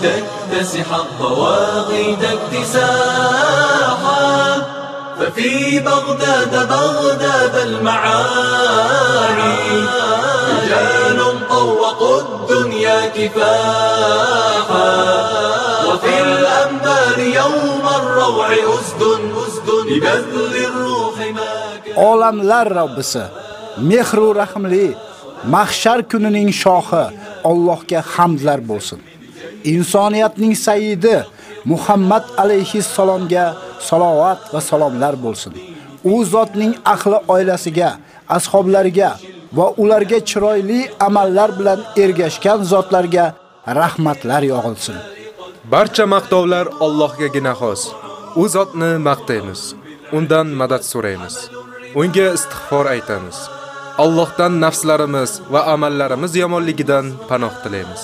لتكتسح الضواغد اكتساحا ففي بغداد بغداد المعاني رجال طوقوا الدنيا كفاحا وفي الأنبار يوم الروع أسد أسد لبذل الروح ما كان Olamlar Robbisi, mehru rahimli, mahshar kunining shohi Allohga hamdlar bo'lsin. Insoniyatning sayyidi Muhammad alayhi salomga salovat va salomlar bo'lsin. U zotning ahli oilasiga, ashablariga va ularga chiroyli amallar bilan ergashgan zotlarga rahmatlar yog'ilsin. Barcha maqtovlar Allohgagina xos. U zotni maqtaymiz. Undan madad so'raymiz. Unga istig'for aytamiz. Allohdan nafslarimiz va amallarimiz yomonligidan panoh tilaymiz.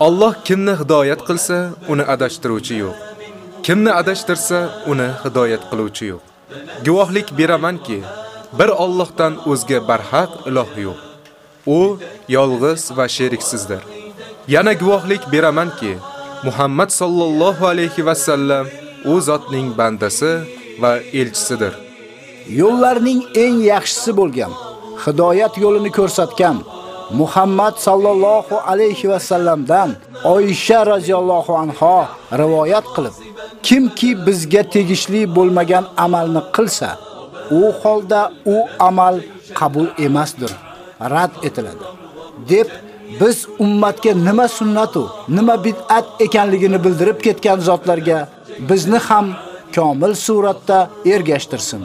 Alloh kimni hidoyat qilsa, uni adashtiruvchi yo'q. Kimni adashtirsa, uni hidoyat qiluvchi yo'q. Guvohlik beramanki, bir Allohdan o'zga barhaq iloh yo'q. U yolg'iz va sheriksizdir. Yana guvohlik beramanki, Muhammad sallallohu alayhi va sallam u zotning bandasi va elchisidir. Yo'llarning eng yaxshisi bo'lgan, hidoyat yo'lini ko'rsatgan Muhammad sallallohu alayhi va sallamdan Oyisha radhiyallohu anha rivoyat qilib, kimki bizga tegishli bo'lmagan amalni qilsa, u holda u amal qabul emasdir, rad etiladi. deb biz ummatga nima sunnat u, nima bid'at ekanligini bildirib ketgan zotlarga bizni ham komil suratda ergashtirsin.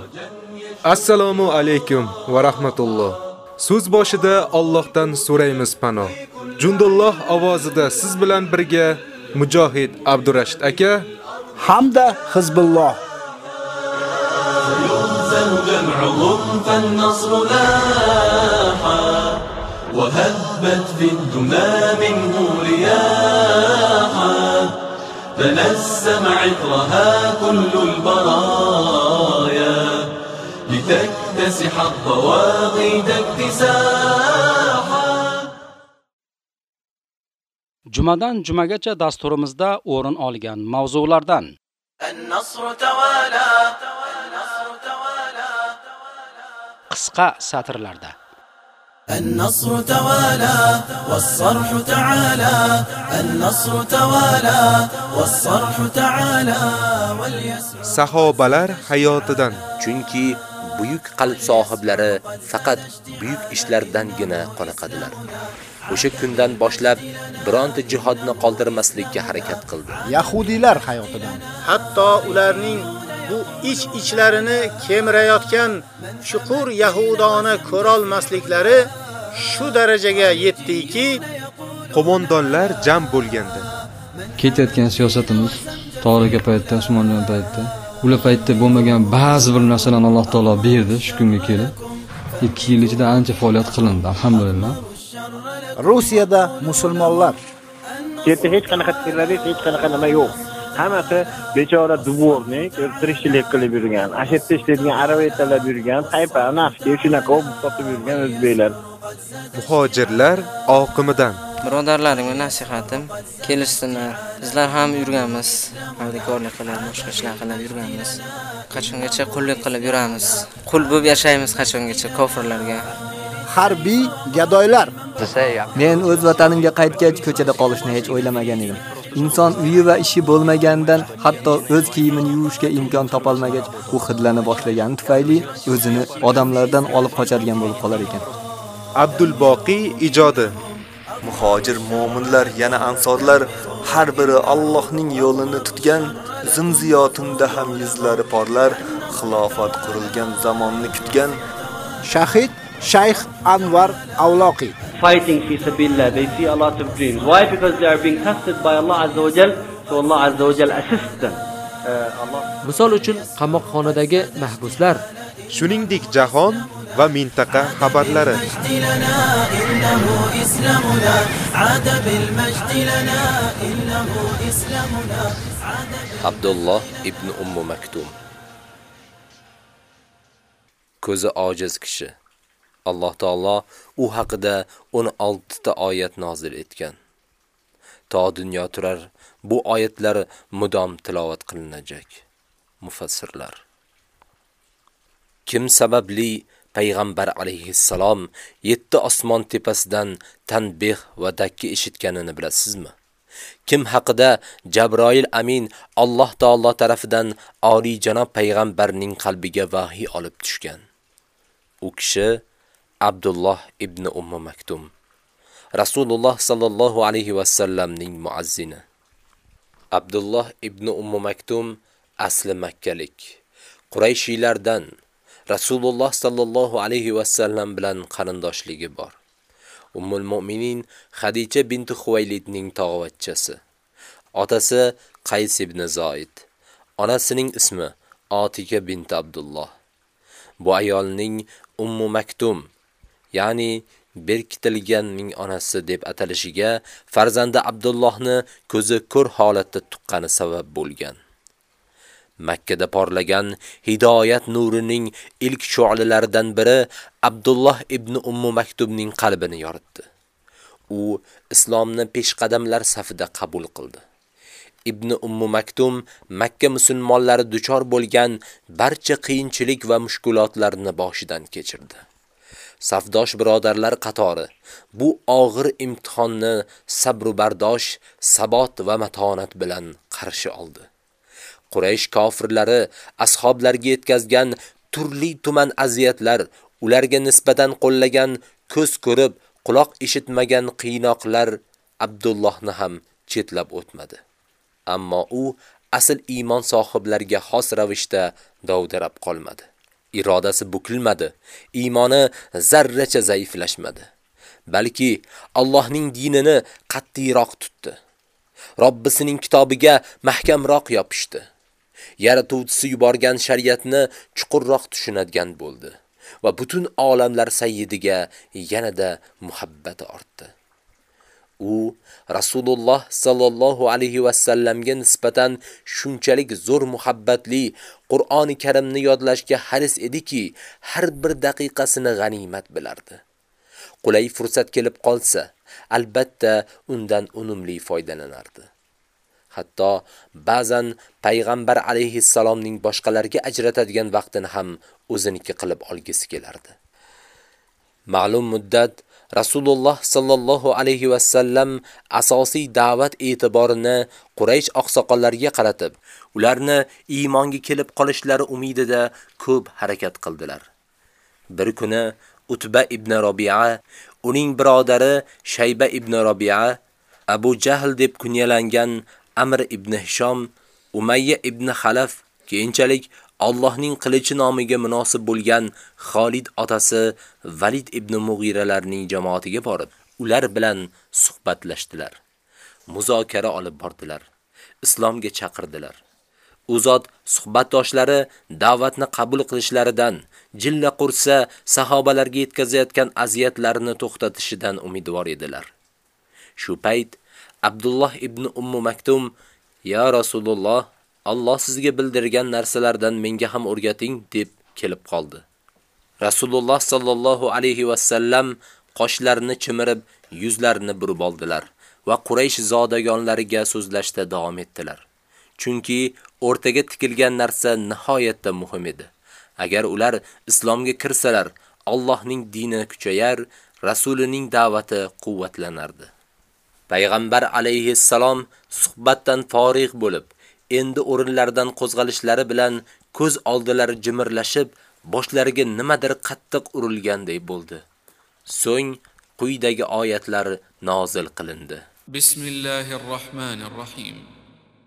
Assalomu alaykum va rahmatulloh. So'z boshida Allohdan so'raymiz panoh. Jundulloh ovozida siz bilan birga Mujohid Abdurashid aka hamda Hizbulloh يهزم جمعهم فالنصر لاحا وهبت في الدنا منه رياحا تنسم عطرها كل البرايا لتكتسح الطواغيت اكتساحا Jumadan jumagacha dasturimizda o'rin olgan mavzulardan النصر توالى النصر توالى qisqa satrlarda النصر توالى والصرح تعالى النصر توالى والصرح تعالى واليسر sahobalar hayotidan Chunki buyuk qalb sohiblari faqat buyuk ishlardangina qoniqadilar. O'sha kundan boshlab bironta jihodni qoldirmaslikka harakat qildi. Yahudiylar hayotidan Hatto ularning bu ich-ichlarini kemirayotgan chuqur yahudona ko'rolmasliklari shu darajaga yetdiki, qo'mondonlar jam bo'lganda ketayotgan siyosatimiz to'g'riga paytda Usmonjon paytda ular paytda bo'lmagan ba'zi bir narsalarni Alloh taolo berdi shu kunga kelib. 2 yil ichida ancha faoliyat qilindi alhamdulillah. Rusiyada musulmonlar. Yerda hech qanaqa terrorist hech qanaqa nima yo'q. Hammasi bechora dvornik tirikchilik qilib yurgan ashadda ishlaydigan arava yetalab yurgan paypa nafti shunaqa sotib yurgan o'zbeklar muhojirlar oqimidan. Birodarlarimga nasihatim kelishsinlar. Bizlar ham yurganmiz. Mardikorlik qilib boshqa ishlar qilib yurganmiz. Qachongacha qullik qilib yuramiz? Qul bo'lib yashaymiz qachongacha kofirlarga? Harbiy gadoylar. Men o'z vatanimga qaytgach ko'chada qolishni hech o'ylamagan edim. Inson uyi va ishi bo'lmagandan hatto o'z kiyimini yuvishga imkon topolmagach, u hidlana boshlagani tufayli o'zini odamlardan olib qochadigan bo'lib qolar ekan. Abdul Boqiy ijodi Muhojir mu'minlar yana ansorlar har biri Allohning yo'lini tutgan, zimziyotunda ham yuzlari porlar, xilofat qurilgan zamonni kutgan shahid Shayx Anvar Avloqiy fighting fi sabilillah. They see a lot of dreams. Why? Because they are being tested by Allah Azza wa Jal. So Allah Azza wa Jal assists them. Uh, Allah. Misol uchun qamoqxonadagi mahbuslar, shuningdek jahon va mintaqa xabarlari. Abdulloh ibn Ummu Maktum Ko'zi ojiz kishi Alloh taolo u haqida 16 ta oyat nozil etgan. To dunyo turar, bu oyatlar mudom tilovat qilinajak. Mufassirlar Kim sababli payg'ambar alayhissalom 7 osmon tepasidan tanbeh va dakki eshitganini bilasizmi? Kim haqida Jabroil amin Alloh taolo tarafidan oliy janob payg'ambarning qalbiga vahiy olib tushgan. U kishi Abdulloh ibn Ummu Maktum Rasululloh sallallohu alayhi va sallamning muazzini. Abdulloh ibn Ummu Maktum asli makkalik. Qurayshiylardan Rasululloh sallallohu alayhi va sallam bilan qarindoshligi bor. Ummul Mu'minin hadicha binti huvaylidning tog'avachchasi. Otasi Qays ibn Zoid. Onasining ismi otika bint Abdulloh. Bu ayolning Ummu Maktum, ya'ni berkitilganning onasi deb atalishiga farzandi Abdullohni ko'zi ko'r holatda tuqqani sabab bo'lgan. Makkada porlagan hidoyat nurining ilk shu'lalaridan biri Abdulloh ibn Ummu Maktubning qalbini yoritdi. U islomni peshqadamlar safida qabul qildi. Ibn Ummu Maktum Makka musulmonlari duchor bo'lgan barcha qiyinchilik va mushkulotlarni boshidan kechirdi. Safdosh birodarlar qatori bu og'ir imtihonni sabr bardosh, sabot va matonat bilan qarshi oldi. Quraysh kofirlari ashoblarga yetkazgan turli tuman aziyatlar, ularga nisbatan qo'llagan ko'z ko'rib, quloq eshitmagan qiynoqlar Abdullohni ham chetlab o'tmadi. Ammo u asl iymon sohiblariga xos ravishda dovdirab qolmadi. Irodasi bukilmadi, iymoni zarracha zaiflashmadi. balki Allohning dinini qattiqroq tutdi. Robbisining kitobiga mahkamroq yopishdi. Yaratuvchisi yuborgan shariatni chuqurroq tushunadigan bo'ldi va butun olamlar sayyidiga yanada muhabbati ortdi. U Rasululloh sallallohu alayhi va sallamga nisbatan shunchalik zo'r muhabbatli Qur'oni Karimni yodlashga haris ediki, har bir daqiqasini g'animat bilardi. Qulay fursat kelib qolsa, albatta undan unumli foydalanardi. Hatto ba'zan payg'ambar alayhissalomning boshqalarga ajratadigan vaqtini ham o'ziniki qilib olgisi kelardi. Ma'lum muddat Rasululloh sallallohu alayhi va sallam asosiy da'vat e'tiborini Quraysh oqsoqollariga qaratib, ularni iymonga kelib qolishlari umidida ko'p harakat qildilar. Bir kuni Utba ibn Rabi'a, uning birodari Shayba ibn Rabi'a, Abu Jahl deb kunyalangan Amr ibn Hisham, Umayya ibn Xalaf, keyinchalik Allohning qilichi nomiga munosib bo'lgan Xolid otasi Valid ibn Mughiralarning jamoatiga borib, ular bilan suhbatlashdilar. Muzokara olib bordilar. Islomga chaqirdilar. U zot suhbatdoshlari da'vatni qabul qilishlaridan, jilla qursa sahobalarga yetkazayotgan aziyatlarini to'xtatishidan umidvor edilar. Shu payt Abdullah ibn Ummu Maktum: "Ya Rasululloh, Alloh sizga bildirgan narsalardan menga ham o'rgating" deb kelib qoldi. Rasululloh sallallohu alayhi va sallam qoshlarini chimirib, yuzlarini burib oldilar va Quraysh zodagonlariga so'zlashda davom etdilar. Chunki o'rtaga tikilgan narsa nihoyatda muhim edi. Agar ular islomga kirsalar, Allohning dini kuchayar, rasulining da'vati quvvatlanardi. Payg'ambar alayhi salom suhbatdan forig' bo'lib, endi o'rinlaridan qo'zg'alishlari bilan ko'z oldilari jimirlashib, boshlariga nimadir qattiq urilganday bo'ldi. So'ng quyidagi oyatlar nozil qilindi. Bismillahirrohmanirrohim.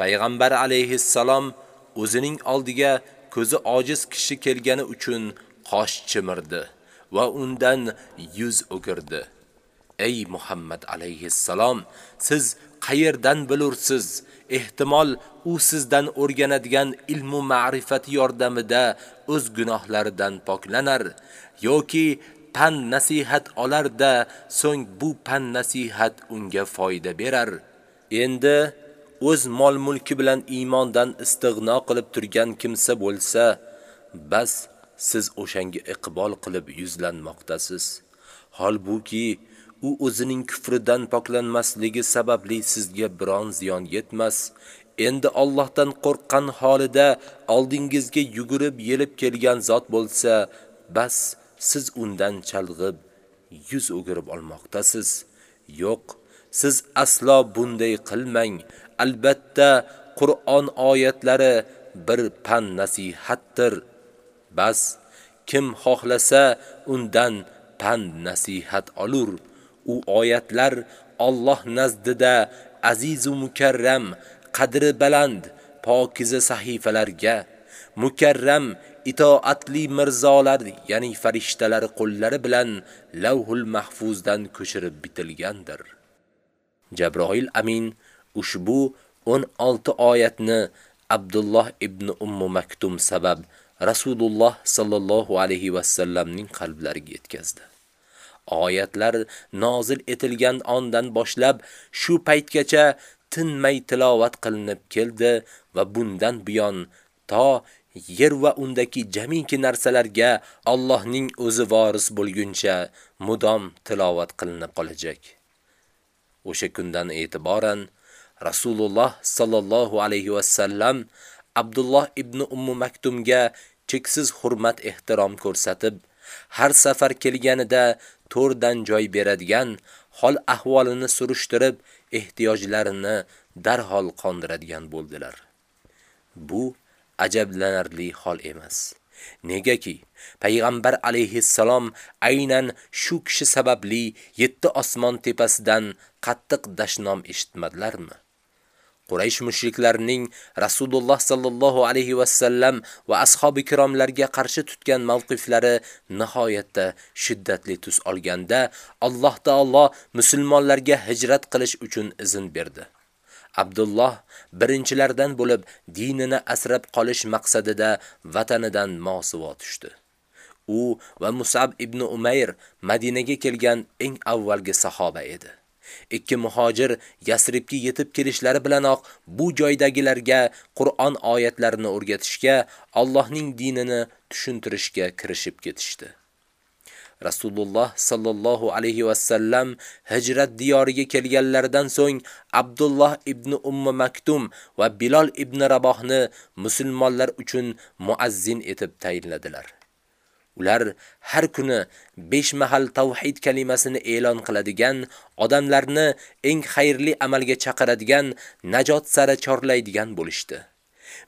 Payg'ambar alayhissalom o'zining oldiga ko'zi ojiz kishi kelgani uchun qosh chimirdi va undan yuz o'girdi. Ey Muhammad alayhissalom, siz qayerdan bilursiz? Ehtimol u sizdan o'rganadigan ilm va ma'rifat yordamida o'z gunohlaridan poklanar yoki pan nasihat olar-da, so'ng bu pan nasihat unga foyda berar. Endi o'z mol mulki bilan iymondan istig'no qilib turgan kimsa bo'lsa, bas siz o'shanga iqbol qilib yuzlanmoqdasiz. Holbuki u o'zining kufridan poklanmasligi sababli sizga biron ziyon yetmas. Endi Allohdan qo'rqqan holida oldingizga yugurib yelib kelgan zot bo'lsa, bas siz undan chalg'ib yuz o'girib olmoqdasiz. Yo'q, siz aslo bunday qilmang. Albatta Qur'on oyatlari bir pan nasihatdir. Bas kim xohlasa undan pan nasihat olur. U oyatlar Alloh nazdida aziz va mukarram, qadri baland, pokiza sahifalarga, mukarram itoatli mirzolar, ya'ni farishtalar qo'llari bilan Lavhul Mahfuzdan ko'chirib bitilgandir. Jabroil amin ushbu 16 oyatni Abdulloh ibn Ummu Maktum sabab Rasululloh sallallohu alayhi va sallamning qalblariga yetkazdi. Oyatlar nozil etilgan ondan boshlab shu paytgacha tinmay tilovat qilinib keldi va bundan buyon to yer va undagi jamiki narsalarga Allohning o'zi voris bo'lguncha mudom tilovat qilinib qolajak. O'sha kundan e'tiboran Rasululloh sallallohu alayhi va sallam Abdulloh ibn Ummu Maktumga cheksiz hurmat ehtirom ko'rsatib, har safar kelganida to'rdan joy beradigan, hol ahvolini surishtirib, ehtiyojlarini darhol qondiradigan bo'ldilar. Bu ajablanarli hol emas. Negaki payg'ambar alayhissalom aynan shu kishi sababli yetti osmon tepasidan qattiq dashnom eshitmadilarmi? Quraysh mushriklarining Rasululloh sallallohu alayhi va sallam va ashabi kiromlarga qarshi tutgan mavqiflari nihoyatda shiddatli tus olganda Alloh taolo musulmonlarga hijrat qilish uchun izn berdi. Abdulloh birinchilardan bo'lib dinini asrab qolish maqsadida vatanidan mosuvo tushdi. U va Musab ibn Umayr Madinaga kelgan eng avvalgi sahoba edi. Ikki muhojir Yasribga yetib kelishlari bilanoq bu joydagilarga Qur'on oyatlarini o'rgatishga, Allohning dinini tushuntirishga kirishib ketishdi. Rasululloh sallallohu alayhi va sallam hijrat diyoriga kelganlaridan so'ng Abdulloh ibn Umma Maktum va Bilal ibn Rabohni musulmonlar uchun muazzin etib tayinladilar. Ular har kuni 5 mahal tavhid kalimasini e'lon qiladigan, odamlarni eng xayrli amalga chaqiradigan, najot sari chorlaydigan bo'lishdi.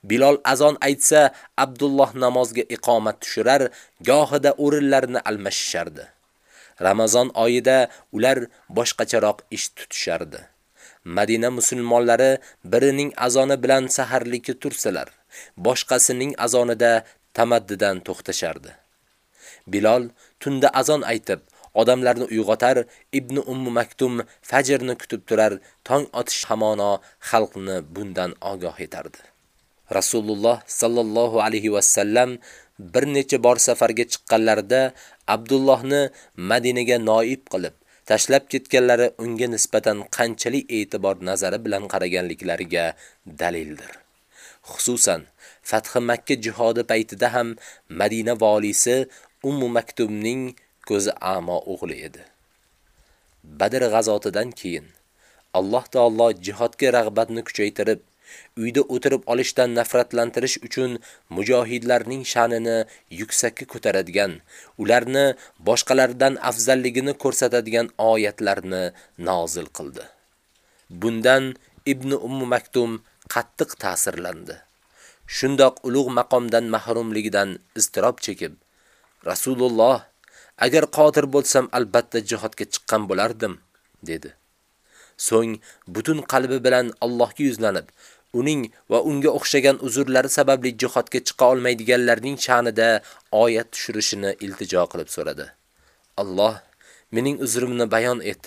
Bilal azon aytsa, Abdulloh namozga iqomat tushirar, gohida o'rinlarini almashishardi. Ramazon oyida ular boshqacharoq ish tutishardi. Madina musulmonlari birining azoni bilan saharlikka tursalar, boshqasining azonida tamaddidan to'xtashardi. Bilol tunda azon aytib, odamlarni uyg'otar, Ibn Ummu Maktum fajrni kutib turar, tong otish hamono xalqni bundan ogoh etardi. Rasululloh sallallohu alayhi va sallam bir necha bor safarga chiqqanlarida Abdullohni Madinaga noib qilib tashlab ketganlari unga nisbatan qanchalik e'tibor nazari bilan qaraganliklariga dalildir. Xususan, Fath Makka jihodi paytida ham Madina valisi Ummu Maktubning ko'zi amo o'g'li edi. Badr g'azotidan keyin Alloh taolo jihodga rag'batni kuchaytirib, uyda o'tirib olishdan nafratlantirish uchun mujohidlarning sha'nini yuksakka ko'taradigan, ularni boshqalardan afzalligini ko'rsatadigan oyatlarni nozil qildi. Bundan Ibn Ummu Maktum qattiq ta'sirlandi. Shundoq ulug' maqomdan mahrumligidan iztirob chekib, Rasululloh, agar qodir bo'lsam albatta jihodga chiqqan bo'lardim, dedi. So'ng butun qalbi bilan Allohga yuzlanib, uning va unga o'xshagan uzurlari sababli jihodga chiqa olmaydiganlarning sha'nida oyat tushirishini iltijo qilib so'radi. Alloh, mening uzrimni bayon et.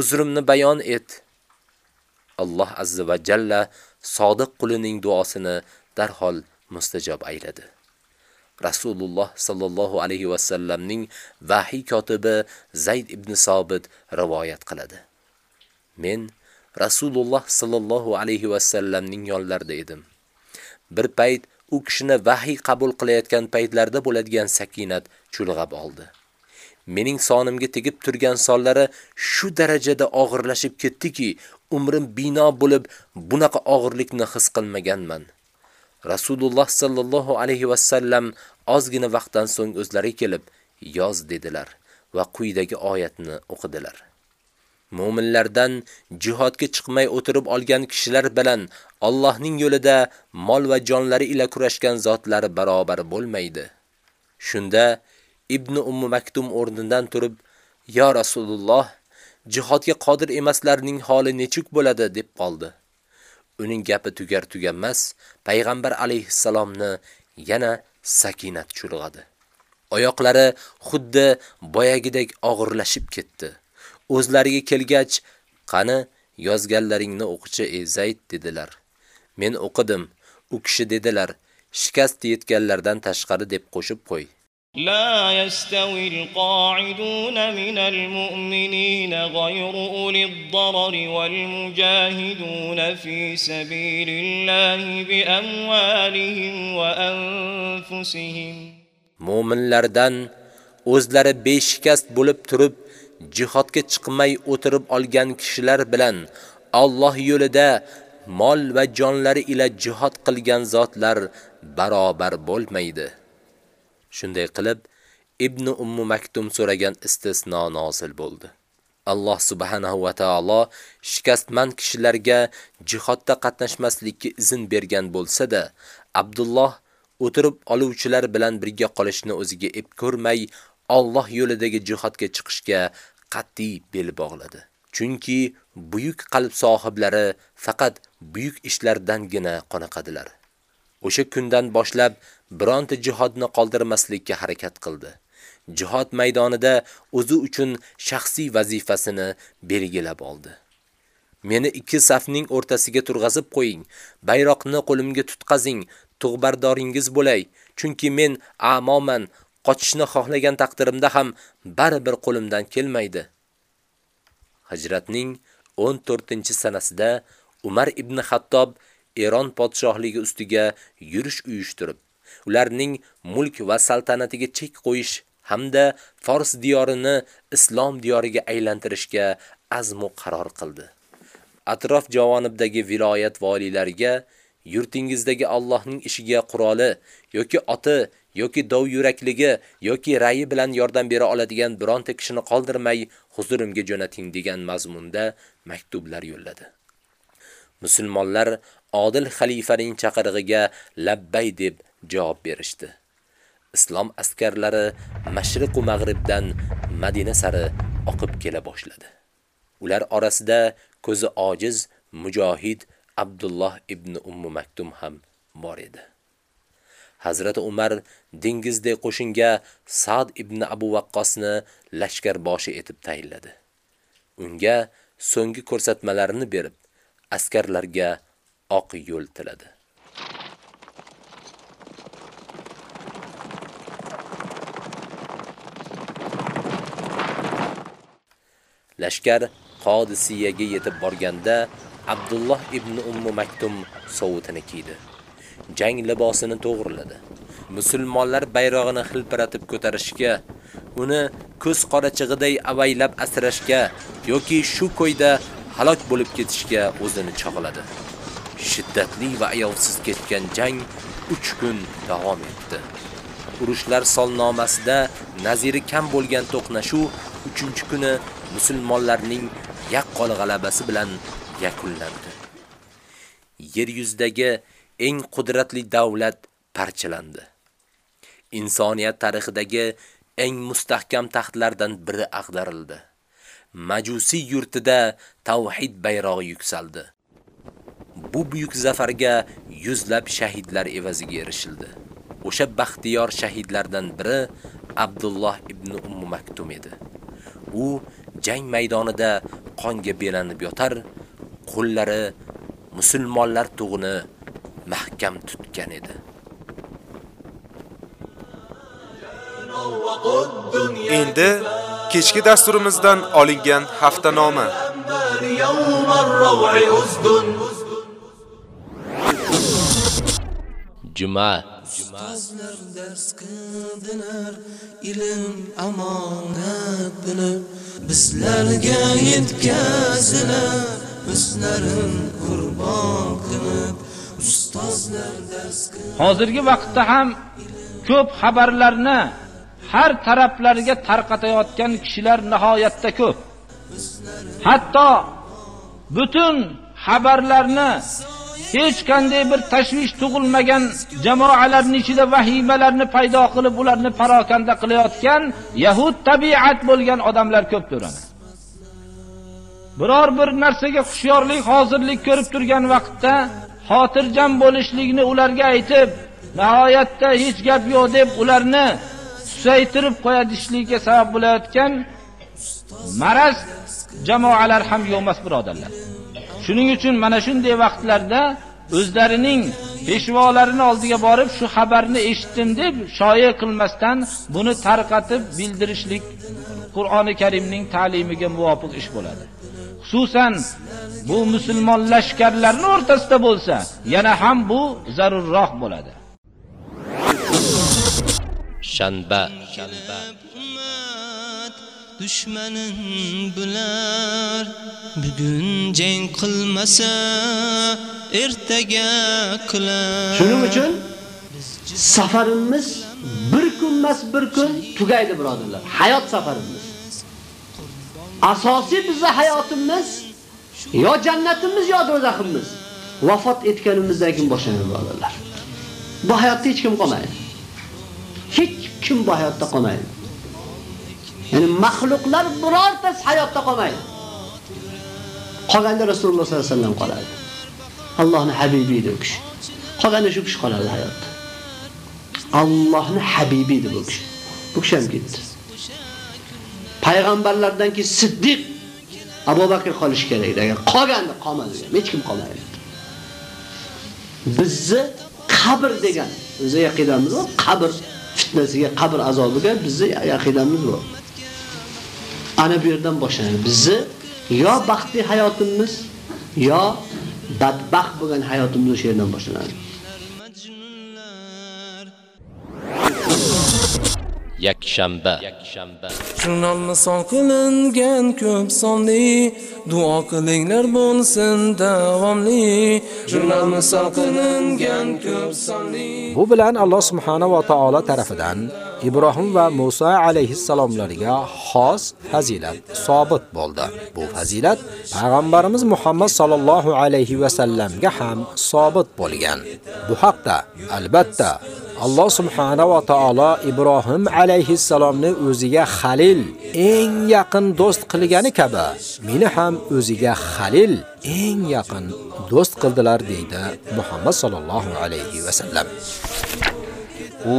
Uzrimni bayon et. Alloh azza va jalla sodiq qulining duosini darhol mustajob ayladi. Rasululloh sallallohu alayhi va sallamning vahiy kotibi Zayd ibn Sobit rivoyat qiladi. Men Rasululloh sallallohu alayhi va sallamning yonlarida edim. Bir payt u kishini vahiy qabul qilayotgan paytlarda bo'ladigan sakinat chulg'ab oldi. Mening sonimga tegib turgan sonlari shu darajada og'irlashib ketdiki, umrim bino bo'lib bunaqa og'irlikni his qilmaganman. Rasululloh sallallohu alayhi va sallam ozgina vaqtdan so'ng o'zlari kelib, yoz dedilar va quyidagi oyatni o'qidilar. Mu'minlardan jihodga chiqmay o'tirib olgan kishilar bilan Allohning yo'lida mol va jonlari ila kurashgan zotlari barobar bo'lmaydi. Shunda Ibn Ummu Maktum o'rnidan turib, "Ya Rasululloh, jihodga qodir emaslarning holi nechuk bo'ladi?" deb qoldi. Uning gapi tugar tuganmas, payg'ambar alayhissalomni yana sakinat chulg'adi. Oyoqlari xuddi boyagidek og'irlashib ketdi. O'zlariga kelgach, qani yozganlaringni o'qichi ey Zayd dedilar. Men o'qidim. U kishi dedilar, shikast yetganlardan tashqari deb qo'shib qo'y. لا يستوي القاعدون من المؤمنين غير أولي الضرر والمجاهدون في سبيل الله بأموالهم وأنفسهم Mo'minlardan o'zlari beshikast bo'lib turib, jihodga chiqmay o'tirib olgan kishilar bilan Alloh yo'lida mol va jonlari ila jihod qilgan zotlar barobar bo'lmaydi. Shunday qilib, Ibn Ummu Maktum so'ragan istisno nozil bo'ldi. Alloh subhanahu va taolo shikastmand kishilarga jihodda qatnashmaslikka izn bergan bo'lsa-da, Abdulloh o'tirib oluvchilar bilan birga qolishni o'ziga ep ko'rmay, Alloh yo'lidagi jihodga chiqishga qat'iy bel bog'ladi. Chunki buyuk qalb sohiblari faqat buyuk ishlardangina qoniqadilar. O'sha kundan boshlab bironta jihodni qoldirmaslikka harakat qildi. Jihod maydonida o'zi uchun shaxsiy vazifasini belgilab oldi. Meni ikki safning o'rtasiga turg'azib qo'ying, bayroqni qo'limga tutqazing, tug'bardoringiz bo'lay, chunki men amoman qochishni xohlagan taqdirimda ham baribir qo'limdan kelmaydi. Hijratning 14-sanasida Umar ibn Xattob Eron podshohligi ustiga yurish uyushtirib, ularning mulk va saltanatiga chek qo'yish hamda Fors diyorini islom diyoriga aylantirishga azmu qaror qildi. Atrof javonibdagi viloyat valilariga yurtingizdagi Allohning ishiga quroli yoki oti yoki dov yurakligi yoki rayi bilan yordam bera oladigan bironta kishini qoldirmay huzurimga jo'nating degan mazmunda maktublar yo'lladi. Musulmonlar odil xalifaning chaqirig'iga labbay deb javob berishdi. Islom askarlari mashriq va mag'ribdan Madina sari oqib kela boshladi. Ular orasida ko'zi ojiz mujohid Abdulloh ibn Ummu Maktum ham bor edi. Hazrat Umar dengizdek qo'shinga Sa'd ibn Abu Waqqosni lashkar boshi etib tayinladi. Unga so'nggi ko'rsatmalarini berib, askarlarga oq yo'l tiladi. Lashkar Qodisiyaga yetib borganda Abdulloh ibn Ummu Maktum sovutini kiydi. Jang libosini to'g'riladi. Musulmonlar bayrog'ini hilpiratib ko'tarishga, uni ko'z qorachig'iday avaylab asrashga yoki shu ko'yda halok bo'lib ketishga o'zini chog'ladi. Shiddatli va ayovsiz ketgan jang 3 kun davom etdi. Urushlar solnomasida naziri kam bo'lgan to'qnashuv 3-kuni musulmonlarning yaqqol g'alabasi bilan yakunlandi. Yer yuzidagi eng qudratli davlat parchalandi. Insoniyat tarixidagi eng mustahkam taxtlardan biri ag'darildi. Majusi yurtida tavhid bayrog'i yuksaldi. Bu buyuk zafarga yuzlab shahidlar evaziga erishildi. O'sha baxtiyor shahidlardan biri Abdulloh ibn Ummu Maktum edi. U jang maydonida qonga belanib yotar, qo'llari musulmonlar tug'ini mahkam tutgan edi. Endi kechki dasturimizdan olingan haftanoma. Juma Ustozlar dars qildilar, ilm amonat bilib, bizlarga yetkazilar, o'zlarin qurbon qilib, ustozlar dars Hozirgi vaqtda ham ko'p xabarlarni har taraflarga tarqatayotgan kishilar nihoyatda ko'p. Hatto butun xabarlarni hech qanday bir tashvish tug'ilmagan jamoalarning ichida vahimalarni paydo qilib ularni parokanda qilayotgan yahud tabiat bo'lgan odamlar ko'pdir ana. Biror bir narsaga hushyorlik, hozirlik ko'rib turgan vaqtda xotirjam bo'lishlikni ularga aytib, nihoyatda hech gap yo'q deb ularni susaytirib qo'yadishlikka sabab bo'layotgan maraz jamoalar ham yo'q emas birodarlar. Shuning uchun mana shunday vaqtlarda o'zlarining peshvolarini oldiga borib shu xabarni eshitdim deb shoya qilmasdan buni tarqatib bildirishlik Qur'oni Karimning ta'limiga muvofiq ish bo'ladi. Xususan bu musulmon lashkarlarining o'rtasida bo'lsa, yana ham bu zarurroq bo'ladi. Shanba, shanba. Dushmanin bular bugun jang qilmasa ertaga qilar Shuning uchun safarimiz bir kun emas bir kun tugaydi birodarlar. Hayot safarimiz. Asosiy bizning hayotimiz yo jannatimiz yo do'zaximiz. Vafot etganimizdan keyin boshlanadi birodarlar. Bu hayotda hech kim qolmaydi. Hech kim bu hayotda qolmaydi. Ya'ni mahluqlar birortasi hayotda qolmaydi. Qolganda Rasululloh sollallohu alayhi vasallam qoladi. Allohning habibi edi u kishi. Qolganda shu kishi qoladi hayotda. Allohning habibi edi bu kishi. Bu kishi ham ketdi. Payg'ambarlardan keyin Siddiq Abu Bakr qolish kerak degan. Qolganda qolmadi. Hech kim qolmaydi. Bizni qabr degan o'zi aqidamiz bor. Qabr fitnasiga, qabr azobiga bizni aqidamiz bor. Ana bu yerdan boshlanadi. Bizni yo baxtli hayotimiz yo badbaxt bo'lgan hayotimiz o'sha yerdan boshlanadi. Yakshanba Jurnalni son qilingan ko'p sonli duo qilinglar bo'lsin davomli Jurnalni son qilingan ko'p sonli Bu bilan Alloh subhanahu va taolo tarafidan Ibrohim va Musa alayhissalomlarga xos fazilat sobit bo'ldi. Bu fazilat payg'ambarimiz Muhammad sallallohu alayhi va sallamga ham sobit bo'lgan. Bu haqda albatta Alloh subhanahu va taolo Ibrohim alayhissalomni o'ziga Xalil, eng yaqin do'st qilgani kabi, meni ham o'ziga Xalil, eng yaqin do'st qildilar deydi Muhammad sallallohu alayhi va sallam. u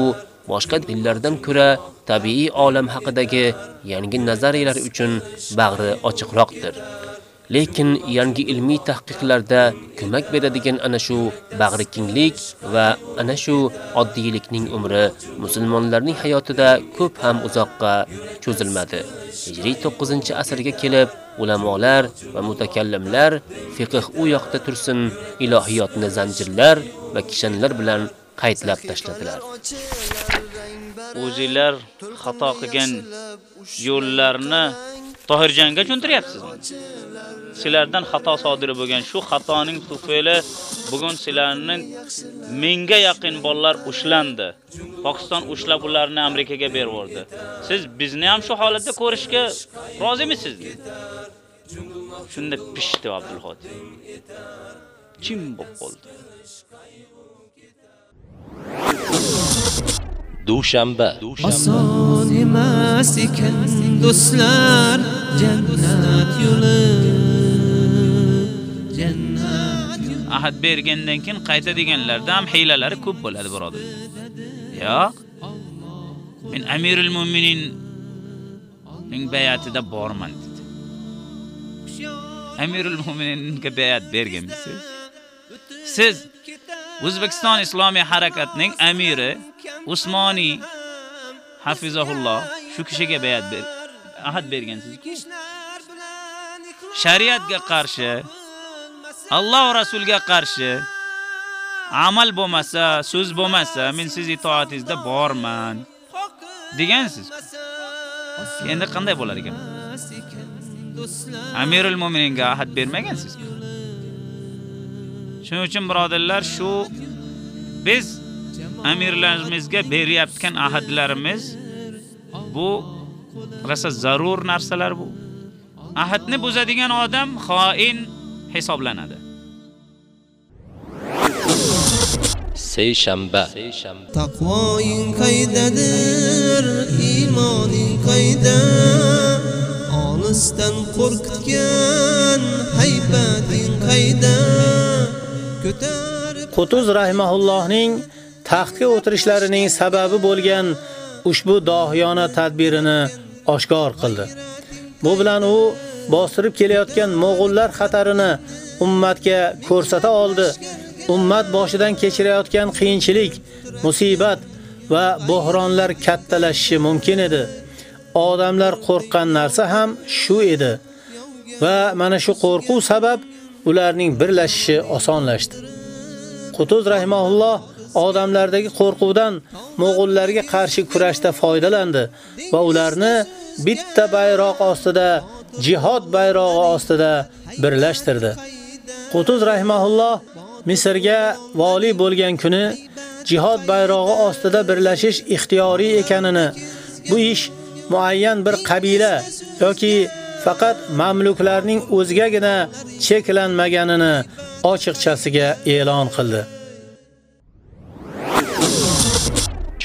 boshqa dinlardan ko'ra tabiiy olam haqidagi yangi nazariyalar uchun bag'ri ochiqroqdir. Lekin yangi ilmiy tahqiqlarda ko'mak beradigan ana shu bag'ri kenglik va ana shu oddiylikning umri musulmonlarning hayotida ko'p ham uzoqqa cho'zilmadi. Hijriy 9-asrga kelib ulamolar va mutakallimlar fiqh u yoqda tursin ilohiyotni zanjirlar va kishanlar bilan qaytlab tashladilar. O'zinglar xato qilgan yo'llarni Tohirjonga cho'ntiryapsizmi? Sizlardan xato sodir bo'lgan shu xatoning tufayli bugun sizlarning menga yaqin bolalar ushlandi. Pokiston ushlab ularni Amerikaga berib yubordi. Siz bizni ham shu holatda ko'rishga rozimisiz? Shunda pishdi Abdulxotir. Chim bo'lib qoldi. dushanba Oson emas ekan do'stlar jannat yo'li ahad bergandan keyin qayta deganlarda ham hiylalari ko'p bo'ladi birodar. Yo'q. Men Amirul Mu'minin ning bayatida borman dedi. Amirul Mu'mininga bayat berganmisiz? Siz O'zbekiston Islomiy harakatining amiri Usmoniy hafizahulloh shu kishiga bayat ber ahad bergansiz-ku. Shariatga qarshi Alloh Rasulga qarshi amal bo'lmasa, so'z bo'lmasa, men siz itoatingizda borman degansiz. Endi qanday bo'lar ekan? Amirul Mu'mininga ahad bermagansiz. Shuning uchun birodarlar, shu biz amirlarimizga beryaptgan ahadlarimiz bu rosa zarur narsalar bu. Ahadni buzadigan odam xoin hisoblanadi. seshanba taqvoing qaydadir iymoning qayda olisdan qo'rqitgan haybating qayda ko'tarib Qutuz rahimahullohning taxtga o'tirishlarining sababi bo'lgan ushbu dohiyona tadbirini oshkor qildi. Bu bilan u bostirib kelayotgan mo'g'ullar xatarini ummatga ko'rsata oldi. Ummat boshidan kechirayotgan qiyinchilik, musibat va bo'hronlar kattalashishi mumkin edi. Odamlar qo'rqqan narsa ham shu edi. Va mana shu qo'rquv sabab ularning birlashishi osonlashdi. Qutuz rahimahulloh odamlardagi qo'rquvdan mo'g'ullarga qarshi kurashda foydalandi va ularni bitta bayroq ostida, jihod bayrog'i ostida birlashtirdi. Qutuz rahimahulloh Misrga vali bo'lgan kuni jihod bayrog'i ostida birlashish ixtiyoriy ekanini, bu ish muayyan bir qabila yoki faqat mamluklarning o'zigagina cheklanmaganini ochiqchasiga e'lon qildi.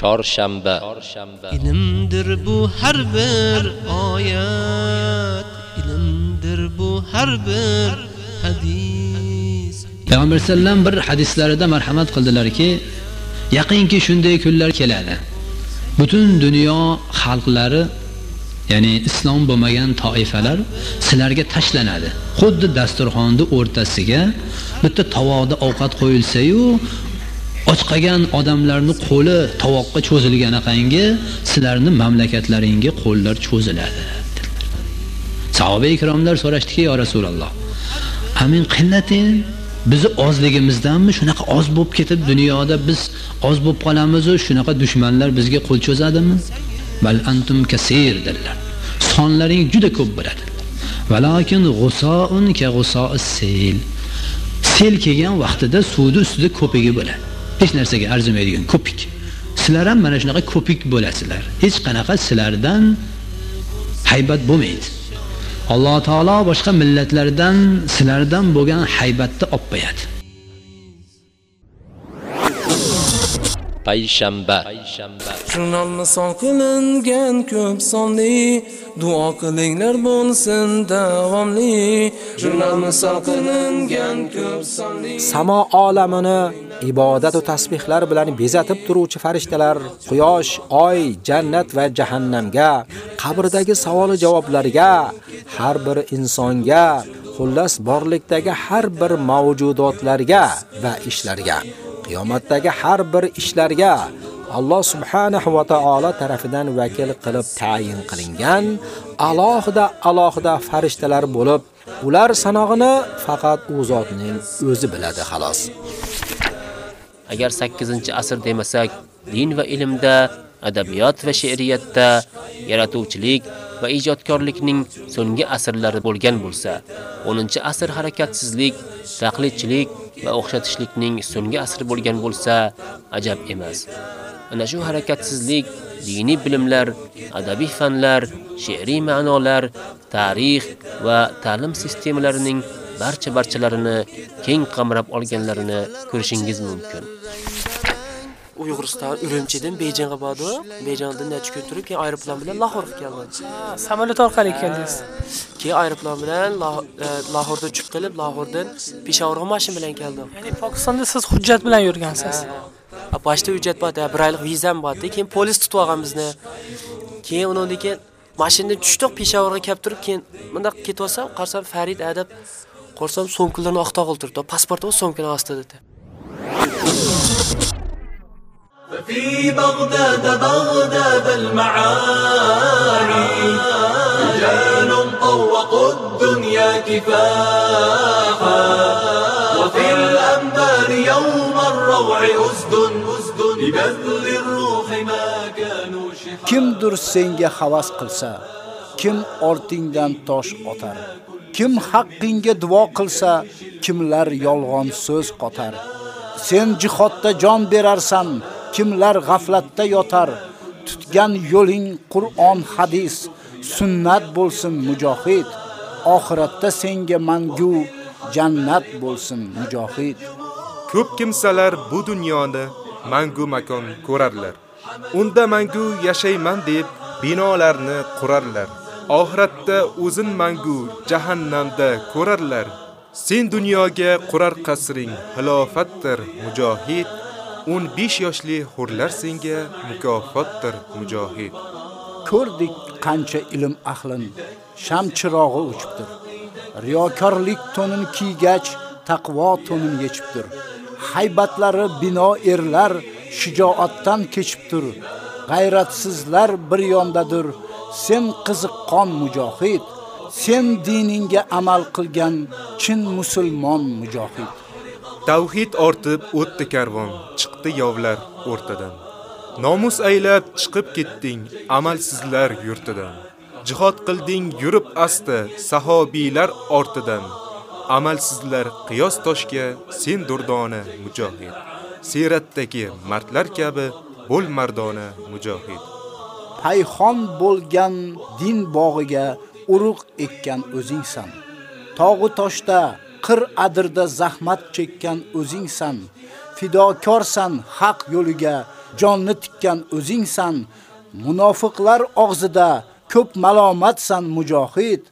Chorshanba. Ilmdir bu har bir oyat, har bir hadis. Payg'ambar sallam bir hadislarida marhamat qildilarki, yaqinki shunday kunlar keladi. Butun dunyo xalqlari ya'ni islom bo'lmagan toifalar sizlarga tashlanadi. Xuddi dasturxonni o'rtasiga bitta tovoqda ovqat qo'yilsa-yu, ochqagan odamlarni qo'li tovoqqa cho'zilganaqangi sizlarni mamlakatlaringga qo'llar cho'ziladi. Sahoba ikromlar so'rashdiki, "Ya Rasululloh, amin qillatin bizni ozligimizdanmi shunaqa oz bo'lib ketib dunyoda biz oz bo'lib qolamizu shunaqa dushmanlar bizga qo'l cho'zadimi? Bal antum kasir dedilar. Sonlaring juda ko'p bo'ladi. Valakin g'usoun ka sel. Sel kelgan vaqtida suvni ustida ko'pigi bo'ladi. Hech narsaga arzimaydigan ko'pik. Sizlar ham mana shunaqa ko'pik bo'lasizlar. Hech qanaqa sizlardan haybat bo'lmaydi. Alloh taolo boshqa millatlardan sizlardan bo'lgan haybatni olib qo'yadi. payshanba. Jurnal misol qilingan ko'p sonli duo qilinglar bo'lsin davomli. Jurnal misol qilingan ko'p sonli. Samo olamini ibodat va tasbihlar bilan bezatib turuvchi farishtalar, quyosh, oy, jannat va jahannamga, qabrdagi savol javoblarga, har bir insonga, xullas borlikdagi har bir mavjudotlarga va ishlarga qiyomatdagi har bir ishlarga Alloh subhanahu va taolo tarafidan vakil qilib tayin qilingan alohida alohida farishtalar bo'lib, ular sanog'ini faqat u zotning o'zi biladi xolos. Agar 8-asr demasak, din va ilmda, adabiyot va she'riyatda, yaratuvchilik va ijodkorlikning so'nggi asrlari bo'lgan bo'lsa, 10-asr harakatsizlik, taqlidchilik va o'xshatishlikning so'nggi asri bo'lgan bo'lsa, ajab emas. Ana shu harakatsizlik diniy bilimlar, adabiy fanlar, she'riy ma'nolar, tarix va ta'lim sistemalarining barcha barchalarini keng qamrab olganlarini ko'rishingiz mumkin. Uyg'uriston Urumchidan Beyjingga bordi. Beyjingdan necha kun turib, keyin aeroplan bilan Lahorga keldim. Samolyot orqali keldingiz. Keyin aeroplan bilan Lahorda tushib qilib, Lahordan Peshowarga mashina bilan keldim. Ya'ni Pokistonda siz hujjat bilan yurgansiz. Boshda hujjat bor, bir oylik vizam bor, keyin polis tutib olgan bizni. Keyin undan keyin mashinadan tushdik, Peshowarga kelib turib, keyin bundaq ketib olsam, qarsam Farid adab Qo'rsam so'mkalarni oqtoq o'ltirdi. Pasporti va so'mkani ostida dedi. في بغداد بغداد المعاني رجال طوقوا الدنيا كفاحا وفي الأنبار يوم الروع أسد أسد لبذل الروح ما كانوا شحا Kimdir senga havas qilsa, kim ortingdan tosh otar. Kim haqqingga duo qilsa, kimlar yolg'on so'z qotar. Sen jihodda jon berarsan, kimlar g'aflatda yotar. Tutgan yo'ling Qur'on, hadis, sunnat bo'lsin mujohid. Oxiratda senga mangu jannat bo'lsin mujohid. Ko'p kimsalar bu dunyoni mangu makon ko'rarlar. Unda mangu yashayman deb binolarni qurarlar. Oxiratda o'zin mangu jahannamda ko'rarlar. Sen dunyoga qurar qasring hilofatdir mujohid. 15 yoshli hurlar senga mukofotdir mujohid. Ko'rdik qancha ilm ahlin, sham chirog'i o'chibdir. Riyokorlik to'nin kiygach, taqvo to'nin yechibdir. Haybatlari bino erlar shijoatdan kechibdir. G'ayratsizlar bir yondadir. Sen qiziqqon mujohid, sen diningga amal qilgan chin musulmon mujohid. Tavhid ortib o'tdi karvon, chiqdi yovlar o'rtadan. Nomus aylab chiqib ketding amalsizlar yurtidan. Jihod qilding yurib asta sahobiylar ortidan. Amalsizlar qiyos toshga sen durdona mujohid. Siratdagi martlar kabi bo'l mardona mujohid. Payxon bo'lgan din bog'iga urug' ekkan o'zingsan. Tog'u toshda, qir adirda zahmat chekkan o'zingsan. Fidokorsan haq yo'liga, jonni tikkan o'zingsan. Munofiqlar og'zida ko'p malomatsan mujohid.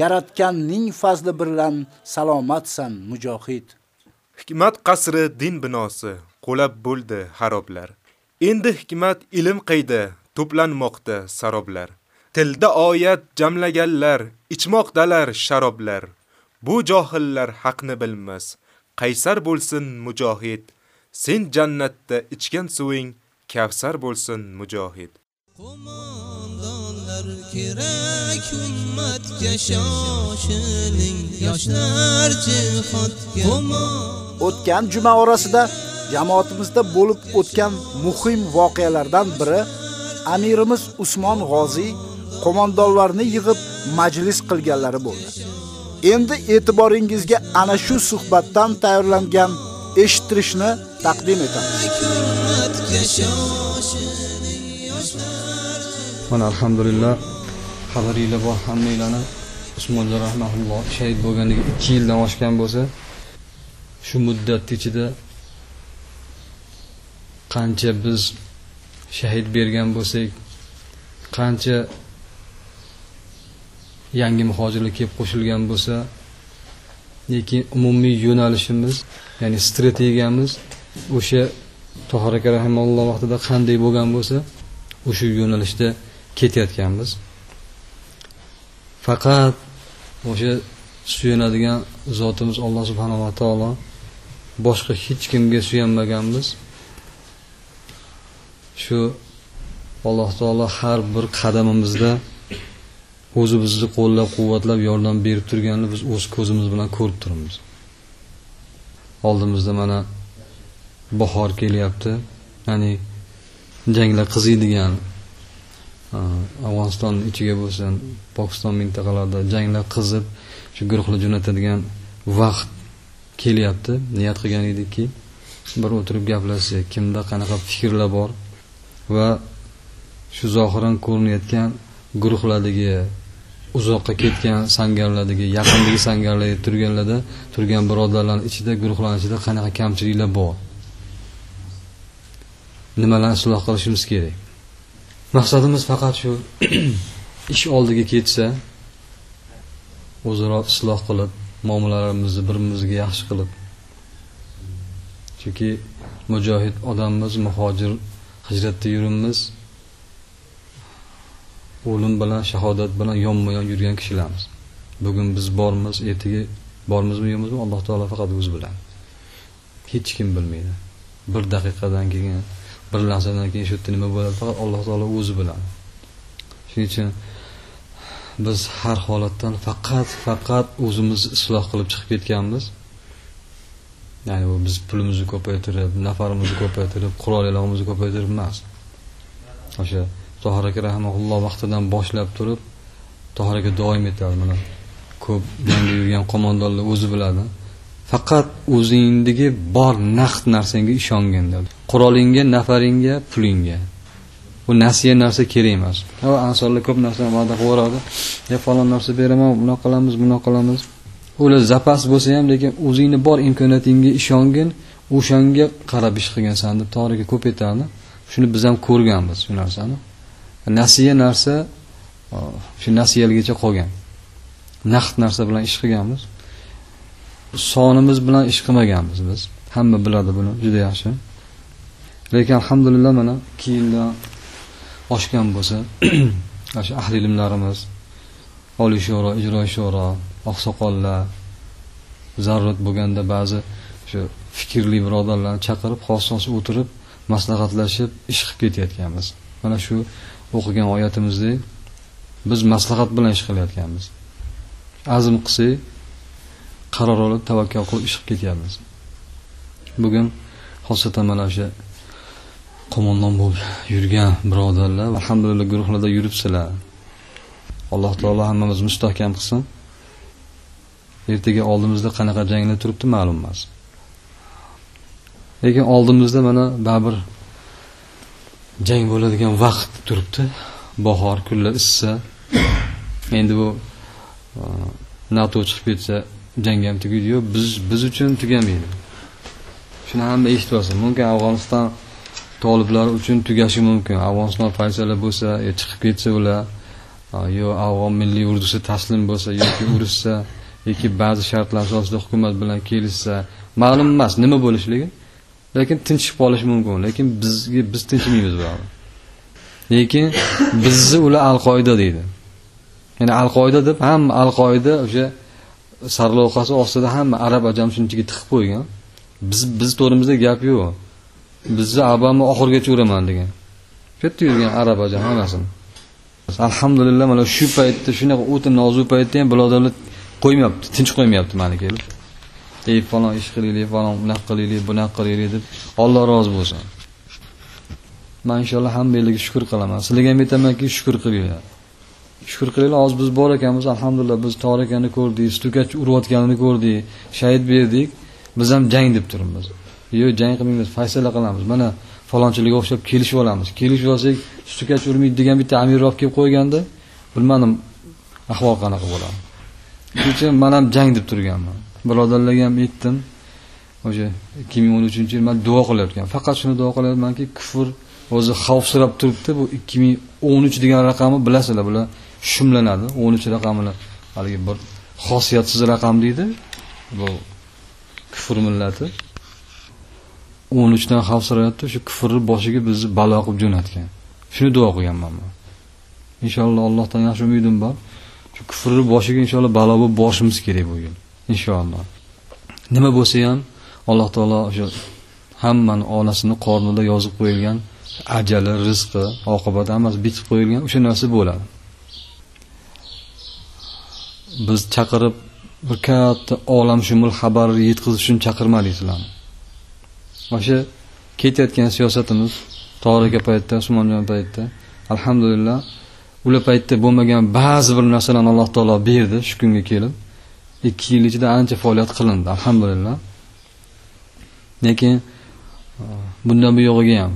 Yaratganning fazli bilan salomatsan mujohid. Hikmat qasri din binosi qo'lab bo'ldi haroblar. Endi hikmat ilm qayda to'planmoqda saroblar. Tilda oyat jamlaganlar ichmoqdalar sharoblar. Bu johillar haqni bilmas. Qaysar bo'lsin mujohid. Sen jannatda ichgan suving kavsar bo'lsin mujohid. kerak ummatga shoshiling yoshlar jihodga O'tgan juma orasida jamoatimizda bo'lib o'tgan muhim voqealardan biri amirimiz Usmon G'oziy qo'mondonlarni yig'ib majlis qilganlari bo'ldi. Endi e'tiboringizga ana shu suhbatdan tayyorlangan eshittirishni taqdim etamiz. Mana alhamdulillah xabaringlar bor hammanglarni Usmonjon rahmatulloh shahid bo'lganiga 2 yildan oshgan bo'lsa, shu muddat ichida qancha biz shahid bergan bo'lsak, qancha yangi muhojirlar kelib qo'shilgan bo'lsa, lekin umumiy yo'nalishimiz, ya'ni strategiyamiz o'sha Tohir aka rahimalloh vaqtida qanday bo'lgan bo'lsa, o'sha yo'nalishda ketayotganmiz. Faqat o'sha suyanadigan zotimiz Alloh subhanahu va taolo boshqa hech kimga suyanmaganmiz. Shu Alloh taolo har bir qadamimizda o'zi bizni qo'llab-quvvatlab yordam berib turganini biz o'z ko'zimiz bilan ko'rib turibmiz. Oldimizda mana bahor kelyapti. Ya'ni janglar qiziydigan Afg'oniston ichiga bo'lsin, Pokiston mintaqalarida janglar qizib, shu guruhlar jo'natadigan vaqt kelyapti. Niyat qilgan edikki, bir o'tirib gaplashsak, kimda qanaqa fikrlar bor va shu zohiran ko'rinayotgan guruhlardagi uzoqqa ketgan sangarlardagi yaqindagi sangarlarda turganlarda turgan birodarlarning ichida guruhlarni ichida qanaqa kamchiliklar bor? Nimalarni isloh qilishimiz kerak? Maqsadimiz faqat shu ish oldiga ketsa o'zaro isloh qilib muomalalarimizni bir birimizga yaxshi qilib chunki mujohid odammiz muhojir hijratda yuribmiz o'lim bilan shahodat bilan yonma yon yurgan kishilarmiz. Bugun biz bormiz ertaga bormizmi yo'qmizmi alloh taolo faqat o'zi biladi hech kim bilmaydi. Bir daqiqadan keyin bir lahzadan keyin shu yerda nima bo'ladi? Faqat alloh taolo o'zi biladi shuning uchun biz har holatdan faqat faqat o'zimizni isloh qilib chiqib ketganmiz. Ya'ni bu biz pulimizni ko'paytirib nafarimizni ko'paytirib qurol ko'paytirib emas. O'sha tohir aka rahmaulloh vaqtidan boshlab turib tohir aka doim aytadi mana ko'p jangda yurgan qo'mondonlar o'zi biladi. Faqat o'zingdagi bor naqd narsangga ishongin dedi qurolingga nafaringga pulingga. Bu nasiya narsa kerak emas. Va ansorlar ko'p narsani va'da qilib yuboradi. Falon narsa beraman bunaqa qilamiz bunaqa qilamiz. Ular zapas bo'lsa ham lekin o'zingni bor imkoniyatingga ishongin o'shanga qarab ish qilgansan deb toriga ko'p aytadi shuni biz ham ko'rganmiz shu narsani. Nasiya narsa shu nasiyalgacha qolgan. Naqd narsa bilan ish qilganmiz. Sonimiz bilan ish qilmaganmiz biz. Hamma biladi buni juda yaxshi. Lekin alhamdulillah mana ikki yildan oshgan bo'lsa o'sha ahli ilmlarimiz oliy shuro ijro shuro oqsoqollar zarurat bo'lganda ba'zi shu fikrli birodarlarni chaqirib xossasi o'tirib maslahatlashib ish qilib ketayotganmiz. Mana shu o'qigan oyatimizdek biz maslahat bilan ish qilayotganmiz. Azm qilsak qaror olib tavakkal qilib ish qilib ketyapmiz. Bugun xosatan mana o'sha qo'mondon bo'lib yurgan birodarlar alhamdulillah guruhlarda yuribsizlar. Alloh taolo hammamizni mustahkam qilsin. Ertaga oldimizda qanaqa janglar turibdi ma'lum emas. Lekin oldimizda mana baribir jang bo'ladigan vaqt turibdi. Bahor kunlar issiq. Endi bu e, nato chiqib ketsa jang ham tugaydi yo'q biz biz uchun tugamaydi. Shuni hamma eshitib olsin mumkin. Afg'oniston toliblar uchun tugashi mumkin. Afg'oniston faysallar bo'lsa e, chiqib ketsa ular e, yo afg'on milliy urdusi taslim bo'lsa yoki urushsa yoki ba'zi shartlar asosida hukumat bilan kelishsa ma'lum emas nima bo'lishligi lekin tinchib qolishi mumkin lekin bizga biz tinchimaymiz buyoqda lekin bizni ular al qoida deydi. Ya'ni al qoida deb hamma al qoida o'sha sarlavhasi ostida hamma arab ajam shuni ichiga tiqib qo'ygan. Biz biz to'rimizda gap yo'q. Bizni obama oxirigacha uraman degan. Shu yerda yurgan arab ajam hammasini alhamdulillah mana shu paytda shunaqa o'ta nozik paytda ham birodarlar qo'ymayapti tinch qo'ymayapti mani kelib. Ey falon ish qilaylik falon unaqa qilaylik bunaqa qilaylik deb alloh rozi bo'lsin. Man inshaalloh hammanglarga shukur qilaman. Sizlarga ham aytamanki shukur qilinglar. Shukur qilinglar hozir biz bor ekanmiz alhamdulillah biz tor ekanini ko'rdik stukach urayotganini ko'rdik shahid berdik biz ham jang deb turibmiz. Yo'q jang qilmaymiz faysala qilamiz. Mana falonchilarga o'xshab kelishib olamiz. Kelishib olsak stukach urmaydi degan bitta amirroq kelib qo'yganda bilmadim ahvol qanaqa bo'ladi. Shuning uchun man ham jang deb turganman. Birodarlarga ham aytdim o'sha ikki ming o'n uchinchi yil man duo qilayotgan. Faqat shuni duo qilyapmanki kufr o'zi xavfsirab turibdi. Bu ikki ming o'n uch degan raqamni bilasizlar bular shumlanadi. o'n uch raqamini haligi bir xosiyatsiz raqam deydi. Bu kufr millati o'n uchdan xavfsirayapti. Shu kufrni boshiga bizni balo qilib jo'natgan. Shuni duo qilganman man. Inshaalloh allohdan yaxshi umidim bor. Kufrni boshiga inshaalloh balo bo'lib borishimiz kerak bu yil inshaalloh. Nima bo'lsa ham alloh taolo o'sha hammani onasini qornida yozib qo'yilgan ajali rizqi oqibati hammasi bitib qo'yilgan o'sha narsa bo'ladi. Biz chaqirib bir katta olamshumul xabarni yetkazish uchun chaqirmadik sizlarni o'sha ketayotgan siyosatimiz tor aka paytda usmonjon paytda alhamdulillah o'sha paytda bo'lmagan ba'zi bir narsalarni alloh taolo berdi shu kunga kelib. Ikki yil ichida ancha faoliyat qilindi alhamdulillah. Lekin e, bundan buyog'iga ham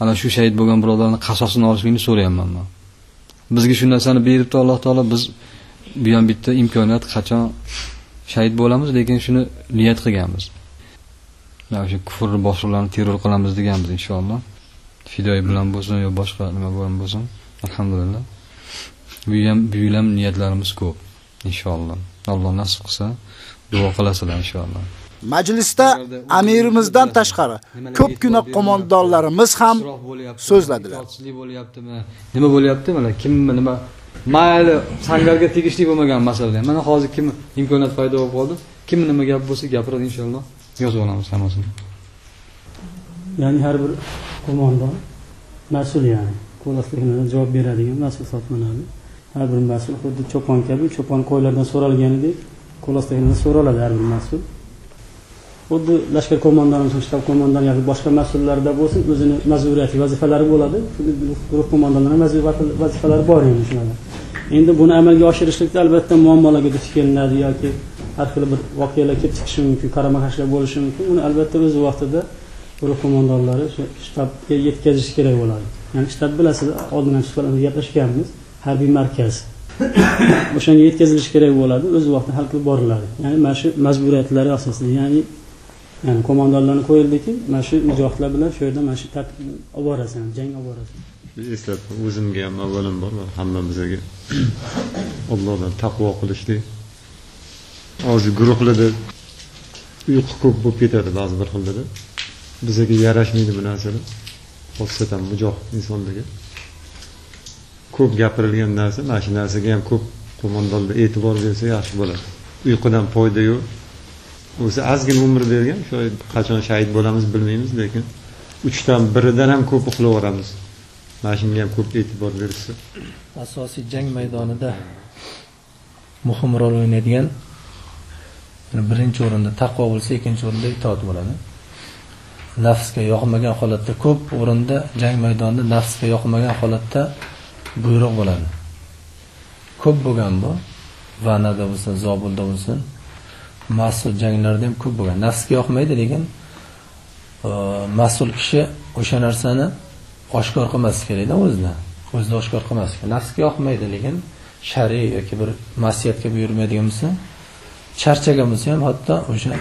ana shu shahid bo'lgan birodarni qasosini olishlikni so'rayapman man. Bizga shu narsani beribdi alloh taolo biz bu ham bitta imkoniyat qachon shahid bo'lamiz lekin shuni niyat qilganmiz. O'sha kufr boshliqlarni terror qilamiz deganmiz inshaalloh. Fidoy bilan bo'lsin yo boshqa nima bilan bo'lsin. Alhamdulillah bu ham bu yil ham niyatlarimiz ko'p inshaalloh alloh nasib qilsa duo qilasizlar inshaalloh Majlisda amirimizdan tashqari ko'pgina qo'mondonlarimiz ham so'zladilar. bo'lyaptimi? Nima bo'lyapti? Mana kimmi nima mayli sangarga tegishli bo'lmagan masalalar. Mana hozir kim imkoniyat paydo bo'lib qoldi. Kim nima gap bo'lsa gapiradi inshaalloh. Yozib olamiz hammasini. Ya'ni har bir qo'mondon mas'ul ya'ni qo'lasligini javob beradigan mas'ul hisoblanadi. Har bir mas'ul xuddi cho'pon kabi cho'pon qo'ylardan so'ralganidek qo'lasligini so'raladi har bir mas'ul. xuddi lashkar qo'mondoni shtab qo'mondoni yoki boshqa mas'ullarda bo'lsin o'zini majburiyati vazifalari bo'ladi guruh qo'mondonlari vazifalari bor endi shunaqa endi buni amalga oshirishlikda albatta muammolarga duch kelinadi yoki har xil bir voqealar kelib chiqishi mumkin qarama qarshilar bo'lishi mumkin uni albatta o'z vaqtida guruh qo'mondonlari shu shtabga yetkazish kerak bo'ladi ya'ni shtab bilasizlar oldin ham suhbatlarda gaplashganmiz. Harbiy markaz. O'shanga yetkazilishi kerak bo'ladi o'z vaqtida hal qilib boriladi. Ya'ni mana shu majburiyatlari asosida ya'ni ya'ni qo'mondonlarni qo'yildiki mana shu mujohidlar bilan shu yerda mana shu tartib olib borasan jang olib borasan. Eslab o'zimga ham avvalambor hammamizga allohdan taqvo qilishlik hozir guruhlarda uyqu ko'p bo'lib ketadi ba'zi bir xillarda. Bizga yarashmaydi bu narsalar. Xosatan mujohid insonlarga ko'p gapirilgan narsa mana shu narsaga ham ko'p qo'mondonlar e'tibor bersa yaxshi bo'ladi. Uyqudan foyda yo'q. O'zi ozgina umr bergan shu qachon shahid bo'lamiz bilmaymiz lekin uchdan biridan ham ko'p uxlayveramiz mana shunga ham ko'p e'tibor berishsa. Asosiy jang maydonida muhim rol o'ynaydigan birinchi o'rinda taqvo bo'lsa ikkinchi o'rinda itoat bo'ladi. Nafsga yoqmagan holatda ko'p o'rinda jang maydonida nafsga yoqmagan holatda buyruq bo'ladi. Ko'p bo'lgan bu. Vanada bo'lsin zobulda bo'lsin mas'ul janglarda ham ko'p bo'lgan. Nafsga yoqmaydi lekin e, mas'ul kishi o'sha narsani oshkor qilmasligi kerakda o'zida. O'zida oshkor qilmasligi kerak. Nafsga yoqmaydi lekin shariy yoki bir masiyatga buyurmaydigan bo'lsa charchagan bo'lsa ham hatto o'sha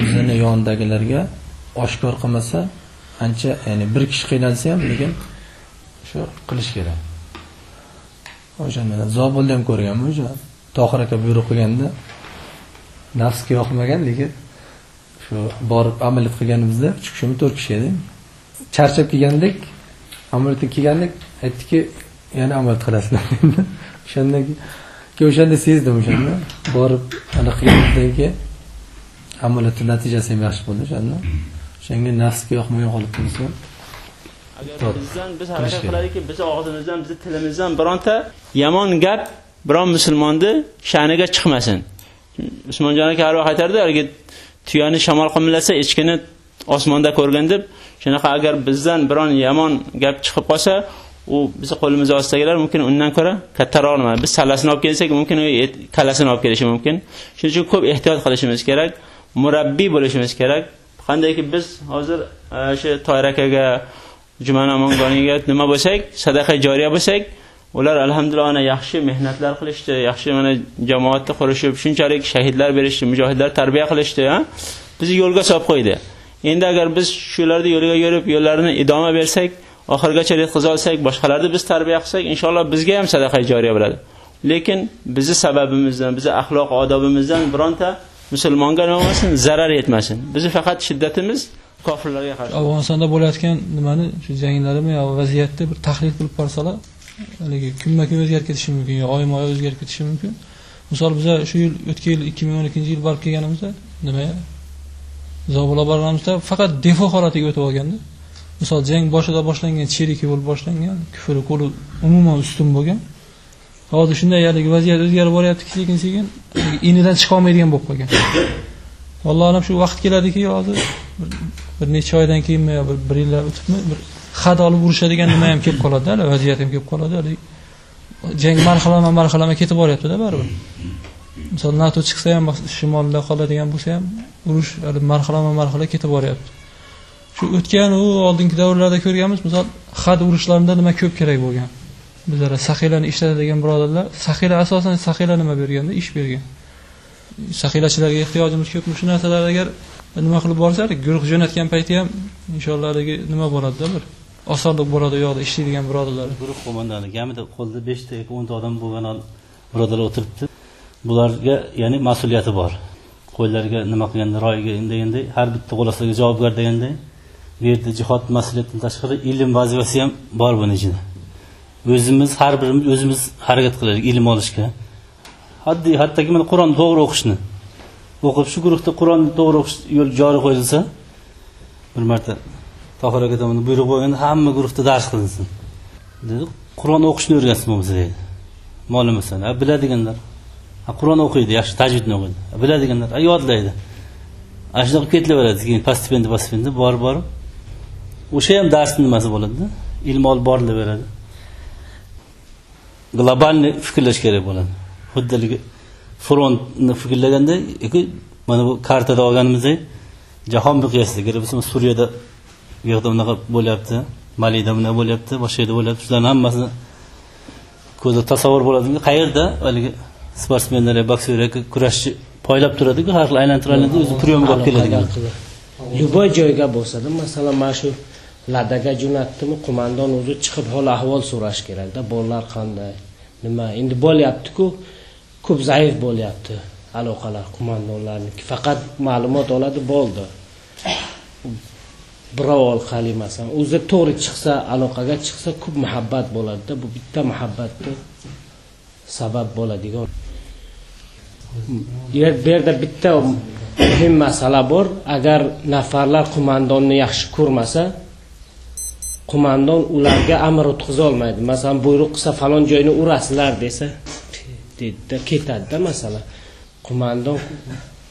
o'zini yonidagilarga oshkor qilmasa ancha ya'ni bir kishi qiynalsa ham lekin shu qilish kerak. O'shanda zobilni ham ko'rganman o'sha tohir aka buyruq qilganda nafsga yoqmagan lekin shu borib amaliyot qilganimizda uch kishimi to'rt kishi edi. Charchab kelgandik amaliyotga kelgandik aytdiki yana amaliyot qilasizlar o'shandan keyin o'shanda sezdim o'shanda borib anaqa qilganimizdan keyin amaliyotni natijasi ham yaxshi bo'ldi o'shanda. O'shanga nafsga yoqmagan holatda bo'lsa bizdan biz harakat qiladiki biz og'zimizdan bizni tilimizdan bironta yomon gap biron musulmonni sha'niga chiqmasin. Usmonjon aka har vaqt aytardi haligi tuyani shamol qimillasa echkini osmonda ko'rgin deb shunaqa agar bizdan biron yomon gap chiqib qolsa u bizni qo'limiz ostidagilar mumkin undan ko'ra kattaroq nima biz sallasini olib kelsak mumkin u kallasini olib kelishi mumkin. Shuning uchun ko'p ehtiyot qilishimiz kerak murabbiy bo'lishimiz kerak qandayki biz hozir e, o'sha toyrakaga akaga juman amongoniga nima bo'lsak sadaqa joriya bo'lsak ular alhamdulillah ana yaxshi mehnatlar qilishdi yaxshi mana jamoatni qurishib shunchalik shahidlar berishdi mujohidlar tarbiya qilishdi bizni yo'lga solib qo'ydi. Endi agar biz shularni yo'liga yurib yo'llarini idoma bersak oxirgacha yetkaza olsak boshqalarni biz tarbiya qilsak inshaalloh bizga ham sadaqa joriya bo'ladi. Lekin bizi sababimizdan bizi axloq odobimizdan bironta musulmonga nima bo'lmasin zarar yetmasin. Bizni faqat shiddatimiz kofirlarga qarshi. Afg'onistonda bo'layotgan nimani shu janglarimi yo vaziyatni bir tahlil qilib borsalar haligi kunma kun o'zgarib ketishi mumkin yo oyma oy o'zgarib ketishi mumkin. Misol biza shu yil o'tgan yil ikki ming o'n ikkinchi yil borib kelganimizda nima zobula borganimizda faqat defo holatiga o'tib olganda misol jang boshida boshlangan cheriki bo'lib boshlangan kufr qo'li umuman ustun bo'lgan hozir shunday haligi vaziyat o'zgarib boryaptiki sekin sekin inidan chiqolmaydigan bo'lib qolgan. Alloh alam shu vaqt keladiki hozir bir necha oydan keyinmi yo bir bir yillar o'tibmi bir xat olib urushadigan nima ham kelib qoladida vaziyat ham kelib qoladi jang marhalama marhalama ketib boryaptida baribir. Misol nato chiqsa ham shimolda qoladigan bo'lsa ham urush marhalama marhala ketib boryapti. Shu o'tgan u oldingi davrlarda ko'rganmiz misol xat urushlarida nima ko'p kerak bo'lgan? Bizlar saxiylarni ishlatadigan birodarlar saxiylar asosan saxiylar nima berganda? Ish bergan. Sahilachilarga ehtiyojimiz ko'pmi? Shu narsalar agar nima qilib borsak guruh jo'natgan payti ham inshaalloh haligi nima bo'ladida bir osonlik bo'ladi u yoqda ishlaydigan birodarlar. Guruh qo'mondoni kamida qo'lida beshta yoki o'nta odam bo'lgan birodarlar o'tiribdi. Bularga ya'ni mas'uliyati bor. Qo'llariga nima qilganda royiga deganday har bitta xulosaga javobgar deganday bu yerda jihod mas'uliyatidan tashqari ilm vazifasi ham bor buni ichida. O'zimiz har birimiz o'zimiz harakat qilaylik ilm olishga. Oddiy hattoki mana qur'onni to'g'ri o'qishni. O'qib shu guruhda qur'onni to'g'ri o'qish yo'l joriy qo'yilsa bir marta tohir aka tomonidan buyruq bo'lganda hamma guruhda dars qilinsin. Dedi qur'on o'qishni o'rgatsin bo'lmasa deydi ma'lum biladiganlar qur'on o'qiydi yaxshi tajvidni o'qiydi. Biladiganlar yodlaydi. Ana shunaqa ketilaveradi keyin postipenda postipenda borib borib. O'sha ham darsni nimasi bo'ladida? Ilm olib borilaveradi globalni fikrlash kerak bo'ladi. Xuddi haligi frontni fikrlaganda mana bu kartada olganimizdek jahon miqyosida kerak bo'lsa suriyada bu yoqda bunaqa bo'lyapti malida bunaqa bo'lyapti boshqa yerda bo'lyapti. Shularni hammasini ko'zda tasavvur bo'ladiki qayerda? Haligi sportsmenlar boksyor yoki kurashchi poylab turadiku har xil aylantirib aylantirib o'zi priyomga olib keladigan любой joyga bo'lsada masalan mana shu ladaga jo'natdimi? Qo'mondon o'zi chiqib hol ahvol so'rash kerakda. Bolalar qanday? Nima? Endi bo'lyaptiku. Ko'p zaif bo'lyapti. Aloqalar qo'mondonlarniki faqat ma'lumot oladi bo'ldi. Birov orqali masalan o'zi to'g'ri chiqsa aloqaga chiqsa ko'p muhabbat bo'ladida. Bu bitta muhabbatni sabab bo'ladigan. Bu yerda bitta muhim masala bor. Agar nafarlar qo'mondonni yaxshi ko'rmasa qo'mondon ularga amr o'tkazolmaydi. Masalan buyruq qilsa falon joyni urasizlar desa deydida ketadida masalan qo'mondon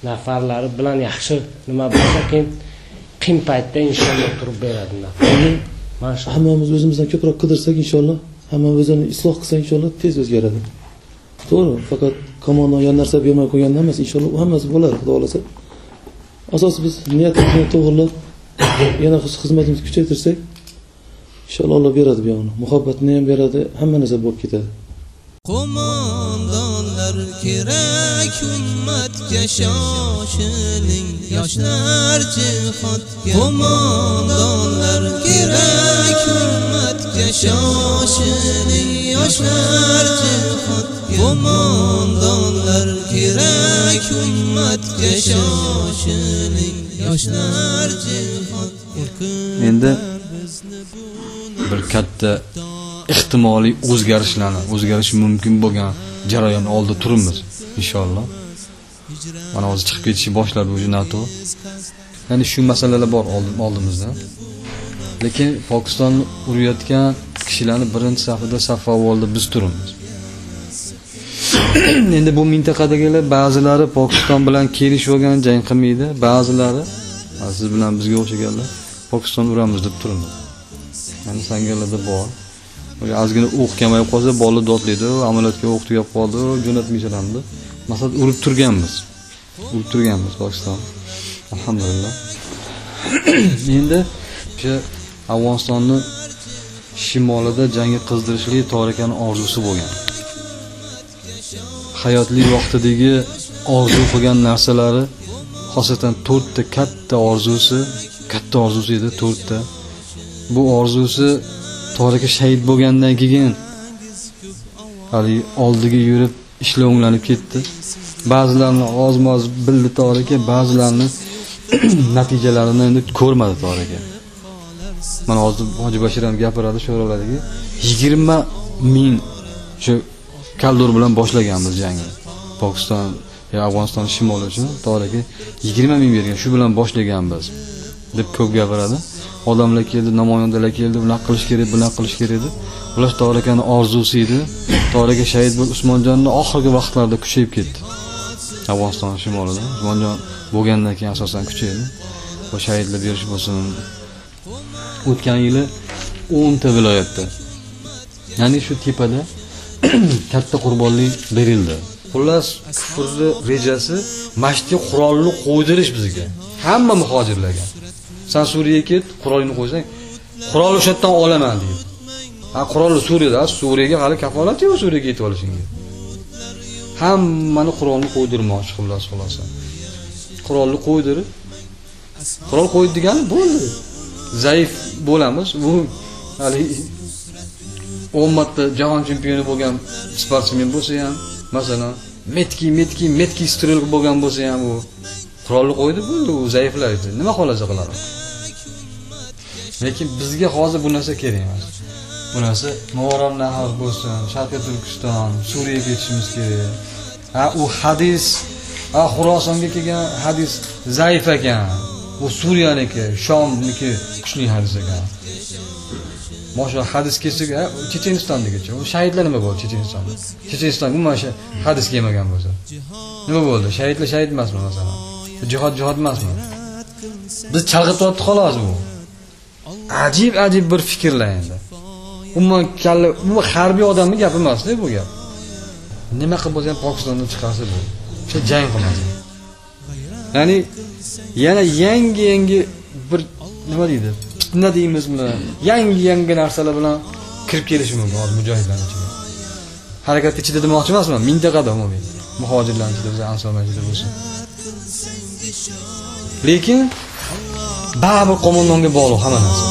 nafarlari bilan yaxshi nima bo'lsa keyin qiyin paytda inshaalloh turib beradi hammamiz o'zimizdan ko'proq qidirsak inshaalloh hamma o'zini isloh qilsa inshaalloh tez o'zgaradi. To'g'ri faqat qo'mondon yon narsa bermay qo'yganda emas inshaalloh u hammasi bo'ladi xudo xohlasa. Asosi biz niyatimizni to'g'irlab yana xizmatimizni kuchaytirsak inshaalloh alloh beradi bu yog'ini muhabbatni ham beradi? Hamma narsa bo'lib ketadi Qo'mondonlar kerak ummatga shoshiling yoshlar jihodga Qo'mondonlar kerak ummatga shoshiling yoshlar jihodga Qo'mondonlar kerak ummatga shoshiling yoshlar jihodga endi bir katta ehtimoliy o'zgarishlarni o'zgarishi mumkin bo'lgan jarayon oldida turibmiz inshaalloh. Mana hozir chiqib ketishni boshladi уже nato. Ya'ni shu masalalar bor oldimizda. Lekin pokistonni urayotgan kishilarni birinchi safida saf avvalda biz turibmiz. Endi bu mintaqadagilar ba'zilari pokiston bilan kelishib olgan jang qilmaydi. Ba'zilari siz bilan bizga o'xshaganlar pokiston uramiz deb turibmiz. Mana sangarlarda bor. Ozgina o'q kamayib qolsa bola dodlaydi. Amaliyotga o'q tugab qoldi. Jo'natmaysanlar deb masalan urib turganmiz. Urib turganmiz pokiston. Alhamdulillah. Endi o'sha afg'onistonni shimolida jangga qizdirishlik torikani orzusi bo'lgan. Hayotli vaqtidagi orzu qilgan narsalari xosatan to'rtta katta orzusi katta orzusi edi to'rtta. Bu orzusi torika shahid bo'lgandan keyin haligi oldiga yurib ishlar o'nglanib ketdi. Ba'zilarini ozmoz bildi torika ba'zilarini natijalarini endi ko'rmadi torika mana hozir hoji bashir ham gapiradi sho'roladagi yigirma ming shu kaldor bilan boshlaganmiz jangni pokiston yo afg'oniston shimoli uchun torika yigirma ming bergan shu bilan boshlaganmiz deb ko'p gapiradi. Odamlar keldi namoyandalar keldi bunaqa qilish kerak bunaqa qilish kerak deb ular torikani orzusi edi. Torika shahid bo'lib usmonjonni oxirgi vaqtlarda kuchayib ketdi. Afg'oniston shimolida. Usmonjon bo'lgandan keyin asosan kuchaydi. Va shahidlar berish bo'lsin. O'tgan yili o'nta viloyatda ya'ni shu tepada katta qurbonlik berildi. Xullas kufrni rejasi masjidga qurolni qo'ydirish bizga. Hamma muhojirlarga. San suriyaga ket qurolingni qo'ysang. Qurolni o'sha yerdan olaman deydi. Ha qurolni suriyada suriyaga hali kafolat yo'q suriyaga yetib olishingga. Hammani qurolni qo'ydirmoqchi xullas xulosa qurolni qo'ydirib qurol qo'ydi degani bo'ldi. Zaif bo'lamiz. Bu haligi o'n marta jahon chempioni bo'lgan sportsmen bo'lsa ham masalan metki metki metki strelka bo'lgan bo'lsa ham u qurolni qo'ydi bo'ldi u zaiflaydi nima xohlasa qiladi lekin bizga hozir bu narsa kerak emas. Bu narsa movarom nahar bo'lsin sharqiy turkiston suriyaga ketishimiz kerak. Ha u hadis ha xurosonga kelgan hadis zaif ekan. U suriyaniki shomniki kuchli hadis ekan. Boshqa hadis kelsak ha, u shahidlar nima bo'ldi chechenistonda chechenistonga umuman sha hadis kelmagan bo'lsa. Nima bo'ldi? Shahidlar shahid emasmi masalan? Jihod jihod emasmi? Biz chalg'ityapti xolos bu. Ajib ajib bir fikrlar endi. Umuman kalla umuman harbiy odamni gapi emasda bu gap. Nima qilib bo'lsa ham pokistondan chiqarsa bu o'sha jang qilmasin. Ya'ni yana yangi yangi bir nima deydi fitna deymizmi yangi yangi narsalar bilan kirib kelishi mumkin hozir mujohidlarni ichiga. Harakat ichida demoqchi emasman mintaqada umumiy muhojirlarni ichida bo'lsin ansorlar ichida bo'lsin. Lekin baribir qo'mondonga bog'liq hamma narsa.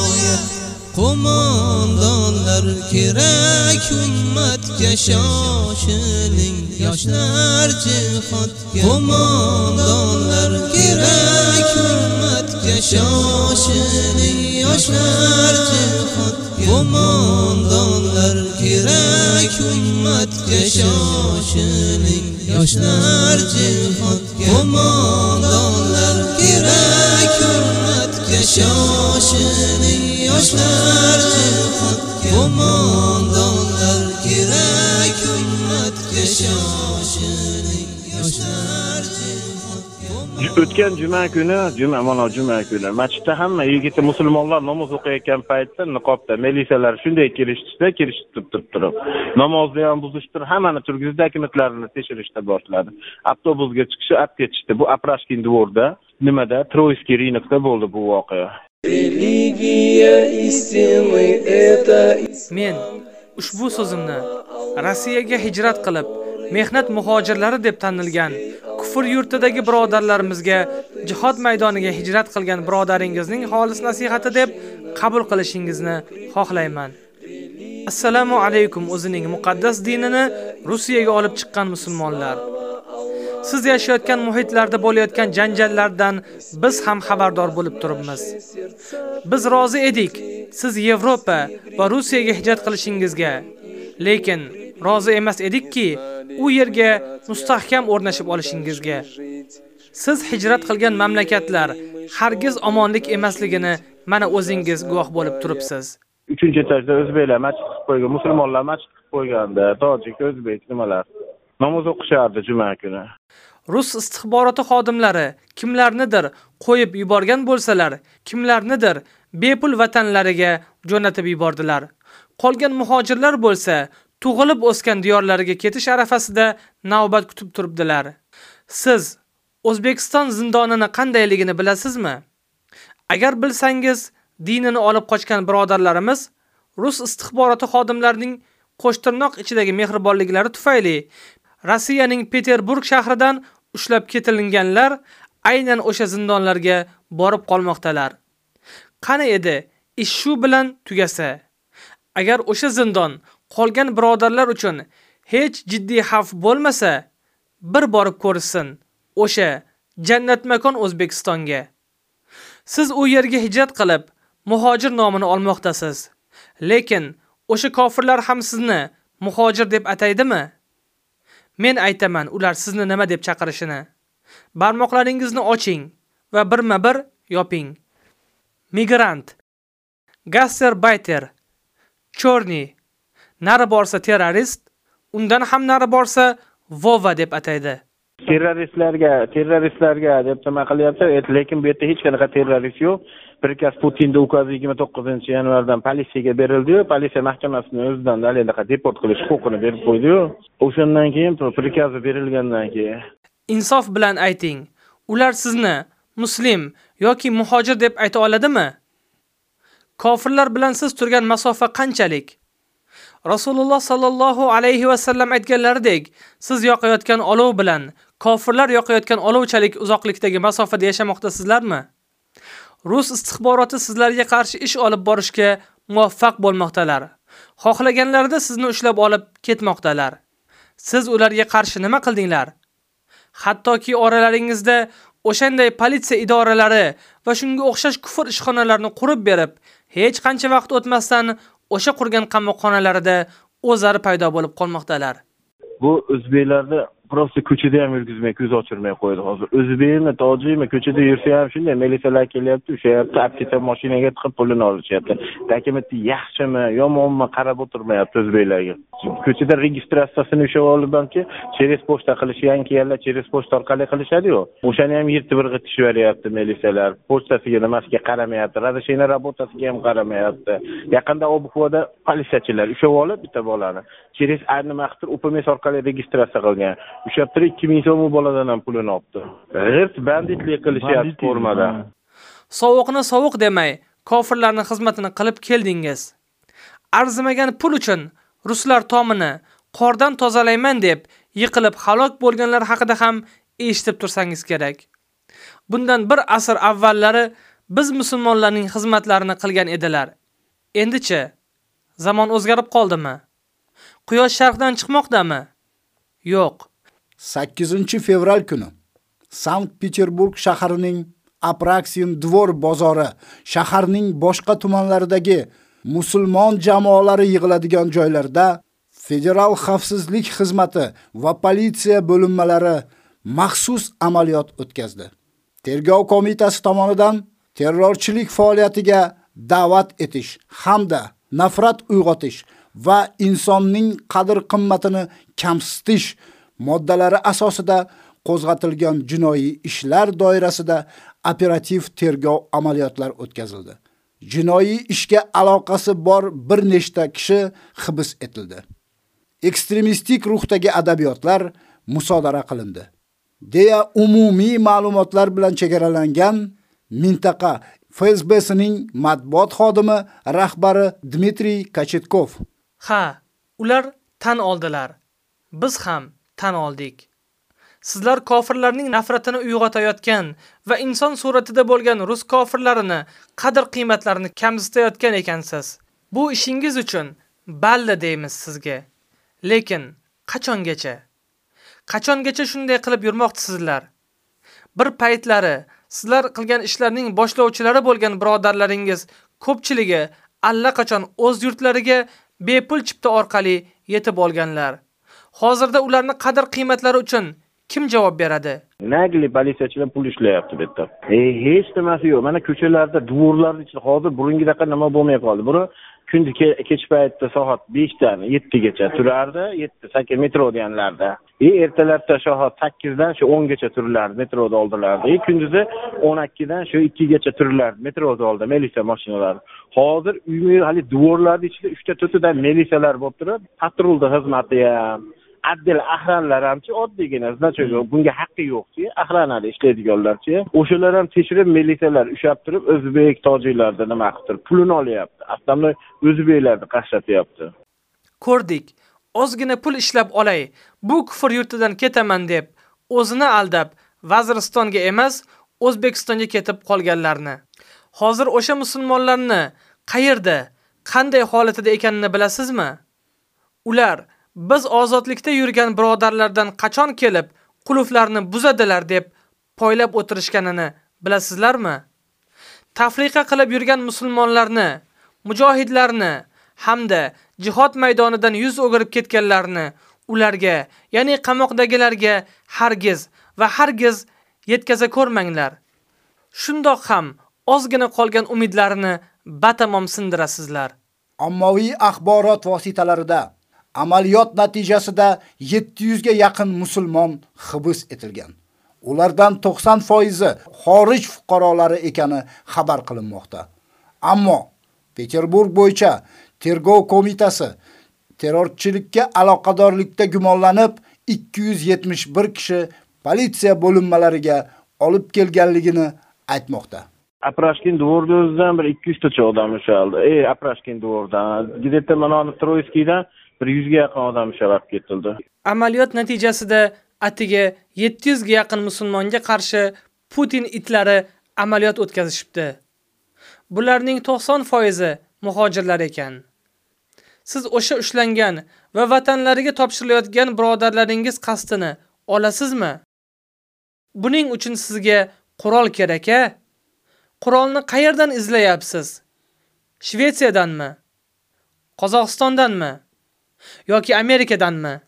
Qo'mondonlar kerak ummatga shoshiling. Yoshlar jihodga Qo'mondonlar kerak ummatga shoshiling. Yoshlar jihodga qo'mondonlar kerak ummatga shoshiling. Yoshlar jihodga qo'mondonlar kerak ummatga shoshiling yoshlar jihodga qo'mondonlar kerak ummatga shoshiling yoshlar o'tgan juma kuni juma mana juma kuni. Masjidda hamma yigiti musulmonlar namoz o'qiyotgan paytda niqobda. Militsiyalar shunday kelishdida kelishib turib turib namozni ham buzishdi hammani turgizdi dokumentlarini tekshirishda boshladi. Avtobusga chiqishi olib ketishdi. Bu aprashkin dvorda. Nimada? Troyskiy rinokda bo'ldi bu voqea men ushbu so'zimni rossiyaga hijrat qilib mehnat muhojirlari deb tanilgan kufr yurtidagi birodarlarimizga jihod maydoniga hijrat qilgan birodaringizning xolis nasihati deb qabul qilishingizni xohlayman assalomu alaykum o'zining muqaddas dinini Rossiyaga olib chiqqan musulmonlar. Siz yashayotgan muhitlarda bo'layotgan janjallardan biz ham xabardor bo'lib turibmiz. Biz rozi edik siz Yevropa va Rossiyaga hijrat qilishingizga. Lekin rozi emas edikki u yerga mustahkam o'rnashib olishingizga. Siz hijrat qilgan mamlakatlar hargiz omonlik emasligini mana o'zingiz guvoh bo'lib turibsiz. Uchinchi etajda o'zbeklar masjid qilib qo'ygan musulmonlar masjid qilib qo'yganda tojik o'zbek nimalar? Namoz o'qishardi juma kuni. Rus istixboroti xodimlari kimlarnidir qo'yib yuborgan bo'lsalar kimlarnidir bepul vatanlariga jo'natib yubordilar. Qolgan muhojirlar bo'lsa tug'ilib o'sgan diyorlariga ketish arafasida navbat kutib turibdilar. Siz o'zbekiston zindonini qandayligini bilasizmi? Agar bilsangiz dinini olib qochgan birodarlarimiz rus istixboroti xodimlarining qo'shtirnoq ichidagi mehribonliklari tufayli rossiyaning peterburg shahridan ushlab ketilinganlar aynan o'sha zindonlarga borib qolmoqdalar qani edi ish shu bilan tugasa agar o'sha zindon qolgan birodarlar uchun hech jiddiy xavf bo'lmasa bir borib ko'rsin o'sha jannatmakon O'zbekistonga. Siz u yerga hijrat qilib, muhojir nomini olmoqdasiz. Lekin o'sha kofirlar ham sizni muhojir deb ataydimi? Men aytaman, ular sizni nima deb chaqirishini. Barmoqlaringizni oching va birma-bir yoping. Migrant, gastarbeiter, chorni, nari borsa terrorist, undan ham nari borsa vova deb ataydi. terroristlarga terroristlarga deb nima qilyapti lekin bu yerda hech qanaqa terrorist yo'q prikaz putinni ukazi yigirma to'qqizinchi yanvardan politsiyaga berildiyu politsiya mahkamasini o'zidan anaqa deport qilish huquqini berib qo'ydiyu o'shandan keyin prikazi berilgandan keyin Insof bilan ayting, ular sizni muslim yoki muhojir deb ayta oladimi? Kofirlar bilan siz turgan masofa qanchalik? Rasululloh sallallohu alayhi va sallam aytganlaridek, siz yoqayotgan olov bilan kofirlar yoqayotgan olovchalik uzoqlikdagi masofada yashamoqdasizlarmi? Rus istixboroti sizlarga qarshi ish olib borishga muvaffaq bo'lmoqdalar. Xohlaganlarida sizni ushlab olib ketmoqdalar. Siz ularga qarshi nima qildinglar? Hattoki oralaringizda o'shanday politsiya idoralari va shunga o'xshash kufr ishxonalarini qurib berib, hech qancha vaqt o'tmasdan o'sha qurgan qamoqxonalarida o'zlari paydo bo'lib qolmoqdalar. bu o'zbeklarni просто ko'chada ham yurgizmay ko'z ochirmay qo'ydi hozir. O'zbekmi tojikmi ko'chada yursa ham shunday militsiyalar kelyapti ushlayapti olib ketib mashinaga tiqib pulini olishyapti. Dokumentni yaxshimi yomonmi qarab o'tirmayapti o'zbeklarga ko'chada registratsiyasini ushlab olibki через pochta qilish yangi kelganlar через pochta orqali qilishadiyu. O'shani ham yirtib irg'itib yuboryapti militsiyalar. Pochtasiga nimasiga qaramayapti разрешение работasiga ham qaramayapti. Yaqinda obxvoda politsiyachilar ushlab olib bitta bolani. Через nima qilib turib upms orqali registratsiya qilgan. Ushlab turib ikki ming so'm u boladan ham pulini olibdi g'irt banditlik qilishyapti formada Sovuqni sovuq demay, kofirlarning xizmatini qilib keldingiz. Arzimagan pul uchun ruslar tomini qordan tozalayman deb yiqilib halok bo'lganlar haqida ham eshitib tursangiz kerak. Bundan bir asr avvallari biz musulmonlarning xizmatlarini qilgan edilar. Endichi zamon o'zgarib qoldimi? Quyosh sharqdan chiqmoqdami? Yo'q. 8 fevral kuni Sankt Peterburg shahrining Apraksin Dvor bozori, shaharning boshqa tumanlaridagi musulmon jamoalari yig'iladigan joylarda Federal xavfsizlik xizmati va politsiya bo'linmalari maxsus amaliyot o'tkazdi. Tergov qo'mitasi tomonidan terrorchilik faoliyatiga da'vat etish hamda nafrat uyg'otish va insonning qadr-qimmatini kamsitish moddalari asosida qo'zg'atilgan jinoiy ishlar doirasida operativ tergov amaliyotlari o'tkazildi. Jinoiy ishga aloqasi bor bir nechta kishi hibs etildi. Ekstremistik ruhdagi adabiyotlar musodara qilindi. deya umumiy ma'lumotlar bilan chegaralangan mintaqa FSBsining matbuot xodimi rahbari Dmitriy Kachetkov. Ha, ular tan oldilar. Biz ham tan oldik. Sizlar kofirlarning nafratini uyg'otayotgan va inson suratida bo'lgan rus kofirlarini qadr-qiymatlarini kamsitayotgan ekansiz. Bu ishingiz uchun balla deymiz sizga. Lekin qachongacha? Qachongacha shunday qilib yurmoqchisizlar? Bir paytlari sizlar qilgan ishlarning boshlovchilari bo'lgan birodarlaringiz ko'pchiligi allaqachon o'z yurtlariga bepul chipta orqali yetib olganlar. Hozirda ularni qadr qiymatlari uchun kim javob beradi? Nagli politsiyachilar pul ishlayapti bu yerda. E, hech nimasi yo'q. Mana ko'chalarda, dvorlarda ichida hozir burungidaqa nima bo'lmay qoldi. Buni kundi kech paytda soat 5 dan 7 gacha turardi. 7 8 metro deganlarda. E ertalabda soat 8 dan shu 10 gacha turilardi, metroda oldilardi. E kunduzi 12 dan shu 2 gacha turilardi, metroda oldi militsiya mashinalari. Hozir uymi hali dvorlarda ichida 3 ta 4 ta militsiyalar bo'lib turib, patrulda xizmati ham addil ahranlar hamchi oddiygina значок bunga haqqi yo'qchi ahranada ishlaydiganlarchi o'shalar ham tekshirib militsiyalar ushlab turib o'zbek tojiklarni nima qilib turib pulini olyapti. Основной o'zbeklarni qashlatyapti ko'rdik ozgina pul ishlab olay bu kufr yurtidan ketaman deb o'zini aldab vaziristonga emas o'zbekistonga ketib qolganlarni. Hozir o'sha musulmonlarni qayerda qanday holatida ekanini bilasizmi? Ular biz ozodlikda yurgan birodarlardan qachon kelib quluflarni buzadilar deb poylab o'tirishganini bilasizlarmi? Tafriqa qilib yurgan musulmonlarni, mujohidlarni hamda jihod maydonidan yuz o'girib ketganlarni ularga, ya'ni qamoqdagilarga hargiz va hargiz yetkaza ko'rmanglar. Shundoq ham ozgina qolgan umidlarini batamom sindirasizlar. Ommaviy axborot vositalarida amaliyot natijasida 700 ga yaqin musulmon hibs etilgan. Ulardan 90 foizi xorij fuqarolari ekani xabar qilinmoqda. Ammo Peterburg bo'yicha tergov qo'mitasi terrorchilikka aloqadorlikda gumonlanib 271 kishi politsiya bo'linmalariga olib kelganligini aytmoqda. Aprashkin dvorida o'zidan bir 200 tacha odam ushaldi. Ey, Aprashkin dvordan, где-то Troyskiydan bir yuzga yaqin odam ushlab ketildi. Amaliyot natijasida atigi 700 ga yaqin musulmonga qarshi putin itlari amaliyot o'tkazishibdi. Bularning 90 foizi muhojirlar ekan. Siz o'sha ushlangan va vatanlariga topshirilayotgan birodarlaringiz qasdini olasizmi? Buning uchun sizga qurol kerak-a? Qurolni qayerdan izlayapsiz? Shvetsiyadanmi? Qozog'istondanmi? Yoki Amerikadanmi?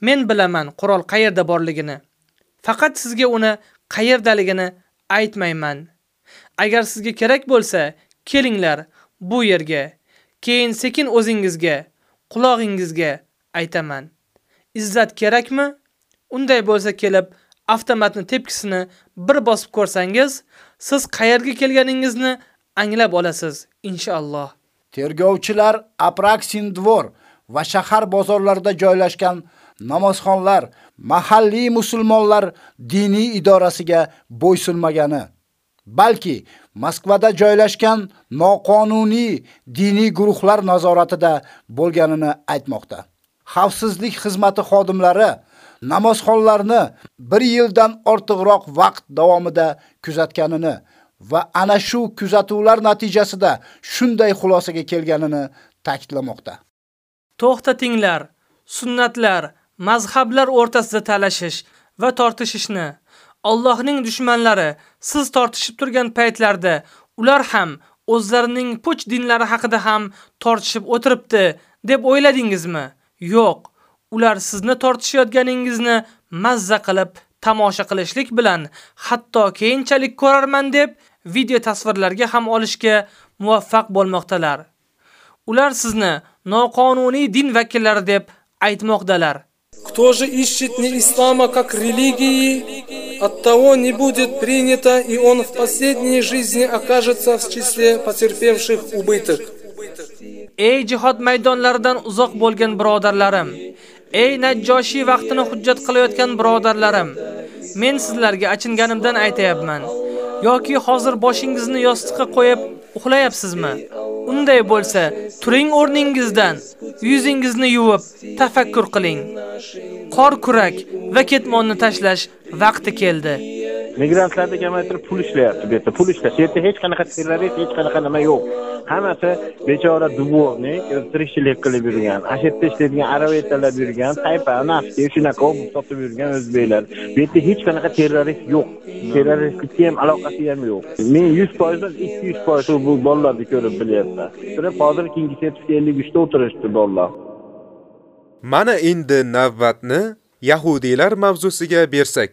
Men bilaman qurol qayerda borligini. Faqat sizga uni qayerdaligini aytmayman. Agar sizga kerak bo'lsa, kelinglar bu yerga. Keyin sekin o'zingizga, qulog'ingizga aytaman. Izzat kerakmi? Unday bo'lsa kelib avtomatni tepkisini bir bosib ko'rsangiz, siz qayerga kelganingizni anglab olasiz, inshaalloh. Tergovchilar Apraksin dvor va shahar bozorlarida joylashgan namozxonlar mahalliy musulmonlar diniy idorasiga bo'ysunmagani, balki Moskvada joylashgan noqonuniy diniy guruhlar nazoratida bo'lganini aytmoqda. Xavfsizlik xizmati xodimlari namozxonlarni 1 yildan ortiqroq vaqt davomida kuzatganini va ana shu kuzatuvlar natijasida shunday xulosaga kelganini ta'kidlamoqda. To'xtatinglar, sunnatlar, mazhablar o'rtasida talashish va tortishishni, Allohning dushmanlari siz tortishib turgan paytlarda ular ham o'zlarining puch dinlari haqida ham tortishib o'tiribdi deb o'yladingizmi? Yo'q. Ular sizni tortishayotganingizni mazza qilib tomosha qilishlik bilan hatto keyinchalik ko'rarman deb video tasvirlarga ham olishga muvaffaq bo'lmoqdalar. Ular sizni noqonuniy din vakillari deb aytmoqdalar. Кто же ищет не ислама как религии, от того не будет принято, и он в последней жизни окажется в числе потерпевших убыток. Ey jihod maydonlaridan uzoq bo'lgan birodarlarim, ey Najjoshi vaqtini hujjat qilayotgan birodarlarim, men sizlarga achinganimdan aytayapman. yoki hozir boshingizni yostiqqa qo'yib uxlayapsizmi? Unday bo'lsa, turing o'rningizdan, yuzingizni yuvib, tafakkur qiling. Qor kurak va ketmonni tashlash vaqti keldi. Migrantlarni kamaytirib pul ishlayapti bu yerda. Pul ishlash. Yerda hech qanaqa terrorist hech qanaqa nima yo'q. Hammasi bechora dubovnik tirikchilik qilib yurgan ana shu yerda ishlaydigan arava yurgan taypa nafti shunaqa sotib yurgan o'zbeklar. Bu yerda hech qanaqa terrorist yo'q. Terroristlikka ham aloqasi ham yo'q. Men yuz foizdan ikki yuz foiz bu bolalarni ko'rib bilyapman. Turib hozir kingisetovda ellik uchda o'tirishdi bolalar. Mana endi navbatni yahudiylar mavzusiga bersak.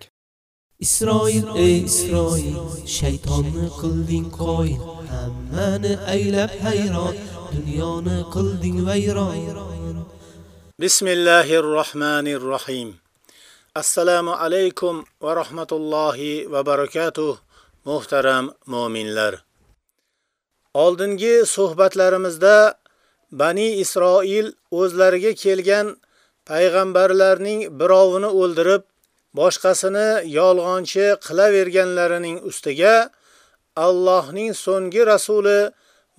Isroil ey Isroil shaytonni qilding qoy. Hammani aylab hayron dunyoni qilding vayron. Bismillahir Rahmanir Rahim Assalomu alaykum va rahmatullohi va barakatuh muhtaram mu'minlar Oldingi suhbatlarimizda Bani Isroil o'zlariga kelgan payg'ambarlarning birovini o'ldirib boshqasini yolg'onchi qilaverganlarining ustiga Allohning so'nggi rasuli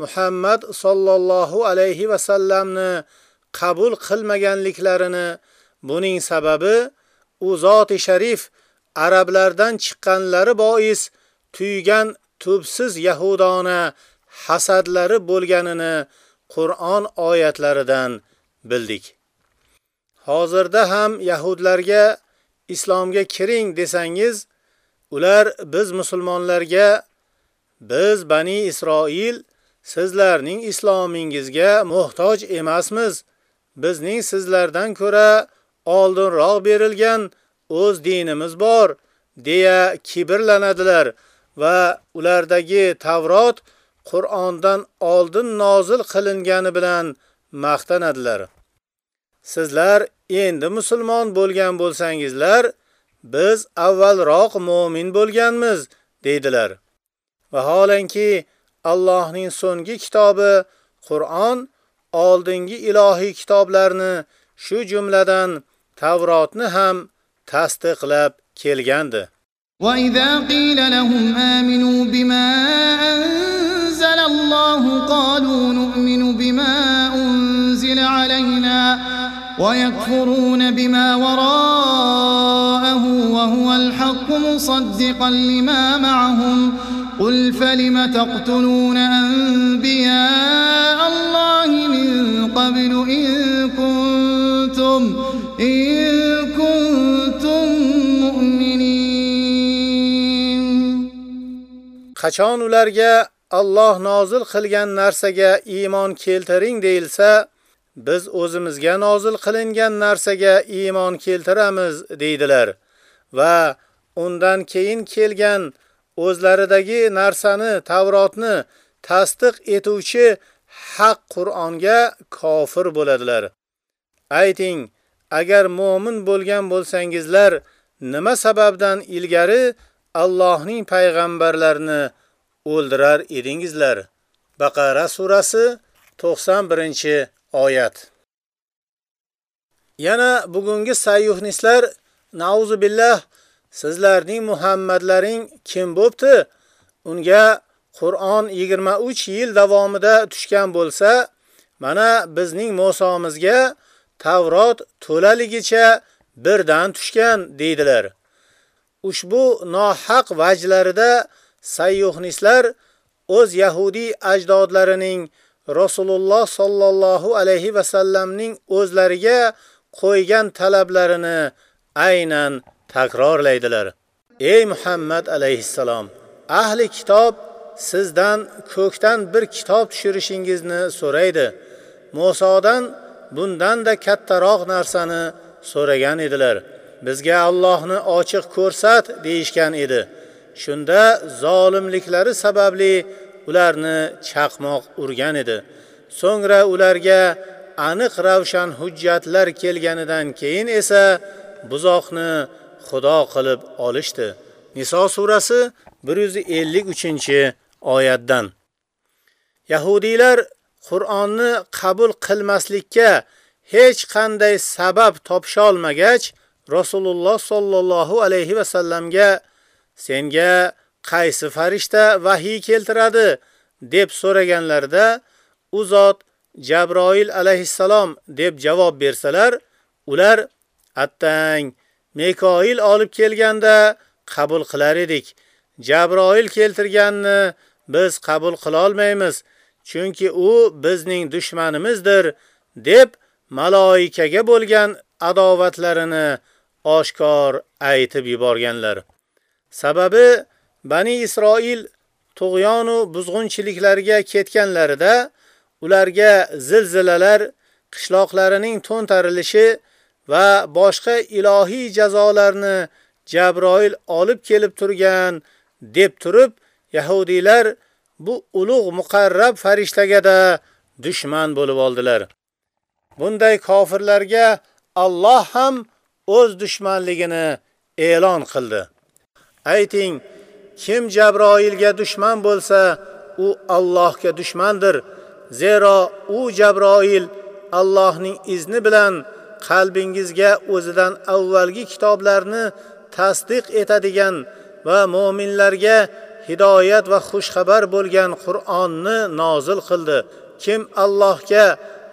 Muhammad sallallohu alayhi va sallamni qabul qilmaganliklarini buning sababi u zoti sharif arablardan chiqqanlari bois tuygan tubsiz yahudona hasadlari bo'lganini Qur'on oyatlaridan bildik. Hozirda ham yahudlarga islomga kiring desangiz, ular biz musulmonlarga biz Bani Isroil sizlarning islomingizga muhtoj emasmiz. Bizning sizlardan ko'ra oldinroq berilgan o'z dinimiz bor deya kibrlanadilar va ulardagi Tavrot Qur'ondan oldin nozil qilingani bilan maqtanadilar. Sizlar endi musulmon bo'lgan bo'lsangizlar, biz avvalroq mu'min bo'lganmiz, deydilar. Vaholanki Allohning so'nggi kitobi Qur'on oldingi ilohiy kitoblarni, shu jumladan Tavrotni ham tasdiqlab kelgandi. وإذا قيل لهم آمنوا بما أنزل الله قالوا ويكفرون بما وراءه وهو الحق مصدقا لما معهم. قل فلم تقتلون أنبياء الله من قبل إن كنتم إن كنتم مؤمنين؟ Qachon ularga Alloh nozil qilgan narsaga iymon keltiring deilsa, biz o'zimizga nozil qilingan narsaga iymon keltiramiz deydilar va undan keyin kelgan o'zlaridagi narsani Tavrotni tasdiq etuvchi haq Qur'onga kofir bo'ladilar. Ayting, agar mu'min bo'lgan bo'lsangizlar, nima sababdan ilgari Allohning payg'ambarlarini o'ldirar edingizlar? Baqara surasi 91 oyat. Yana bugungi sayyuhnislar nauzu billah sizlarning Muhammadlaring kim bo'pti? Unga Qur'on 23 yil davomida tushgan bo'lsa, mana bizning Musomizga Tavrot to'laligicha birdan tushgan deydilar. Ushbu nohaq vajlarida sayyuhnislar o'z yahudi ajdodlarining Rasululloh sallallohu alayhi va sallamning o'zlariga qo'ygan talablarini aynan takrorlaydilar. ey Muhammad alayhissalom ahli kitob sizdan ko'kdan bir kitob tushirishingizni so'raydi. Musodan bundan-da kattaroq narsani so'ragan edilar. Bizga Allohni ochiq ko'rsat deyishgan edi. Shunda zolimliklari sababli ularni chaqmoq urgan edi. So'ngra ularga aniq ravshan hujjatlar kelganidan keyin esa buzoqni xudo qilib olishdi. Niso surasi 153 oyatdan. Yahudiylar qur'onni qabul qilmaslikka hech qanday sabab topisholmagach rasululloh sollallohu alayhi vasallamga senga qaysi farishta vahiy keltiradi deb so'raganlarida u zot Jabroil alayhissalom deb javob bersalar, ular attang Mikoil olib kelganda qabul qilar edik. Jabroil keltirganni biz qabul qila olmaymiz, chunki u bizning dushmanimizdir deb maloikaga bo'lgan adovatlarini oshkor aytib yuborganlar. Sababi Bani Isroil tug'yonu va buzg'unchiliklarga ketganlarida ularga zilzilalar, qishloqlarining to'ntarilishi va boshqa ilohiy jazolarni Jabroil olib kelib turgan deb turib, yahudiylar bu ulug' muqarrab farishtaga da dushman bo'lib oldilar. Bunday kofirlarga Alloh ham o'z dushmanligini e'lon qildi. Ayting, kim Jabroilga dushman bo'lsa, u Allohga dushmandir. Zero u Jabroil Allohning izni bilan qalbingizga o'zidan avvalgi kitoblarni tasdiq etadigan va mu'minlarga hidoyat va xushxabar bo'lgan Qur'onni nozil qildi. Kim Allohga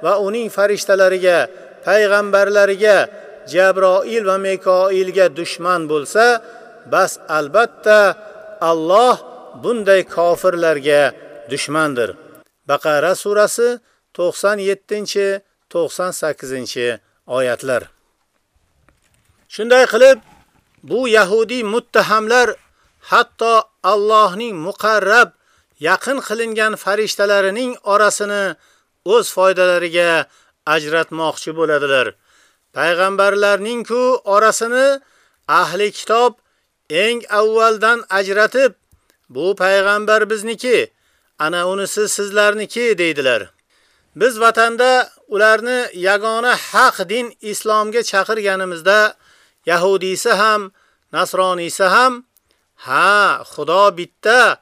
va uning farishtalariga, payg'ambarlariga, Jabroil va Mikoilga dushman bo'lsa, bas albatta Alloh bunday kofirlarga dushmandir. Baqara surasi 97-98 oyatlar. Shunday qilib, bu yahudi muttahamlar hatto Allohning muqarrab yaqin qilingan farishtalarining orasini o'z foydalariga ajratmoqchi bo'ladilar. Payg'ambarlarning ku orasini ahli kitob eng avvaldan ajratib, bu payg'ambar bizniki, ana unisi sizlarniki deydilar. Biz vatanda ularni yagona haq din islomga chaqirganimizda yahudiysi ham, nasroniysi ham ha, Xudo bitta,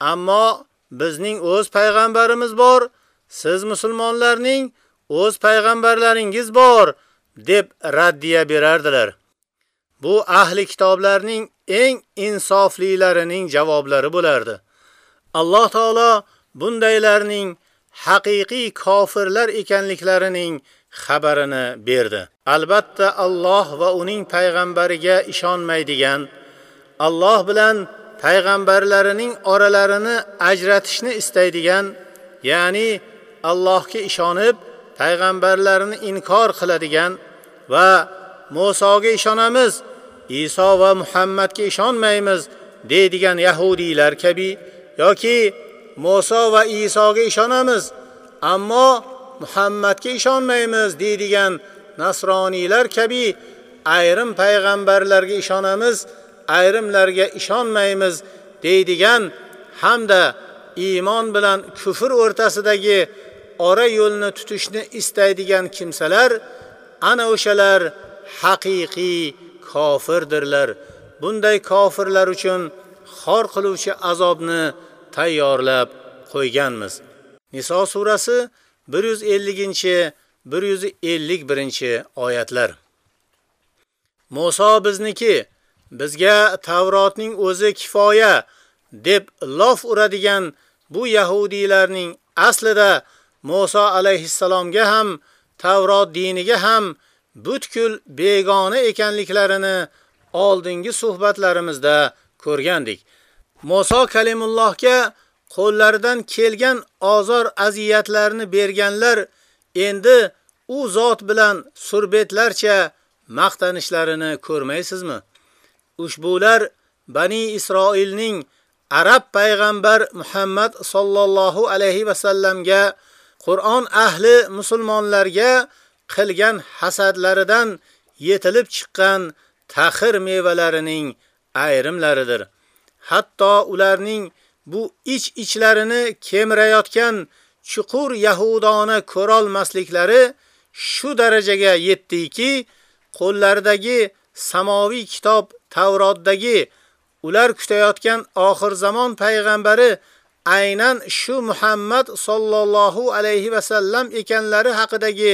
ammo bizning o'z payg'ambarimiz bor, siz musulmonlarning o'z payg'ambarlaringiz bor deb raddiya berardilar. Bu ahli kitoblarning eng insoflilarining javoblari bo'lardi. Alloh taolo bundaylarning haqiqiy kofirlar ekanliklarining xabarini berdi. Albatta Alloh va uning payg'ambariga ishonmaydigan, Alloh bilan payg'ambarlarining oralarini ajratishni istaydigan, ya'ni Allohga ishonib, payg'ambarlarini inkor qiladigan va Musoga ishonamiz, Iso va Muhammadga ishonmaymiz deydigan yahudiylar kabi yoki Musa va Isoga ishonamiz, ammo Muhammadga ishonmaymiz deydigan nasroniylar kabi ayrim payg'ambarlarga ishonamiz, ayrimlarga ishonmaymiz deydigan hamda iymon bilan kufr o'rtasidagi ora yo'lni tutishni istaydigan kimsalar ana o'shalar haqiqiy kofirdirlar. Bunday kofirlar uchun xor qiluvchi azobni tayyorlab qo'yganmiz. Niso surasi 150-151 oyatlar. Musa bizniki, bizga Tavrotning o'zi kifoya deb lof uradigan bu yahudiylarning aslida Musa alayhissalomga ham Tavrot diniga ham butkul begona ekanliklarini oldingi suhbatlarimizda ko'rgandik. Musa kalimullohga qo'llaridan kelgan azor aziyatlarni berganlar endi u zot bilan surbetlarcha maqtanishlarini ko'rmaysizmi? Ushbular Bani Isroilning arab payg'ambar Muhammad sallallohu alayhi va sallamga Qur'on ahli musulmonlarga qilgan hasadlaridan yetilib chiqqan taxir mevalarining ayrimlaridir. Hatto ularning bu ich-ichlarini kemirayotgan chuqur yahudona ko'rolmasliklari shu darajaga yetdiki, qo'llaridagi samoviy kitob Tavrotdagi ular kutayotgan oxir zamon payg'ambari aynan shu Muhammad sallallohu alayhi va sallam ekanlari haqidagi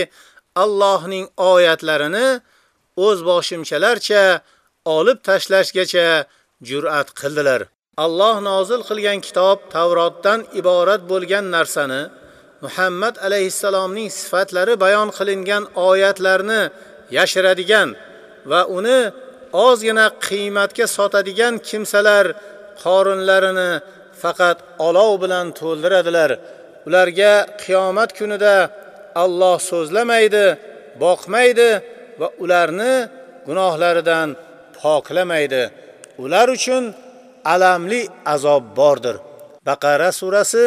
Allohning oyatlarini o'z boshimchalarcha olib tashlashgacha jur'at qildilar. Alloh nozil qilgan kitob Tavrotdan iborat bo'lgan narsani Muhammad alayhissalomning sifatlari bayon qilingan oyatlarni yashiradigan va uni ozgina qiymatga sotadigan kimsalar qorinlarini faqat olov bilan to'ldiradilar. Ularga qiyomat kunida Alloh so'zlamaydi, boqmaydi va ularni gunohlaridan poklamaydi. Ular uchun alamli azob bordir. Baqara surasi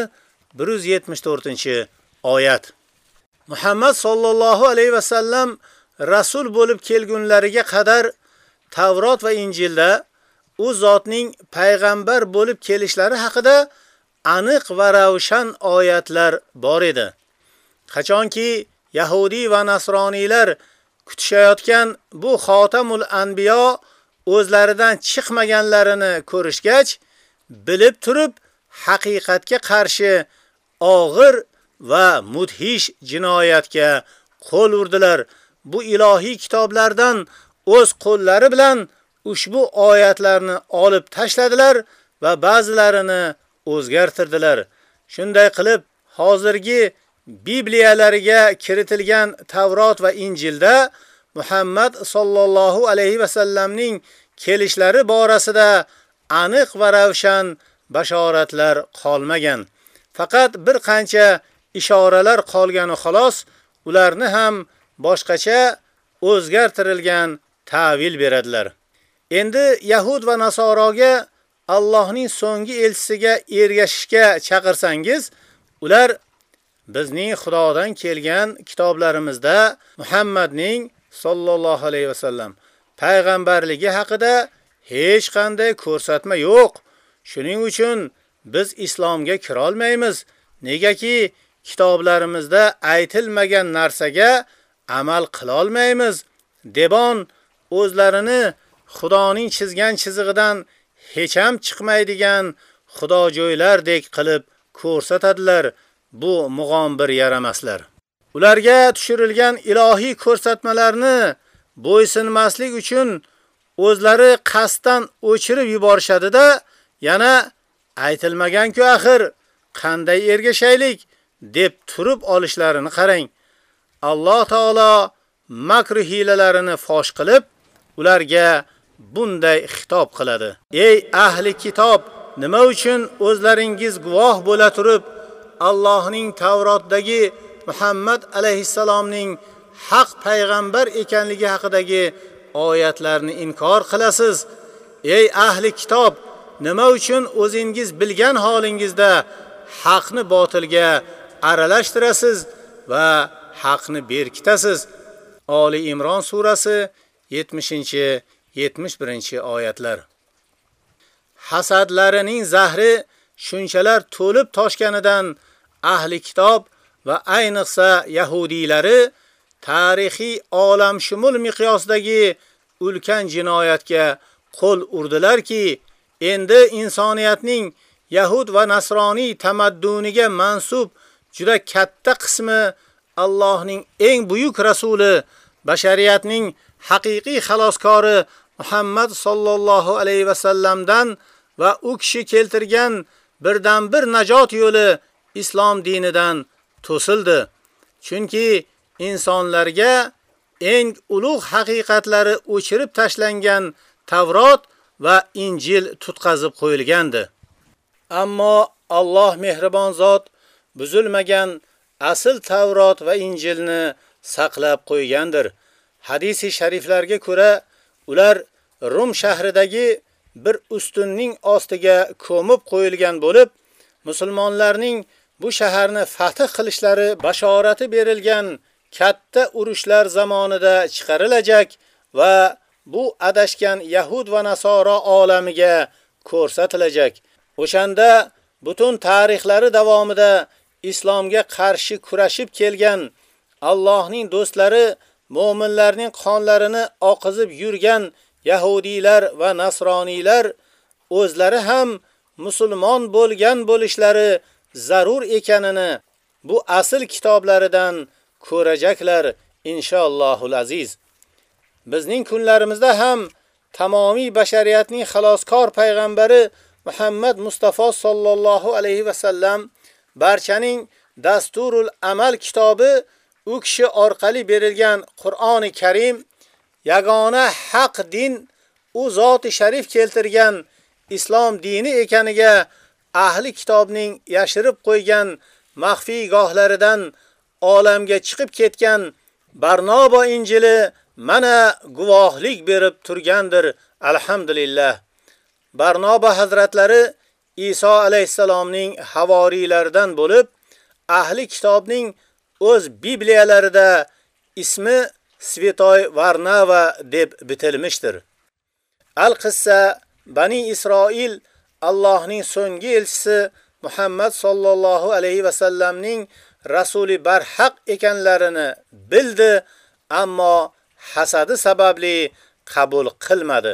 174-oyat. Muhammad sallallohu alayhi va sallam rasul bo'lib kelgunlariga qadar Tavrot va Injilda u zotning payg'ambar bo'lib kelishlari haqida aniq va ravshan oyatlar bor edi. Qachonki Yahudi va Nasroniylar kutishayotgan bu xotamul anbiyo o'zlaridan chiqmaganlarini ko'rishgach, bilib turib haqiqatga qarshi og'ir va mudhish jinoyatga qo'l urdilar. Bu ilohiy kitoblardan o'z qo'llari bilan ushbu oyatlarni olib tashladilar va ba'zilarini o'zgartirdilar. Shunday qilib, hozirgi Bibliyalariga kiritilgan Tavrot va Injilda Muhammad sallallohu alayhi va sallamning kelishlari borasida aniq va ravshan bashoratlar qolmagan. Faqat bir qancha ishoralar qolgani xolos, ularni ham boshqacha o'zgartirilgan ta'vil beradilar. Endi Yahud va Nasoroga Allohning so'nggi elchisiga ergashishga chaqirsangiz, ular bizning Xudodan kelgan kitoblarimizda Muhammadning sallallohu alayhi vasallam payg'ambarligi haqida hech qanday ko'rsatma yo'q. Shuning uchun biz islomga kira olmaymiz. Negaki kitoblarimizda aytilmagan narsaga amal qila olmaymiz. Debon o'zlarini Xudoning chizgan chizig'idan hech ham chiqmaydigan xudojoylardek qilib ko'rsatadilar. Bu mug'ombir yaramaslar. Ularga tushirilgan ilohiy ko'rsatmalarni bo'ysinmaslik uchun o'zlari qasddan o'chirib yuborishadi-da, yana aytilmagan-ku axir qanday ergashaylik deb turib olishlarini qarang. Alloh taolo makr hilalarini fosh qilib, ularga bunday xitob qiladi. Ey ahli kitob, nima uchun o'zlaringiz guvoh bo'la turib Allohning Tavrotdagi Muhammad alayhissalomning haq payg'ambar ekanligi haqidagi oyatlarni inkor qilasiz? Ey ahli kitob, nima uchun o'zingiz bilgan holingizda haqni botilga aralashtirasiz va haqni berkitasiz? Oli Imron surasi 70-71 oyatlar. Hasadlarining zahri shunchalar to'lib toshganidan ahli kitob va ayniqsa yahudiylari tarixiy olamshumul miqyosdagi ulkan jinoyatga qo'l urdilarki, endi insoniyatning yahud va nasroniy tamadduniga mansub juda katta qismi Allohning eng buyuk rasuli, bashariyatning haqiqiy xaloskori Muhammad sallallohu alayhi va sallamdan va u kishi keltirgan birdan bir najot yo'li islom dinidan to'sildi. Chunki insonlarga eng ulug' haqiqatlari o'chirib tashlangan Tavrot va Injil tutqazib qo'yilgandi. Ammo Alloh mehribon zot buzilmagan asl Tavrot va Injilni saqlab qo'ygandir. Hadisi shariflarga ko'ra, ular Rum shahridagi bir ustunning ostiga ko'mib qo'yilgan bo'lib, musulmonlarning bu shaharni fath qilishlari bashorati berilgan katta urushlar zamonida chiqarilajak va bu adashgan Yahud va Nasoro olamiga ko'rsatilajak. O'shanda butun tarixlari davomida islomga qarshi kurashib kelgan Allohning do'stlari mu'minlarning qonlarini oqizib yurgan yahudiylar va nasroniylar o'zlari ham musulmon bo'lgan bo'lishlari zarur ekanini bu asl kitoblaridan ko'rajaklar inshaallohul aziz. Bizning kunlarimizda ham tamomiy bashariyatning xaloskor payg'ambari Muhammad Mustafa sallallohu alayhi va sallam barchaning dasturul amal kitobi u kishi orqali berilgan Qur'oni Karim yagona haq din u zoti sharif keltirgan islom dini ekaniga ahli kitobning yashirib qo'ygan maxfiy gohlaridan olamga chiqib ketgan Barnobo Injili mana guvohlik berib turgandir. Alhamdulillah. Barnoba hazratlari Iso alayhisalomning havoriylaridan bo'lib, ahli kitobning o'z Bibliyalarida ismi Svetoy Varnava deb bitilmishdir. Al-qissa Bani Isroil Allohning so'nggi elchisi Muhammad sallallohu alayhi va sallamning rasuli barhaq ekanlarini bildi, ammo hasadi sababli qabul qilmadi.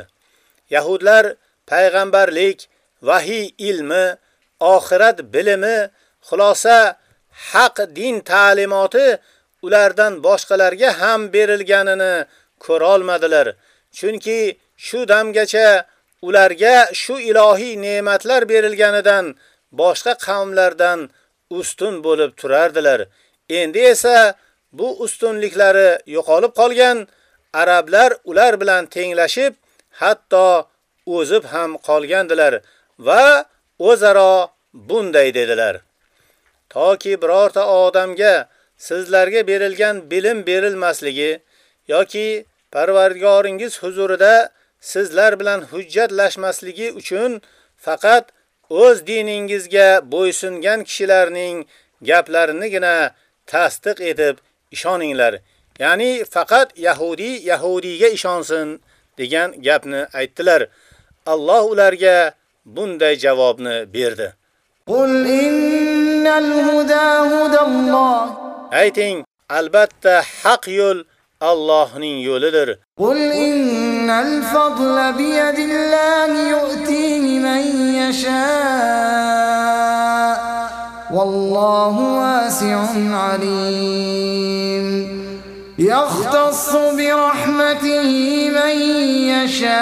Yahudlar payg'ambarlik, vahiy ilmi, oxirat bilimi, xulosa haq din ta'limoti ulardan boshqalarga ham berilganini ko'ra olmadilar. Chunki shu damgacha ularga shu ilohiy ne'matlar berilganidan boshqa qavmlardan ustun bo'lib turardilar. Endi esa bu ustunliklari yo'qolib qolgan arablar ular bilan tenglashib, hatto o'zib ham qolgandilar va o'zaro bunday dedilar: Toki birorta odamga sizlarga berilgan bilim berilmasligi yoki Parvardigoringiz huzurida sizlar bilan hujjatlashmasligi uchun faqat o'z diningizga bo'ysungan kishilarning gaplarinigina tasdiq etib ishoninglar. Ya'ni faqat Yahudi yahudiyga ishonsin degan gapni aytdilar. Alloh ularga bunday javobni berdi. Qul innal huda hudalloh Ayting, albatta haq yo'l Allohning yo'lidir. Qul innal fadla bi yadillahi yu'tihi man yasha. Wallohu wasi'un alim. يختص برحمته من يشاء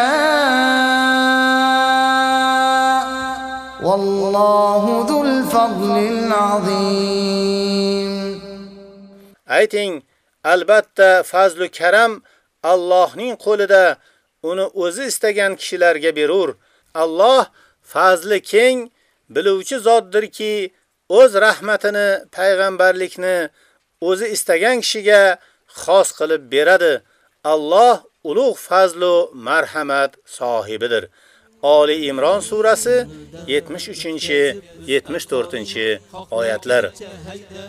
والله ذو الفضل العظيم Ayting, albatta fazlu karam Allohning qo'lida uni o'zi istagan kishilarga berur. Alloh fazli keng, biluvchi zotdirki, o'z rahmatini, payg'ambarlikni o'zi istagan kishiga xos qilib beradi. Alloh ulug' fazlu marhamat sohibidir. Oli Imron surasi 73-74 oyatlar.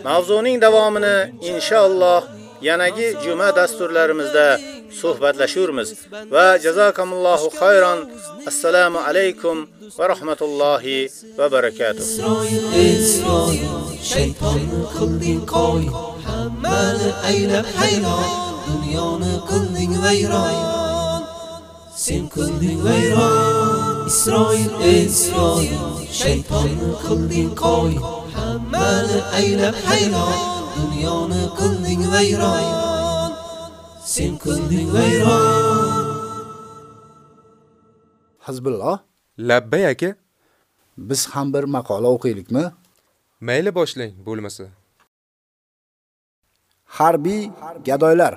Mavzuning davomini inshaalloh yanagi juma dasturlarimizda suhbatlashurmiz va jazakumullohu xayron. Assalomu alaykum va rahmatullohi va barakatuh. Shaytonni qilding qo'y, hammani aylab hayron, dunyoni qilding vayron. Sen qilding vayron. Isroil, Isroil, shaytonni qilding qo'y, hammani aylab hayron, dunyoni qilding vayron. Sen qilding vayron. Hizbulloh. Labbay aka. Biz ham bir maqola o'qiylikmi? Mayli boshlang, bo'lmasa. Harbiy gadoylar.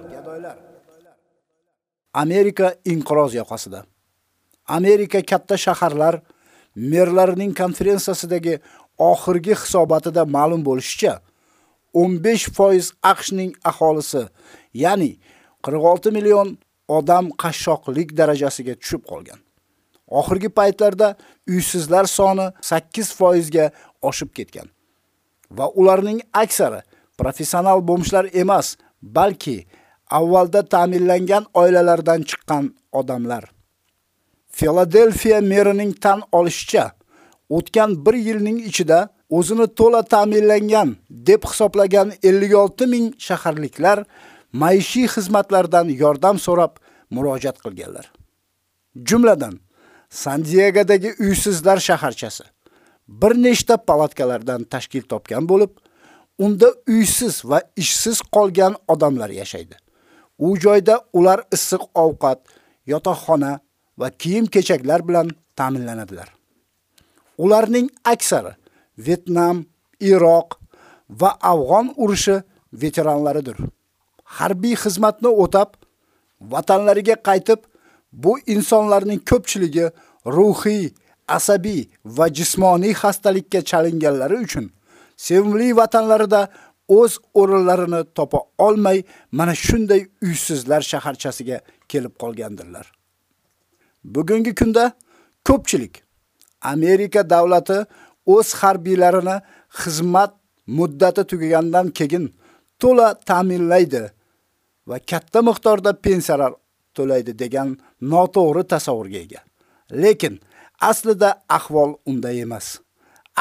Amerika inqiroz yoqasida. Amerika katta shaharlar merlarining konferensiyasidagi oxirgi hisobotida ma'lum bo'lishicha, 15% AQShning aholisi, ya'ni 46 million odam qashshoqlik darajasiga tushib qolgan. Oxirgi paytlarda uysizlar soni 8% ga oshib ketgan. Va ularning aksari professional bomshlar emas, balki avvalda ta'minlangan oilalardan chiqqan odamlar. Filadelfiya merining tan olishicha, o'tgan 1 yilning ichida o'zini to'la ta'minlangan deb hisoblagan 56 ming shaharliklar maishiy xizmatlardan yordam so'rab murojaat qilganlar. Jumladan, San-Diegodagi uysizlar shaharchasi bir nechta palatkalardan tashkil topgan bo'lib, unda uysiz va ishsiz qolgan odamlar yashaydi. U joyda ular issiq ovqat, yotoqxona va kiyim-kechaklar bilan ta'minlanadilar. Ularning aksari Vietnam, Iroq va Afg'on urushi veteranlaridir. Harbiy xizmatni o'tab, vatanlariga qaytib, bu insonlarning ko'pchiligi ruhiy, asabiy va jismoniy xastalikka chalinganlari uchun sevimli vatanlarida o'z o'rinlarini topa olmay, mana shunday uysizlar shaharchasiga kelib qolgandirlar. Bugungi kunda ko'pchilik Amerika davlati o'z harbiylarini xizmat muddati tugagandan keyin to'la ta'minlaydi va katta miqdorda pensiyalar to'laydi degan noto'g'ri tasavvurga ega. Lekin aslida ahvol unday emas.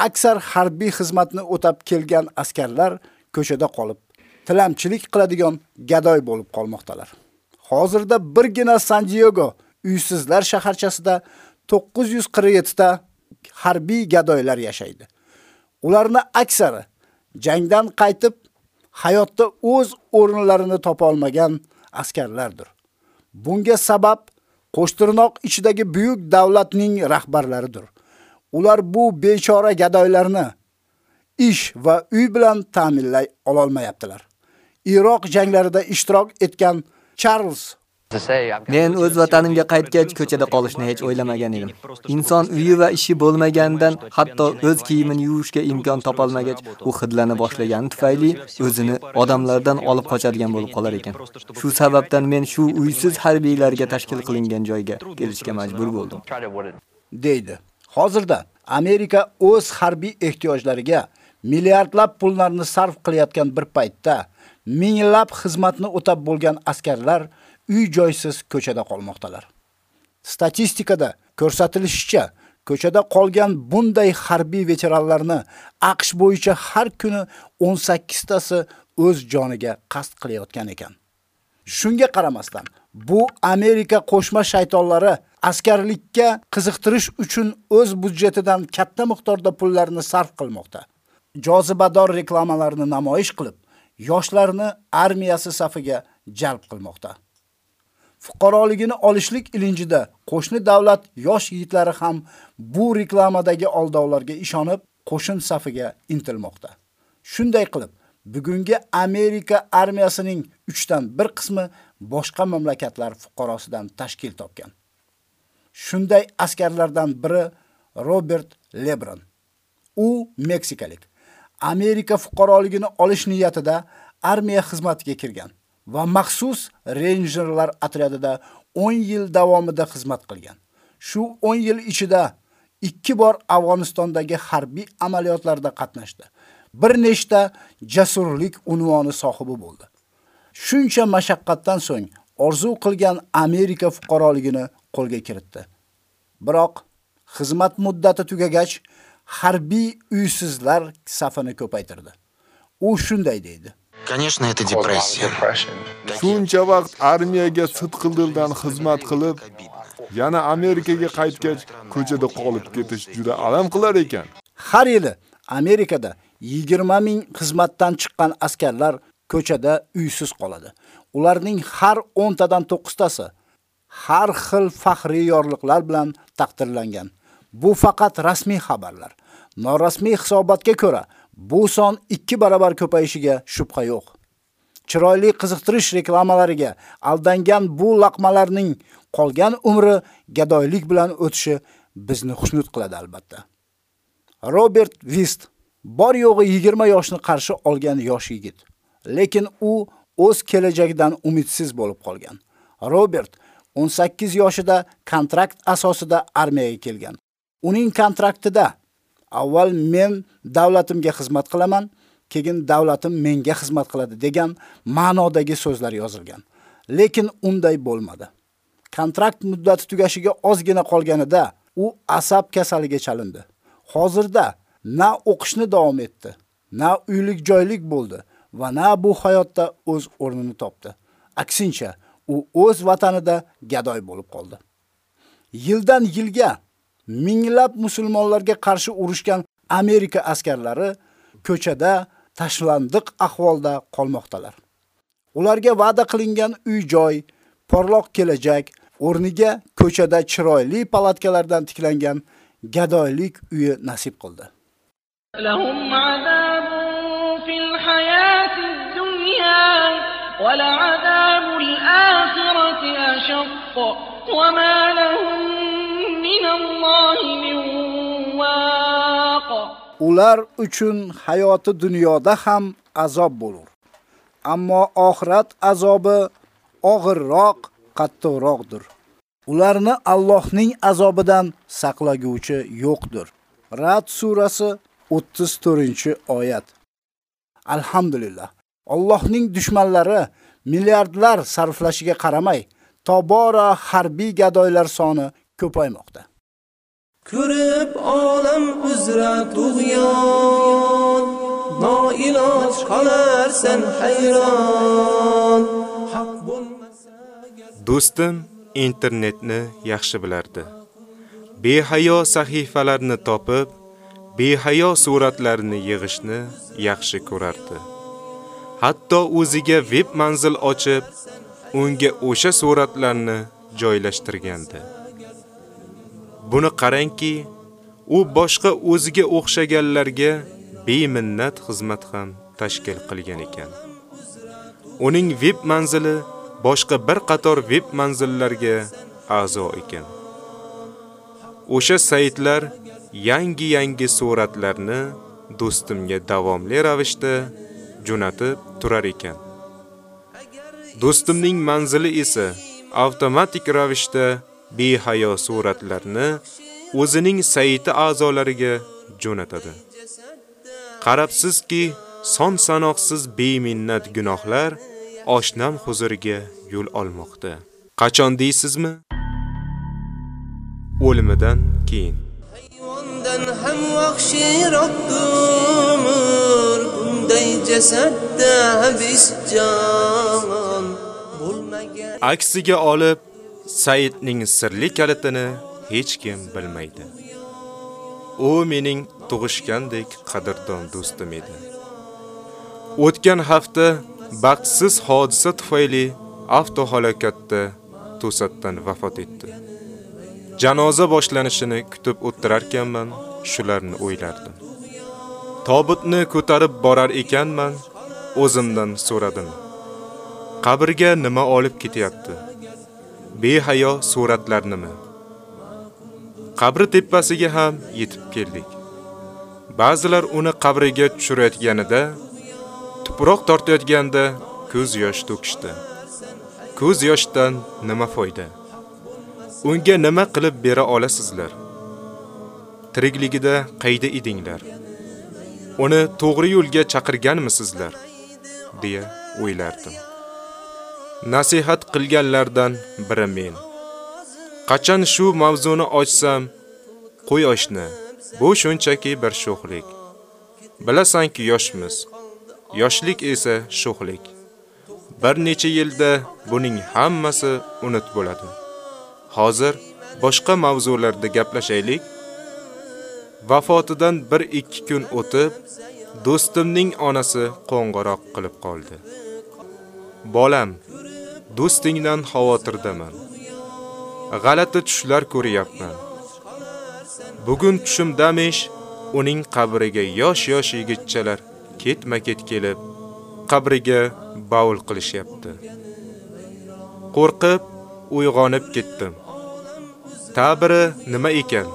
Aksar harbiy xizmatni o'tab kelgan askarlar ko'chada qolib, tilamchilik qiladigan gadoy bo'lib qolmoqdalar. Hozirda birgina San Diego uysizlar shaharchasida 947 ta harbiy gadoylar yashaydi. Ularni aksari jangdan qaytib hayotda o'z o'rinlarini topa olmagan askarlardir. Bunga sabab qo'shtirnoq ichidagi buyuk davlatning rahbarlaridir. Ular bu bechora gadoylarni ish va uy bilan ta'minlay ololmayaptilar. Iroq janglarida ishtirok etgan Charles Men o'z vatanimga qaytgach ko'chada qolishni hech o'ylamagan edim. Inson uyi va ishi bo'lmagandan, hatto o'z kiyimini yuvishga imkon topolmagach, u hidlana boshlagani tufayli o'zini odamlardan olib qochadigan bo'lib qolar ekan. Shu sababdan men shu uysiz harbiylarga tashkil qilingan joyga kelishga majbur bo'ldim. deydi. Hozirda Amerika o'z harbiy ehtiyojlariga milliardlab pullarni sarf qilayotgan bir paytda minglab xizmatni o'tab bo'lgan askarlar uy-joysiz ko'chada qolmoqdalar. Statistikada ko'rsatilishicha, ko'chada qolgan bunday harbiy veteranlarni AQSh bo'yicha har kuni 18 tasi o'z joniga qasd qilayotgan ekan. Shunga qaramasdan, bu Amerika qo'shma shaytonlari askarlikka qiziqtirish uchun o'z budjetidan katta miqdorda pullarni sarf qilmoqda. Jozibador reklamalarni namoyish qilib, yoshlarni armiyasi safiga jalb qilmoqda. Fuqaroligini olishlik ilinjida qo'shni davlat yosh yigitlari ham bu reklamadagi aldovlarga ishonib, qo'shin safiga intilmoqda. Shunday qilib, bugungi Amerika armiyasining 3 dan 1 qismi boshqa mamlakatlar fuqarosidan tashkil topgan. Shunday askarlardan biri Robert Lebron. U Meksikalik. Amerika fuqaroligini olish niyatida armiya xizmatiga kirgan. Va maxsus renjerlar otryadida 10 yil davomida xizmat qilgan. Shu 10 yil ichida 2 bor Afg'onistondagi harbiy amaliyotlarda qatnashdi. Bir nechta jasurlik unvoni sohibi bo'ldi. Shuncha mashaqqatdan so'ng orzu qilgan Amerika fuqaroligini qo'lga kiritdi. Biroq xizmat muddati tugagach harbiy uysizlar safini ko'paytirdi. U shunday deydi: Конечно, это депрессия. Shuncha vaqt armiyaga sidqidildan xizmat qilib, yana Amerikaga qaytgach, ko'chada qolib ketish juda alam qilar ekan. Har yili Amerikada 20 ming xizmatdan chiqqan askarlar ko'chada uysiz qoladi. Ularning har 10 tadan 9 tasi har xil faxriy yorliqlar bilan taqdirlangan. Bu faqat rasmiy xabarlar. Norasmiy hisobotga ko'ra, Bu son 2 barobar ko'payishiga shubha yo'q. Chiroyli qiziqtirish reklamalariga aldangan bu laqmalarning qolgan umri gadoylik bilan o'tishi bizni xushnud qiladi albatta. Robert Vist bor yo'g'i 20 yoshni qarshi olgan yosh yigit, lekin u o'z kelajagidan umidsiz bo'lib qolgan. Robert 18 yoshida kontrakt asosida armiyaga kelgan. Uning kontraktida avval men davlatimga xizmat qilaman, keyin davlatim menga xizmat qiladi degan ma'nodagi so'zlar yozilgan. Lekin unday bo'lmadi. Kontrakt muddati tugashiga ozgina qolganida u asab kasaliga chalindi. Hozirda na o'qishni davom etdi, na uylik joylik bo'ldi va na bu hayotda o'z o'rnini topdi. Aksincha, u o'z vatanida gadoy bo'lib qoldi. Yildan yilga minglab musulmonlarga qarshi urushgan Amerika askarlari ko'chada tashlandiq ahvolda qolmoqdalar. Ularga va'da qilingan uy-joy, porloq kelajak o'rniga ko'chada chiroyli palatkalardan tiklangan gadoylik uyi nasib qildi. Lahum azabun fil hayati dunya va azabul akhirati ashaqqu wa ma lahum Ular uchun hayoti dunyoda ham azob bo'lur. Ammo oxirat azobi og'irroq, qattiqroqdir. Ularni Allohning azobidan saqlaguvchi yo'qdir. Rad surasi 34-oyat. Alhamdulillah. Allohning dushmanlari milliardlar sarflashiga qaramay, tobora harbiy gadoylar soni ko'paymoqda. Ko'rib olam uzra tug'yon Noiloj qolarsan hayron Haq bo'lmasa Do'stim internetni yaxshi bilardi. Behayo sahifalarni topib, behayo suratlarni yig'ishni yaxshi ko'rardi. Hatto o'ziga web manzil ochib, unga o'sha suratlarni joylashtirgandi. Buni qarangki, u boshqa o'ziga o'xshaganlarga beminnat xizmat ham tashkil qilgan ekan. Uning veb manzili boshqa bir qator veb manzillarga a'zo ekan. O'sha saytlar yangi-yangi suratlarni do'stimga davomli ravishda jo'natib turar ekan. Do'stimning manzili esa avtomatik ravishda behayo suratlarni o'zining sayti a'zolariga jo'natadi. Qarabsizki, son sanoqsiz beminnat gunohlar oshnam huzuriga yo'l olmoqda. Qachon deysizmi? O'limidan keyin. Hayvondan ham vahshiyroqdir Bunday jasadda habis jon Bo'lmagan Aksiga olib, Saidning sirli kalitini hech kim bilmaydi. U mening tug'ishgandek qadrdon do'stim edi. O'tgan hafta baxtsiz hodisa tufayli avtohalokatda to'satdan vafot etdi. Janoza boshlanishini kutib o'tirarkanman, shularni o'ylardim. Tobutni ko'tarib borar ekanman, o'zimdan so'radim. Qabrga nima olib ketyapti? Behayo suratlarnimi? Qabri tepasiga ham yetib keldik. Ba'zilar uni qabriga tushirayotganida tuproq tortayotganda ko'z yosh to'kishdi. Ko'z yoshdan nima foyda? Unga nima qilib bera olasizlar? Tirikligida qayda edinglar? Uni to'g'ri yo'lga chaqirganmisizlar? deya o'ylardim. Nasihat qilganlardan biri men. Qachon shu mavzuni ochsam, qo'y bu shunchaki bir sho'xlik. Bilasanki yoshmiz. Yoshlik esa sho'xlik. Bir necha yilda buning hammasi unut bo'ladi. Hozir boshqa mavzularda gaplashaylik. Vafotidan 1-2 kun o'tib, do'stimning onasi qo'ng'iroq qilib qoldi. Bolam, do'stingdan xavotirdaman. G'alati tushlar ko'ryapman. Bugun tushimdamish uning qabriga yosh-yosh yigitchalar ketma-ket kelib, qabriga bavul qilishyapti. Qo'rqib uyg'onib ketdim. Ta'biri nima ekan?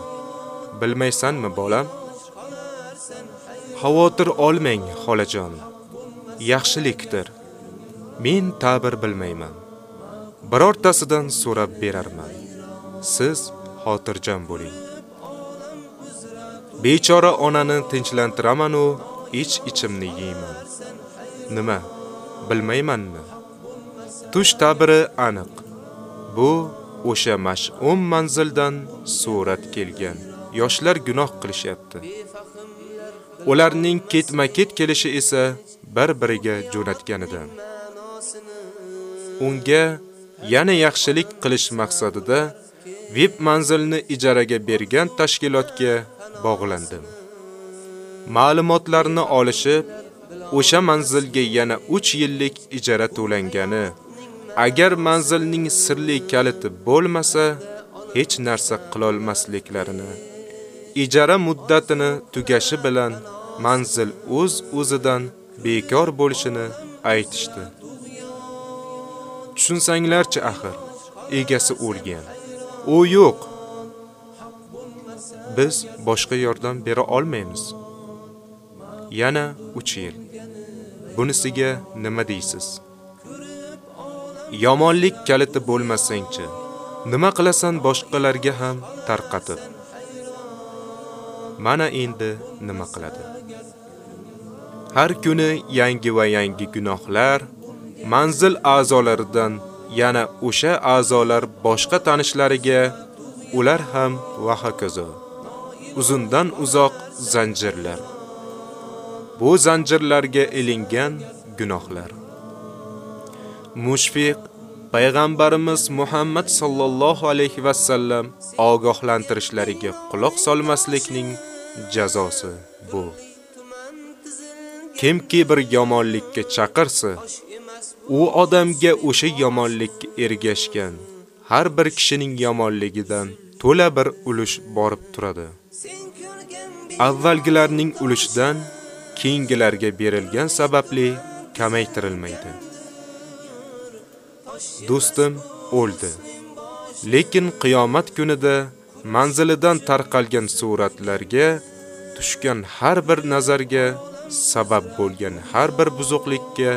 Bilmaysanmi, bolam? Xavotir olmang, xolajon. Yaxshilikdir. Men ta'bir bilmayman. Birortasidan so'rab berarman. Siz xotirjam bo'ling. Bechora onani tinchlantiraman u ich ichimni yeyman. Nima? Bilmaymanmi? Tush ta'biri aniq. Bu o'sha mash'um manzildan surat kelgan. Yoshlar gunoh qilishyapti. Ularning ketma-ket kelishi esa bir-biriga jo'natganidan. Unga yana yaxshilik qilish maqsadida VIP manzilni ijaraga bergan tashkilotga bog'landim. Ma'lumotlarni olishib, o'sha manzilga yana 3 yillik ijara to'langani, agar manzilning sirli kaliti bo'lmasa, hech narsa qila olmasliklarini, ijara muddatini tugashi bilan manzil o'z o'zidan bekor bo'lishini aytishdi. Tushunsanglarchi axir, egasi o'lgan. U yo'q. Biz boshqa yordam bera olmaymiz. Yana 3 yil. Bunisiga nima deysiz? Yomonlik kaliti bo'lmasangchi, nima qilasan boshqalarga ham tarqatib? Mana endi nima qiladi? Har kuni yangi va yangi gunohlar manzil a'zolaridan yana o'sha a'zolar boshqa tanishlariga ular ham va hokazo. Uzundan uzoq zanjirlar. Bu zanjirlarga ilingan gunohlar. Mushfiq payg'ambarimiz Muhammad sallallohu alayhi va sallam ogohlantirishlariga quloq solmaslikning jazosi bu. Kimki bir yomonlikka chaqirsa, u odamga o'sha yomonlik ergashgan har bir kishining yomonligidan to'la bir ulush borib turadi. Avvalgilarning ulushidan keyingilarga berilgan sababli kamaytirilmaydi. Do'stim o'ldi. Lekin qiyomat kunida manzilidan tarqalgan suratlarga tushgan har bir nazarga sabab bo'lgan har bir buzuqlikka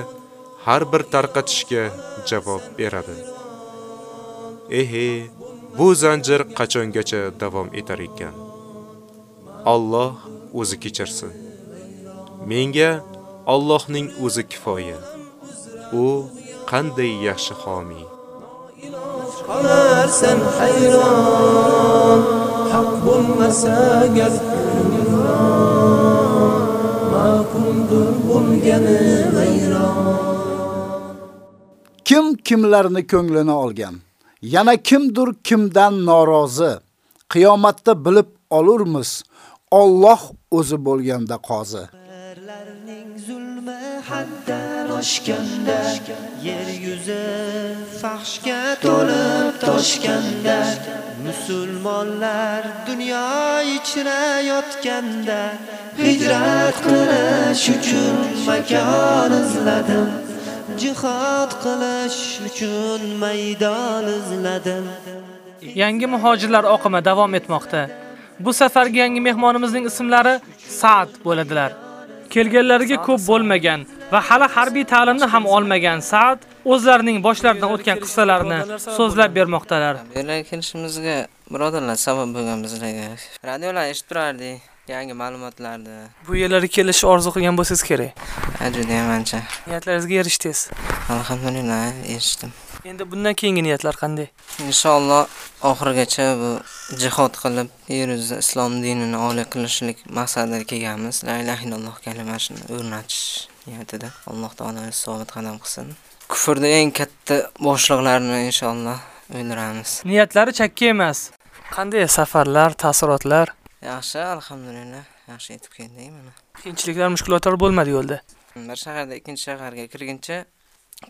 har bir tarqatishga javob beradi. Ehe, bu zanjir qachongacha davom etar ekan? Alloh o'zi kechirsin. Menga Allohning o'zi kifoya. U qanday yaxshi homiy. qolarsan hayron haq bo'lmasa Ma kundur bo'lgani vayron Kim kimlarni ko'nglini olgan? Yana kimdir kimdan norozi? Qiyomatda bilib olurmiz. Alloh o'zi bo'lganda qozi. zulmi haddan oshganda yer yuzi fahshga to'lib toshganda musulmonlar dunyo ichra yotganda hijrat qilish uchun makon izladim jihad qilish uchun maydon izladim Yangi muhojirlar oqimi davom etmoqda. Bu safargi yangi mehmonimizning ismlari Sa'd bo'ladilar. Kelganlariga ko'p bo'lmagan va hali harbiy ta'limni ham olmagan Sa'd o'zlarining boshlaridan o'tgan qissalarni so'zlab bermoqdalar. Bu yerga kelishimizga birodarlar sabab bo'lgan bizlarga. Radiolar eshitib turardik, yangi ma'lumotlarni. Bu yerlarga kelishni orzu qilgan bo'lsangiz kerak. Ha, juda ham ancha. Niyatlaringizga erishdingiz. Alhamdulillah, erishdim. Endi bundan keyingi niyatlar qanday? Inshaalloh oxirigacha bu jihod qilib, yer yuzida islom dinini oliy qilishlik maqsadida kelganmiz. La ilaha illalloh kalimasini o'rnatish niyatida. Alloh taolo sabit qadam qilsin. Kufrda eng katta boshliqlarni inshaalloh o'ldiramiz. Niyatlari chakka emas. Qanday safarlar, taassurotlar? Yaxshi, alhamdulillah. Yaxshi yetib keldik mana. Qiyinchiliklar, mushkulotlar bo'lmadi yo'lda. Bir shaharda ikkinchi shaharga kirguncha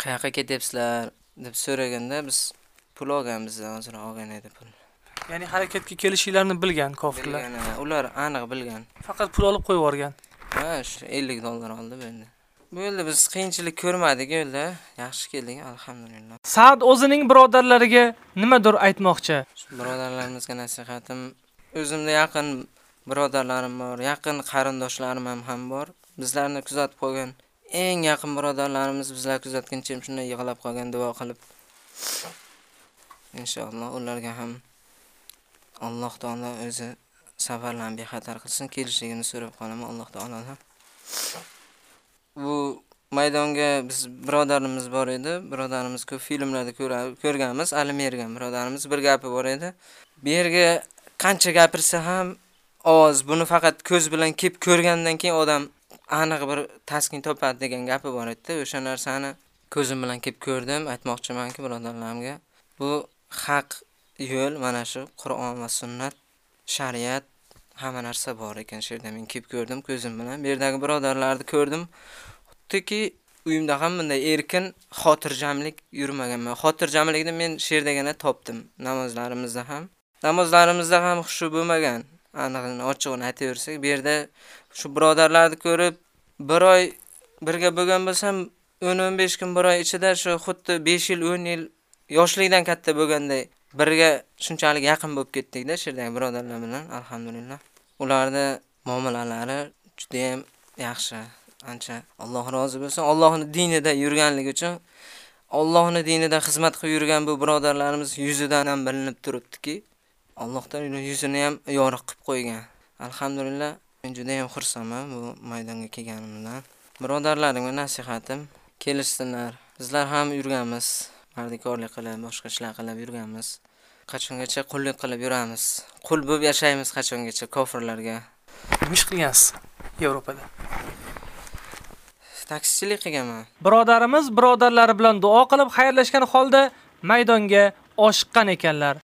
qayoqqa ketyapsizlar deb so'raganda biz pul olganmiz, hozir olgan edi pul. Ya'ni harakatga kelishinglarni bilgan kofirlar. Ular aniq bilgan. Faqat pul olib qo'yib yuborgan. Ha, shu 50 dollar oldi endi. Bu yo'lda biz qiyinchilik ko'rmadik yo'lda. Yaxshi keldik, alhamdulillah. Sa'd o'zining birodarlariga nimadir aytmoqchi. Birodarlarimizga nasihatim, o'zimda yaqin birodarlarim bor, yaqin qarindoshlarim ham ham bor. Bizlarni kuzatib qolgan eng yaqin birodarlarimiz bizlar kuzatguncha shunday yig'lab qolgan duo qilib. Inshaalloh ularga ham alloh taolo o'zi safarlarni bexatar qilsin. Kelishligini so'rab qolaman. Alloh taolodan bu maydonga biz birodarimiz bor edi. Birodarimiz ko'p filmlarda ko'ra- ko'rganmiz. Ali mergan birodarimiz bir gapi bor edi. Bu yerga qancha gapirsa ham oz. Buni faqat ko'z bilan kelib ko'rgandan keyin odam aniq bir taskin topadi degan gapi bor edi o'sha narsani ko'zim bilan kelib ko'rdim. Aytmoqchimanki birodarlarimga bu haq yo'l mana shu qur'on va sunnat shariat hamma narsa bor ekan shu yerda. Men kelib ko'rdim ko'zim bilan. Bu yerdagi birodarlarni ko'rdim. Xuddiki uyimda ham bunday erkin xotirjamlik yurmaganman xotirjamlikni men shu yerdagina topdim namozlarimizda ham. Namozlarimizda ham xushu bo'lmagan. Anig'ini ochig'ini aytaversak bu yerda shu birodarlarni ko'rib bir oy birga bo'lgan bo'lsam o'n o'n besh kun bir oy ichida shu xuddi besh yil o'n yil yoshlikdan katta bo'lganday birga shunchalik yaqin bo'lib ketdikda shu yerdagi birodarlar bilan alhamdulillah. Ularni muomalalari judayam yaxshi. Ancha alloh rozi bo'lsin. Allohning dinida yurganligi uchun Allohning dinida xizmat qilib yurgan bu birodarlarimiz yuzidan ham bilinib turibdiki alloh taolo yuzini ham yorug' qilib qo'ygan. Alhamdulillah men juda yam xursandman bu maydonga kelganimdan. Birodarlarimga nasihatim kelishsinlar. Bizlar ham yurganmiz. Mardikorlik qilib boshqa ishlar qilib yurganmiz. Qachongacha qullik qilib yuramiz? Qul bo'lib yashaymiz qachongacha kofirlarga. Nima ish qilgansiz yevropada? Taksichilik qilganman. Birodarimiz birodarlari bilan duo qilib xayrlashgan holda maydonga oshiqqan ekanlar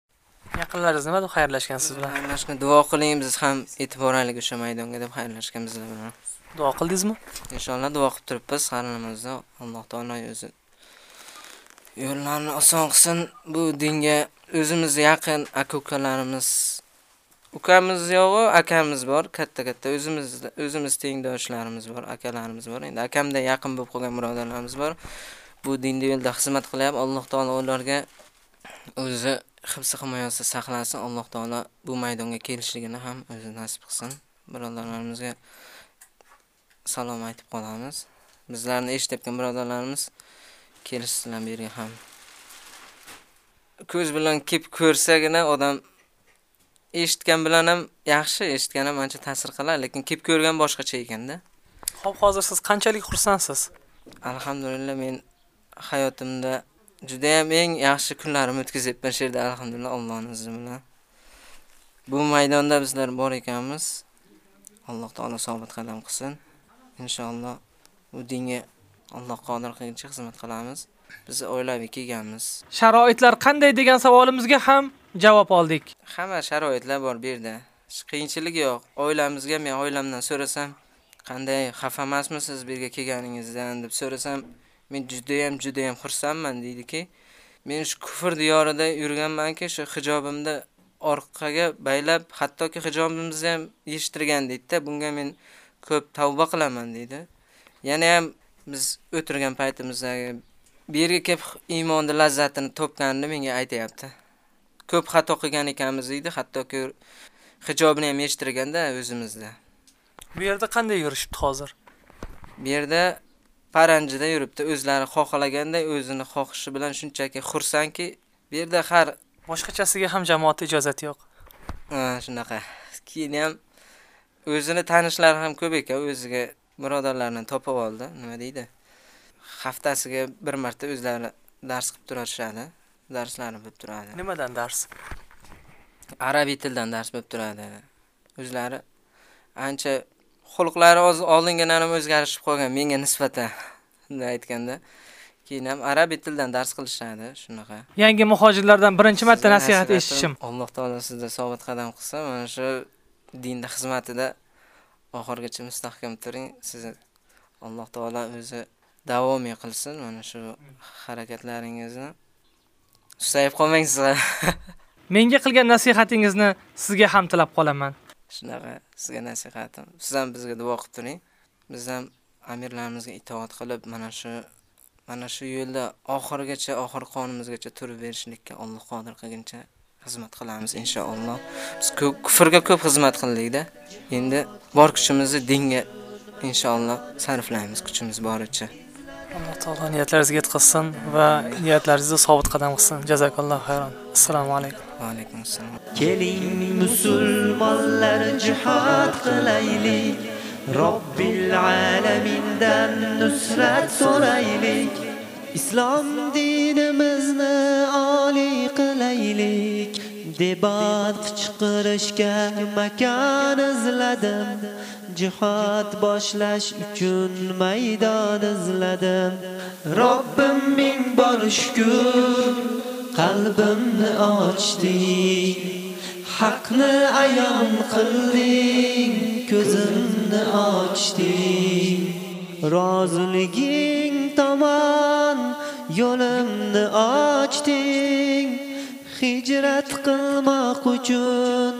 yaqinlaringiz nima deb xayrlashgan siz bilan? Xayrlashgan duo qiling biz ham yetib boraylik o'sha maydonga deb xayrlashgan bizlar bilan. Duo qildingizmi? Inshaalloh duo qilib turibmiz. Har nimamizda alloh taolo o'zi yo'llarni oson qilsin. Bu dinga o'zimiz yaqin aka ukalarimiz ukamiz yo'g'u akamiz bor. Katta katta o'zimiz o'zimiz tengdoshlarimiz bor akalarimiz bor. Endi akamda yaqin bo'lib qolgan birodarlarimiz bor. Bu dinni yo'lda xizmat qilyapti. Alloh taolo ularga o'zi hibsi himoyasida saqlasin alloh taolo bu maydonga kelishligini ham o'zi nasib qilsin. Birodarlarimizga salom aytib qolamiz. Bizlarni eshitayotgan birodarlarimiz kelishsinlar bu yerga ham ko'z bilan kelib ko'rsagina odam eshitgan bilan ham yaxshi eshitgan ham ancha ta'sir qiladi lekin kelib ko'rgan boshqacha ekanda Xo'p, hozir siz qanchalik xursandsiz? alhamdulillah men hayotimda judayam eng yaxshi kunlarimni o'tkazyapman shu yerda alhamdulillah allohni izni bilan bu maydonda bizlar bor ekanmiz. Alloh taolo sobit qadam qilsin. Inshaalloh bu dinga alloh qodir qilguncha xizmat qilamiz. Biz oilaviy kelganmiz Sharoitlar qanday degan savolimizga ham javob oldik. hamma sharoitlar bor bu yerda. Hech qiyinchilik yo'q. Oilamizga men oilamdan so'rasam qanday xafa emasmisiz bu yerga kelganingizdan? deb so'rasam men judayam judayam xursandman deydiki. Men shu kufr diyorida yurganmanki shu hijobimni orqaga baylab hattoki hijobimizni ham yechtirgan deydida bunga men ko'p tavba qilaman deydi. Yana ham biz o'tirgan paytimizdagi bu yerga kelib iymonni lazzatini topganini menga aytyapti. Ko'p xato qilgan ekanmiz deydi hattoki hijobini ham yechtirganda o'zimizda. Bu yerda qanday yurishibdi hozir? bu yerda paranjida yuribdi. O'zlari xohlaganday o'zini xohishi bilan shunchaki xursandki bu yerda har Boshqachasiga ham jamoat ijozati yo'q. Ha, shunaqa. Keyin ham o'zini tanishlari ham ko'p ekan. O'ziga birodarlarini topib oldi. Nima deydi? Haftasiga bir marta o'zlari dars qilib turishadi darslarini bo'lib turadi. Nimadan dars? arabiy tildan dars bo'lib turadi. O'zlari ancha xulqlari oldingidan ham o'zgarishib qolgan menga nisbatan bunday aytganda. Keyin ham arabiy tildan dars qilishadi shunaqa. Yangi muhojirlardan birinchi marta nasihat eshitishim. alloh taolo sizda sobit qadam qilsa mana shu dinda xizmatida oxirigacha mustahkam turing. Sizni alloh taolo o'zi davomiy qilsin mana shu harakatlaringizni. Susayib qolmaysizlar. Menga qilgan nasihatingizni sizga ham tilab qolaman. Shunaqa sizga nasihatim. Siz ham bizga duo qilib turing. Biz ham amirlarimizga itoat qilib mana shu mana shu yo'lda oxirigacha oxir qonimizgacha turib berishlikka alloh qodir qilguncha xizmat qilamiz inshaalloh. Biz ko'p kufrga ko'p xizmat qildikda. Endi bor kuchimizni dinga inshaalloh sarflaymiz kuchimiz boricha. Alloh taolo niyatlaringizga yetkazsin va niyatlaringizni sobit qadam qilsin. Jazakalloh xayron. Assalomu alaykum. Va alaykum assalom keling musulmonlar jihad qilaylik. Robbil alamindan nusrat so'raylik islom dinimizni oliy qilaylik debat qichqirishga makon izladim. Jihad boshlash uchun maydon izladim. Robbim ming bor shukr qalbimni ochding haqni ayon qilding ko'zimni ochding roziliging tomon yo'limni ochding. Hijrat qilmoq uchun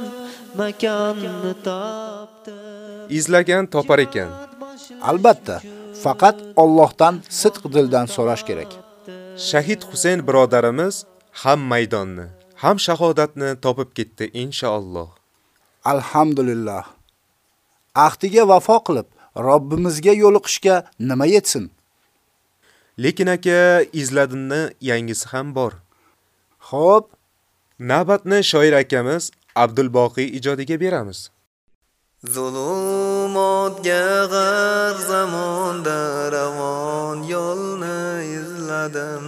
makonni topdim. Izlagan topar ekan. Albatta faqat Allohdan sidq dildan so'rash kerak. Shahid Husayn birodarimiz ham maydonni ham shahodatni topib ketdi inshaalloh. Alhamdulillah. Ahdiga vafo qilib Robbimizga yo'liqishga nima yetsin? Lekin aka izladimni yangisi ham bor. Xo'p, navbatni shoir akamiz Abdulboqiy ijodiga beramiz. Zulumotga g'ar zamonda ravon yo'lni izladim.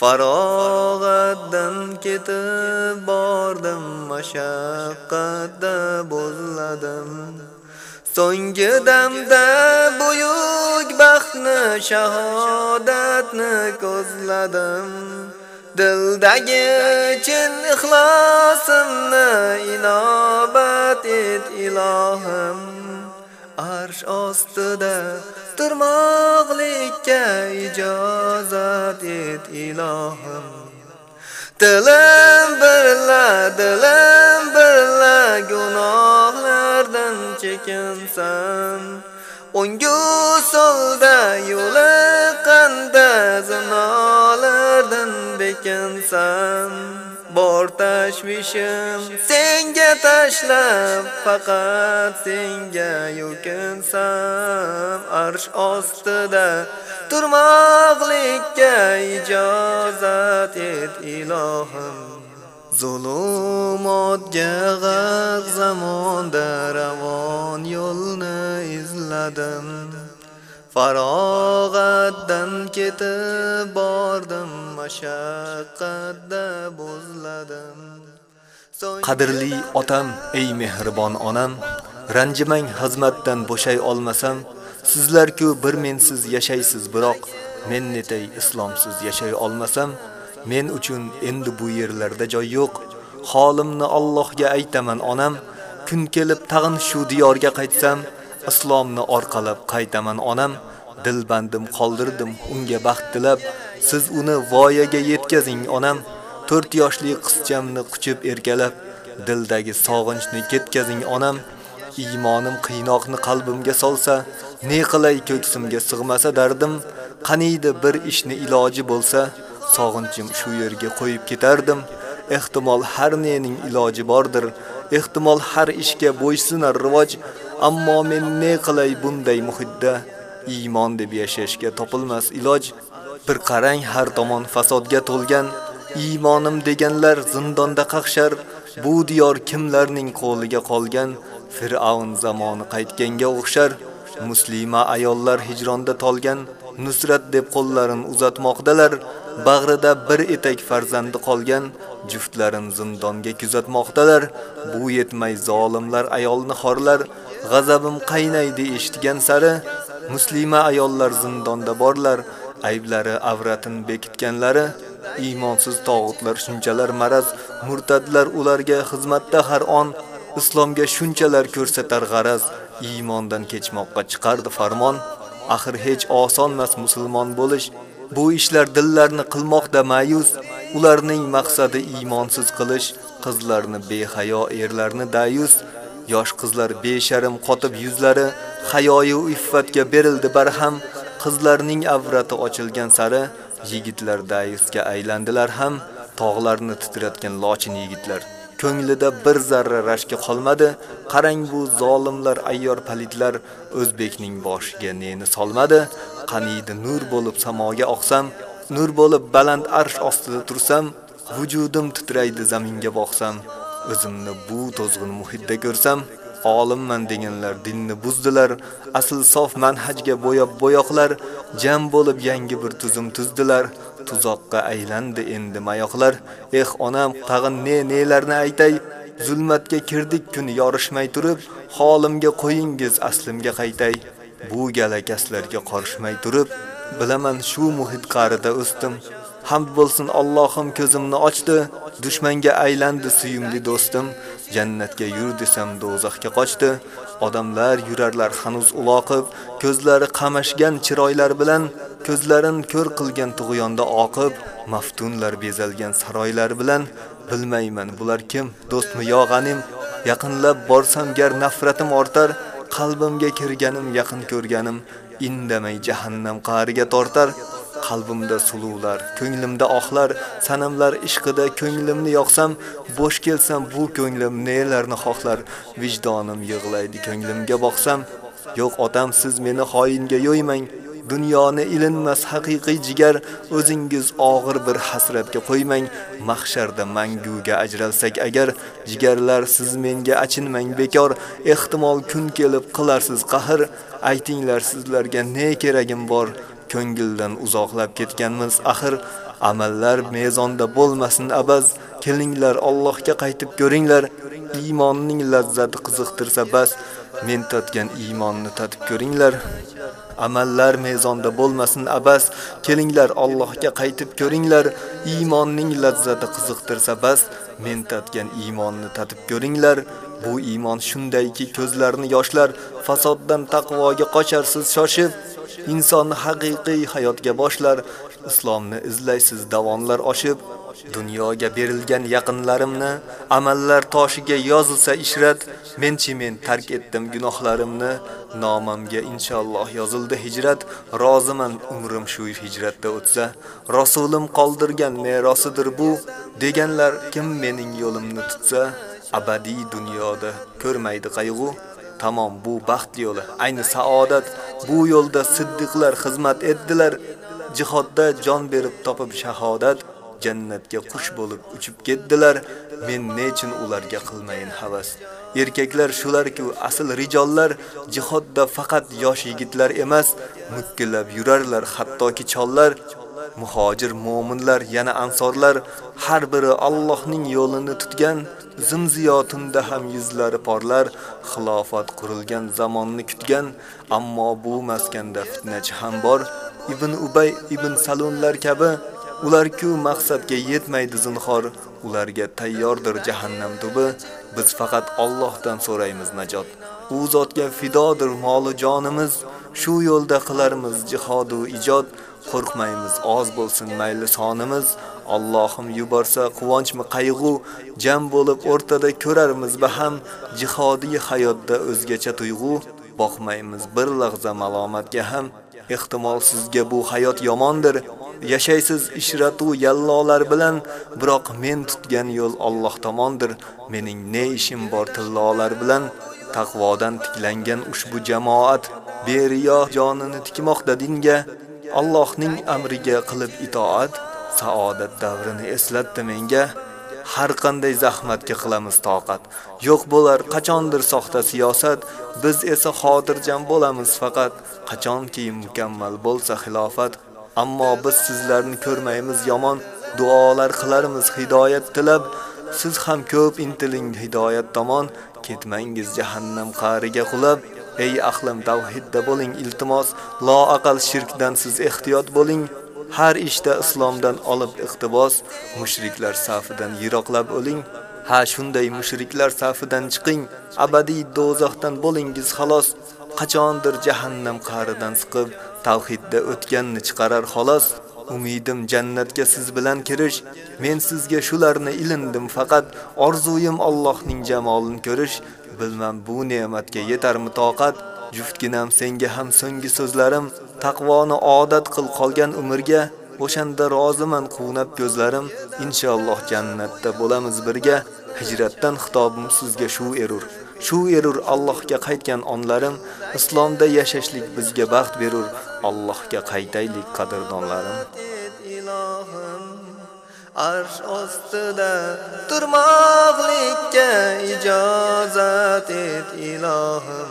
Farog'atdan ketib bordim mashaqqatda bo'zladim So'nggi damda buyuk baxtni shahodatni ko'zladim. Dildagi chin ixlosimni inobat et ilohim. Arsh ostida turmoqlikka ijozat et ilohim. Dilim birla, dilim birla gunohlardan chekinsam O'ngu solda yo'liqanda zinolardan bekinsam Bor tashvishim senga tashlab faqat senga yukinsam Arsh ostida turmoqlikka ijozat et ilohim. Zulumotga g'arq zamonda ravon yo'lni izladim. Farog'atdan ketib bordim mashaqqatda bo'zladim Qadrli otam, ey mehribon onam, ranjimang xizmatdan bo'shay olmasam, sizlar-ku bir mensiz yashaysiz, biroq men netay islomsiz yashay olmasam, men uchun endi bu yerlarda joy yo'q. Xolimni Allohga aytaman onam, kun kelib tag'in shu diyorga qaytsam, islomni orqalab qaytaman onam. Dilbandim qoldirdim unga baxt tilab, siz uni voyaga yetkazing onam. 4 yoshli qizchamni quchib erkalab, dildagi sog'inchni ketkazing onam. Iymonim qiynoqni qalbimga solsa, ne qilay ko'ksimga sig'masa dardim, qaniydi bir ishni iloji bo'lsa, sog'inchim shu yerga qo'yib ketardim. Ehtimol har nening iloji bordir, ehtimol har ishga bo'ysunar rivoj, ammo men ne qilay bunday muhitda iymon deb yashashga topilmas iloj. Bir qarang har tomon fasodga to'lgan, iymonim deganlar zindonda qaqshar, bu diyor kimlarning qo'liga qolgan? Fir'avn zamoni qaytganga o'xshar. Muslima ayollar hijronda tolgan, nusrat deb qo'llarini uzatmoqdalar. Bag'rida bir etak farzandi qolgan, juftlarin zindonga kuzatmoqdalar. Bu yetmay zolimlar ayolni xorlar, g'azabim qaynaydi eshitgan sari. Muslima ayollar zindonda borlar, ayblari avratin bekitganlari. Iymonsiz tog'utlar shunchalar maraz, murtadlar ularga xizmatda har on islomga shunchalar ko'rsatar g'araz, iymondan kechmoqqa chiqardi farmon. Axir hech osonmas musulmon bo'lish. Bu ishlar dillarni qilmoqda mayus, ularning maqsadi iymonsiz qilish, qizlarni behayo, erlarni dayus. Yosh qizlar besharim qotib yuzlari, hayoyi iffatga berildi barham. Qizlarning avrati ochilgan sari, yigitlar dayusga aylandilar ham, tog'larni titratgan lochin yigitlar. Ko'nglida bir zarra rashki qolmadi. Qarang bu zolimlar ayyor palidlar o'zbekning boshiga neni solmadi. Qaniydi nur bo'lib samoga oqsam, nur bo'lib baland arsh ostida tursam, vujudim titraydi zaminga boqsam, o'zimni bu to'zg'in muhitda ko'rsam, olimman deganlar dinni buzdilar, asl sof manhajga bo'yab bo'yoqlar, jam bo'lib yangi bir tuzum tuzdilar, tuzoqqa aylandi endi mayoqlar. Eh onam, tag'in ne nelarni aytay, zulmatga kirdik kun yorishmay turib, holimga qo'yingiz aslimga qaytay. Bu galakaslarga qorishmay turib, bilaman shu muhit qarida o'stim Hamd bo'lsin Allohim ko'zimni ochdi, dushmanga aylandi suyumli do'stim. Jannatga yur desam do'zaxga qochdi. Odamlar yurarlar hanuz uloqib, ko'zlari qamashgan chiroylar bilan, ko'zlarin ko'r qilgan tug'yonda oqib, maftunlar bezalgan saroylar bilan, bilmayman bular kim, do'stmi yo g'anim? Yaqinlab borsam gar nafratim ortar, qalbimga kirganim yaqin ko'rganim, indamay jahannam qariga tortar. Qalbimda suluvlar, ko'nglimda ohlar, sanamlar ishqida ko'nglimni yoqsam, bo'sh kelsam bu ko'nglim nelarni xohlar, vijdonim yig'laydi ko'nglimga boqsam, yo'q otam siz meni xoinga yo'ymang, dunyoni ilinmas haqiqiy jigar, o'zingiz og'ir bir hasratga qo'ymang, mahsharda manguga ajralsak agar, jigarlar siz menga achinmang bekor, ehtimol kun kelib qilarsiz qahr, aytinglar sizlarga ne keragim bor, ko'ngildan uzoqlab ketganmiz. Axir amallar mezonda bo'lmasin abaz. Kelinglar Allohga qaytib ko'ringlar. Iymonning lazzati qiziqtirsa bas men tatgan iymonni tatib ko'ringlar. Amallar mezonda bo'lmasin abas kelinglar Allohga qaytib ko'ringlar. Iymonning lazzati qiziqtirsa bas men tatgan iymonni tatib ko'ringlar. Bu iymon shundayki ko'zlarni yoshlar. Fasoddan taqvoga qocharsiz shoshib. Insonni haqiqiy hayotga boshlar islomni izlaysiz davonlar oshib dunyoga berilgan yaqinlarimni amallar toshiga yozilsa ishrat menchi men tark etdim gunohlarimni nomamga inshaalloh yozildi hijrat roziman umrim shu hijratda o'tsa rasulim qoldirgan merosidir bu deganlar kim mening yo'limni tutsa abadiy dunyoda ko'rmaydi qayg'u. Tamom bu baxt yo'li, ayni saodat. Bu yo'lda siddiqlar xizmat etdilar. Jihodda jon berib topib shahodat, jannatga qush bo'lib uchib ketdilar. Men nechun ularga qilmayin havas? Erkaklar shularki, asl rijollar, jihodda faqat yosh yigitlar emas, mukkillab yurarlar hattoki chollar. Muhojir mu'minlar yana ansorlar har biri Allohning yo'lini tutgan zimziyotunda ham yuzlari porlar xilofat qurilgan zamonni kutgan ammo bu maskanda fitnachi ham bor. Ibn ubay ibn salunlar kabi ular-ku maqsadga yetmaydi zinhor ularga tayyordir jahannam tubi biz faqat Allohdan so'raymiz najot. U zotga fidodir moli jonimiz shu yo'lda qilarmiz jihod ijod qo'rqmaymiz oz bo'lsin mayli sonimiz. Allohim yuborsa quvonchmi qayg'u jam bo'lib o'rtada ko'rarmiz baham jihodiy hayotda o'zgacha tuyg'u boqmaymiz bir lahza malomatga ham. Ehtimol sizga bu hayot yomondir. Yashaysiz ishratu yallolar bilan biroq men tutgan yo'l Alloh tomondir. Mening ne ishim bor tillolar bilan? Taqvodan tiklangan ushbu jamoat beriyo jonini tikmoqda dinga. Allohning amriga qilib itoat saodat davrini eslatdi menga har qanday zahmatga qilamiz toqat. Yo'q bo'lar qachondir soxta siyosat biz esa xotirjam bo'lamiz faqat. Qachonki mukammal bo'lsa xilofat ammo biz sizlarni ko'rmaymiz yomon duolar qilarmiz hidoyat tilab. Siz ham ko'p intiling hidoyat tomon ketmangiz jahannam qariga qulab. Ey ahlim tavhidda bo'ling iltimos. Loaqal shirkdan siz ehtiyot bo'ling. Har ishda islomdan olib iqtibos. Mushriklar safidan yiroqlab o'ling. Ha shunday mushriklar safidan chiqing. Abadiy do'zaxdan bo'lingiz xolos. Qachondir jahannam qaridan siqib tavhidda o'tganni chiqarar xolos. Umidim jannatga siz bilan kirish. Men sizga shularni ilindim faqat. Orzuyim Allohning jamolini ko'rish. Bilmam bu ne'matga yetarmi toqat juftginam senga ham so'nggi so'zlarim. Taqvoni odat qil qolgan umrga. O'shanda roziman quvnab ko'zlarim. Inshaalloh jannatda bo'lamiz birga. Hijratdan xitobim sizga shu erur. Shu erur Allohga qaytgan onlarim. Islomda yashashlik bizga baxt berur. Allohga qaytaylik qadrdonlarim. Ilohim arsh ostida turmoqlikka ijozat et ilohim.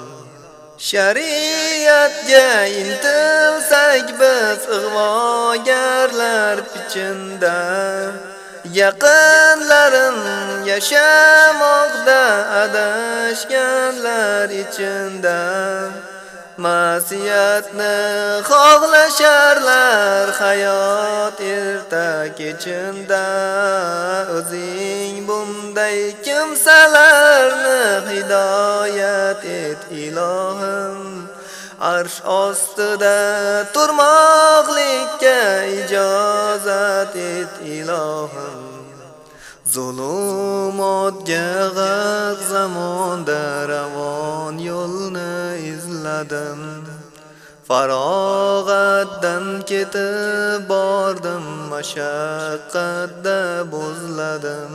Shariatga intilsak biz ig'vogarlar pichinda yaqinlarim yashamoqda adashganlar ichinda Masiyatni xohlasharlar hayot erta kechinda o'zing bunday kimsalarni hidoyat et ilohim. Arsh ostida turmoqlikka ijozat et ilohim. Zulumotga g'arq zamonda ravon yo'lni izladim. Farog'atdan ketib bordim mashaqqatda bo'zladim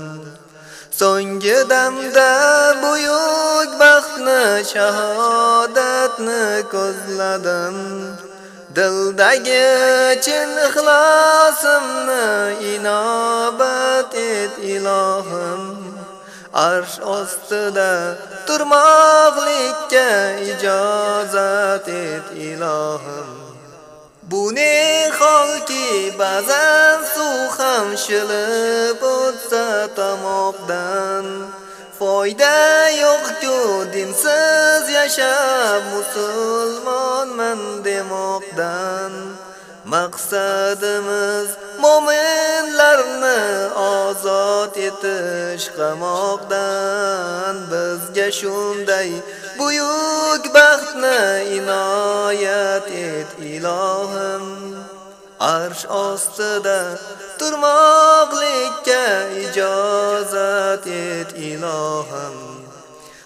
so'nggi damda buyuk baxtni shahodatni ko'zladim. Dildagi chin ixlosimni inobat et ilohim. Arsh ostida turmoqlikka ijozat et ilohim. Buni ne holki ba'zan suv ham shilib o'tsa tomoqdan foyda yo'qku dinsiz yashab musulmonman demoqdan. Maqsadimiz mo'minlarni ozod etish qamoqdan. Bizga shunday buyuk baxtni inoyat et ilohim. Arsh ostida turmoqlikka ijozat et ilohim.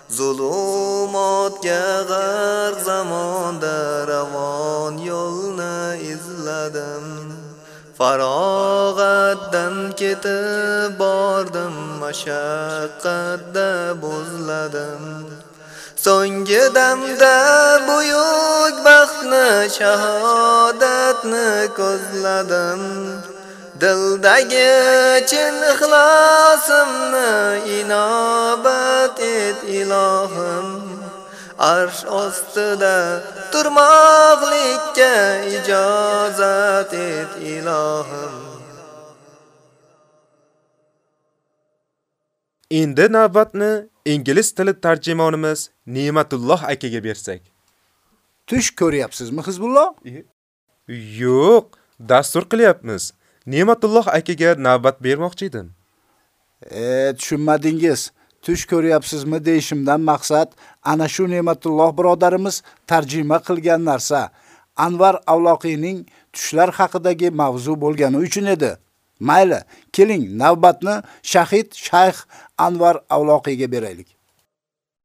Zulumotga g'arq zamonda ravon yo'lni izladim. Farog'atdan ketib bordim mashaqqatda bo'zladim so'nggi damda buyuk baxtni shahodatni ko'zladim. Dildagi chin ixlosimni inobat et ilohim. Arsh ostida turmoqlikka ijozat et ilohim. Endi navbatni ingliz tili tarjimonimiz Ne'matulloh akaga bersak. Tush ko'ryapsizmi, Hizbulloh? Yo'q, dastur qilyapmiz. Ne'matulloh akaga navbat bermoqchi edim. E, tushunmadingiz. Tush ko'ryapsizmi deyishimdan maqsad ana shu Ne'matulloh birodarimiz tarjima qilgan narsa Anvar Avloqiyning tushlar haqidagi mavzu bo'lgani uchun edi. Mayli, keling navbatni shahid shayx Anvar Avloqiyga beraylik.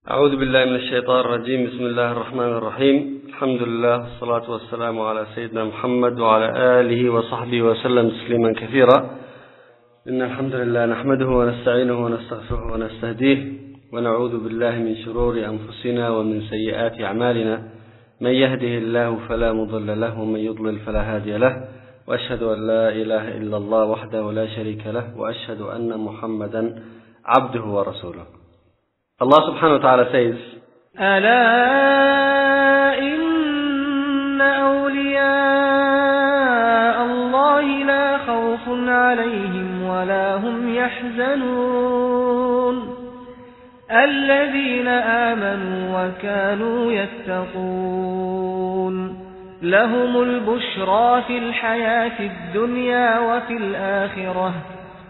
أعوذ بالله من الشيطان الرجيم بسم الله الرحمن الرحيم الحمد لله والصلاة والسلام على سيدنا محمد وعلى آله وصحبه وسلم تسليما كثيرا إن الحمد لله نحمده ونستعينه ونستغفره ونستهديه ونعوذ بالله من شرور أنفسنا ومن سيئات أعمالنا من يهده الله فلا مضل له ومن يضلل فلا هادي له وأشهد أن لا إله إلا الله وحده لا شريك له وأشهد أن محمدا عبده ورسوله. subhanahu wa ta'ala says, ألا إن أولياء الله لا خوف عليهم ولا هم يحزنون. الذين آمنوا وكانوا يتقون. لهم البشرى في الحياة الدنيا وفي الآخرة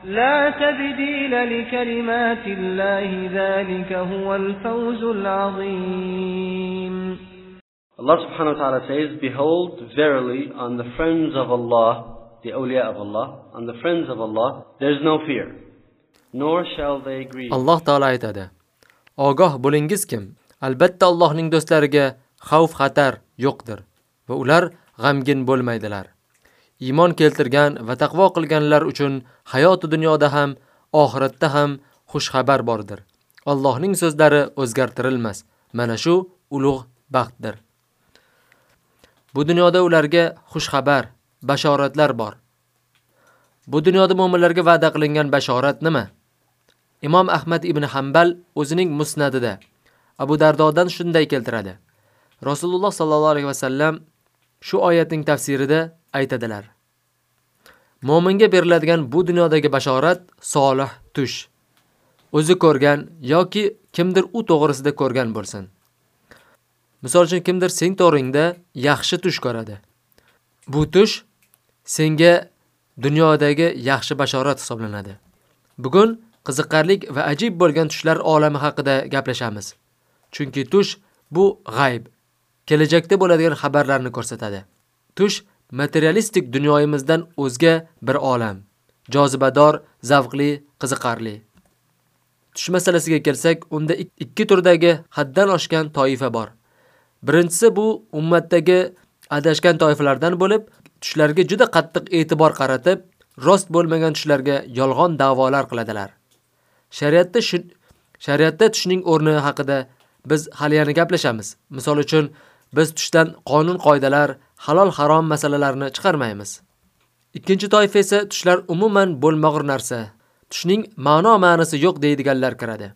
لا تبديل لكلمات الله ذلك هو الفوز العظيم Allah subhanahu wa ta'ala says, Behold, verily, on the friends of Allah, the awliya of Allah, on the friends of Allah, there is no fear, nor shall they grieve. Alloh taolo aytadi: Ogoh bo'lingiz kim? Albatta Allohning do'stlariga xavf xatar yo'qdir va ular g'amgin bo'lmaydilar. iymon keltirgan va taqvo qilganlar uchun hayoti dunyoda ham, oxiratda ham xush xabar bordir. Allohning so'zlari o'zgartirilmas. Mana shu ulug' baxtdir. Bu dunyoda ularga xush xabar, bashoratlar bor. Bu dunyoda mu'minlarga va'da qilingan bashorat nima? Imom Ahmad ibn Hanbal o'zining musnadida Abu Dardodan shunday keltiradi. Rasululloh sallallohu alayhi va sallam shu oyatning tafsirida aytadilar. Mo'minga beriladigan bu dunyodagi bashorat solih tush. O'zi ko'rgan yoki kimdir u to'g'risida ko'rgan bo'lsin. Misol uchun kimdir sen to'ringda yaxshi tush ko'radi. Bu tush senga dunyodagi yaxshi bashorat hisoblanadi. Bugun qiziqarlik va ajib bo'lgan tushlar olami haqida gaplashamiz. Chunki tush bu g'ayb, kelajakda bo'ladigan xabarlarni ko'rsatadi. Tush materialistik dunyoyimizdan o'zga bir olam. Jozibador, zavqli, qiziqarli. Tush masalasiga kelsak, unda ikki turdagi haddan oshgan toifa bor. Birinchisi bu ummatdagi adashgan toifalardan bo'lib, tushlarga juda qattiq e'tibor qaratib, rost bo'lmagan tushlarga yolg'on da'volar qiladilar. Shariatda shariatda tushning o'rni haqida biz hali yana gaplashamiz. Misol uchun, biz tushdan qonun qoidalar, halol harom masalalarini chiqarmaymiz. Ikkinchi toifa esa tushlar umuman bo'lmag'ur narsa. Tushning ma'no ma'nosi yo'q deydiganlar kiradi.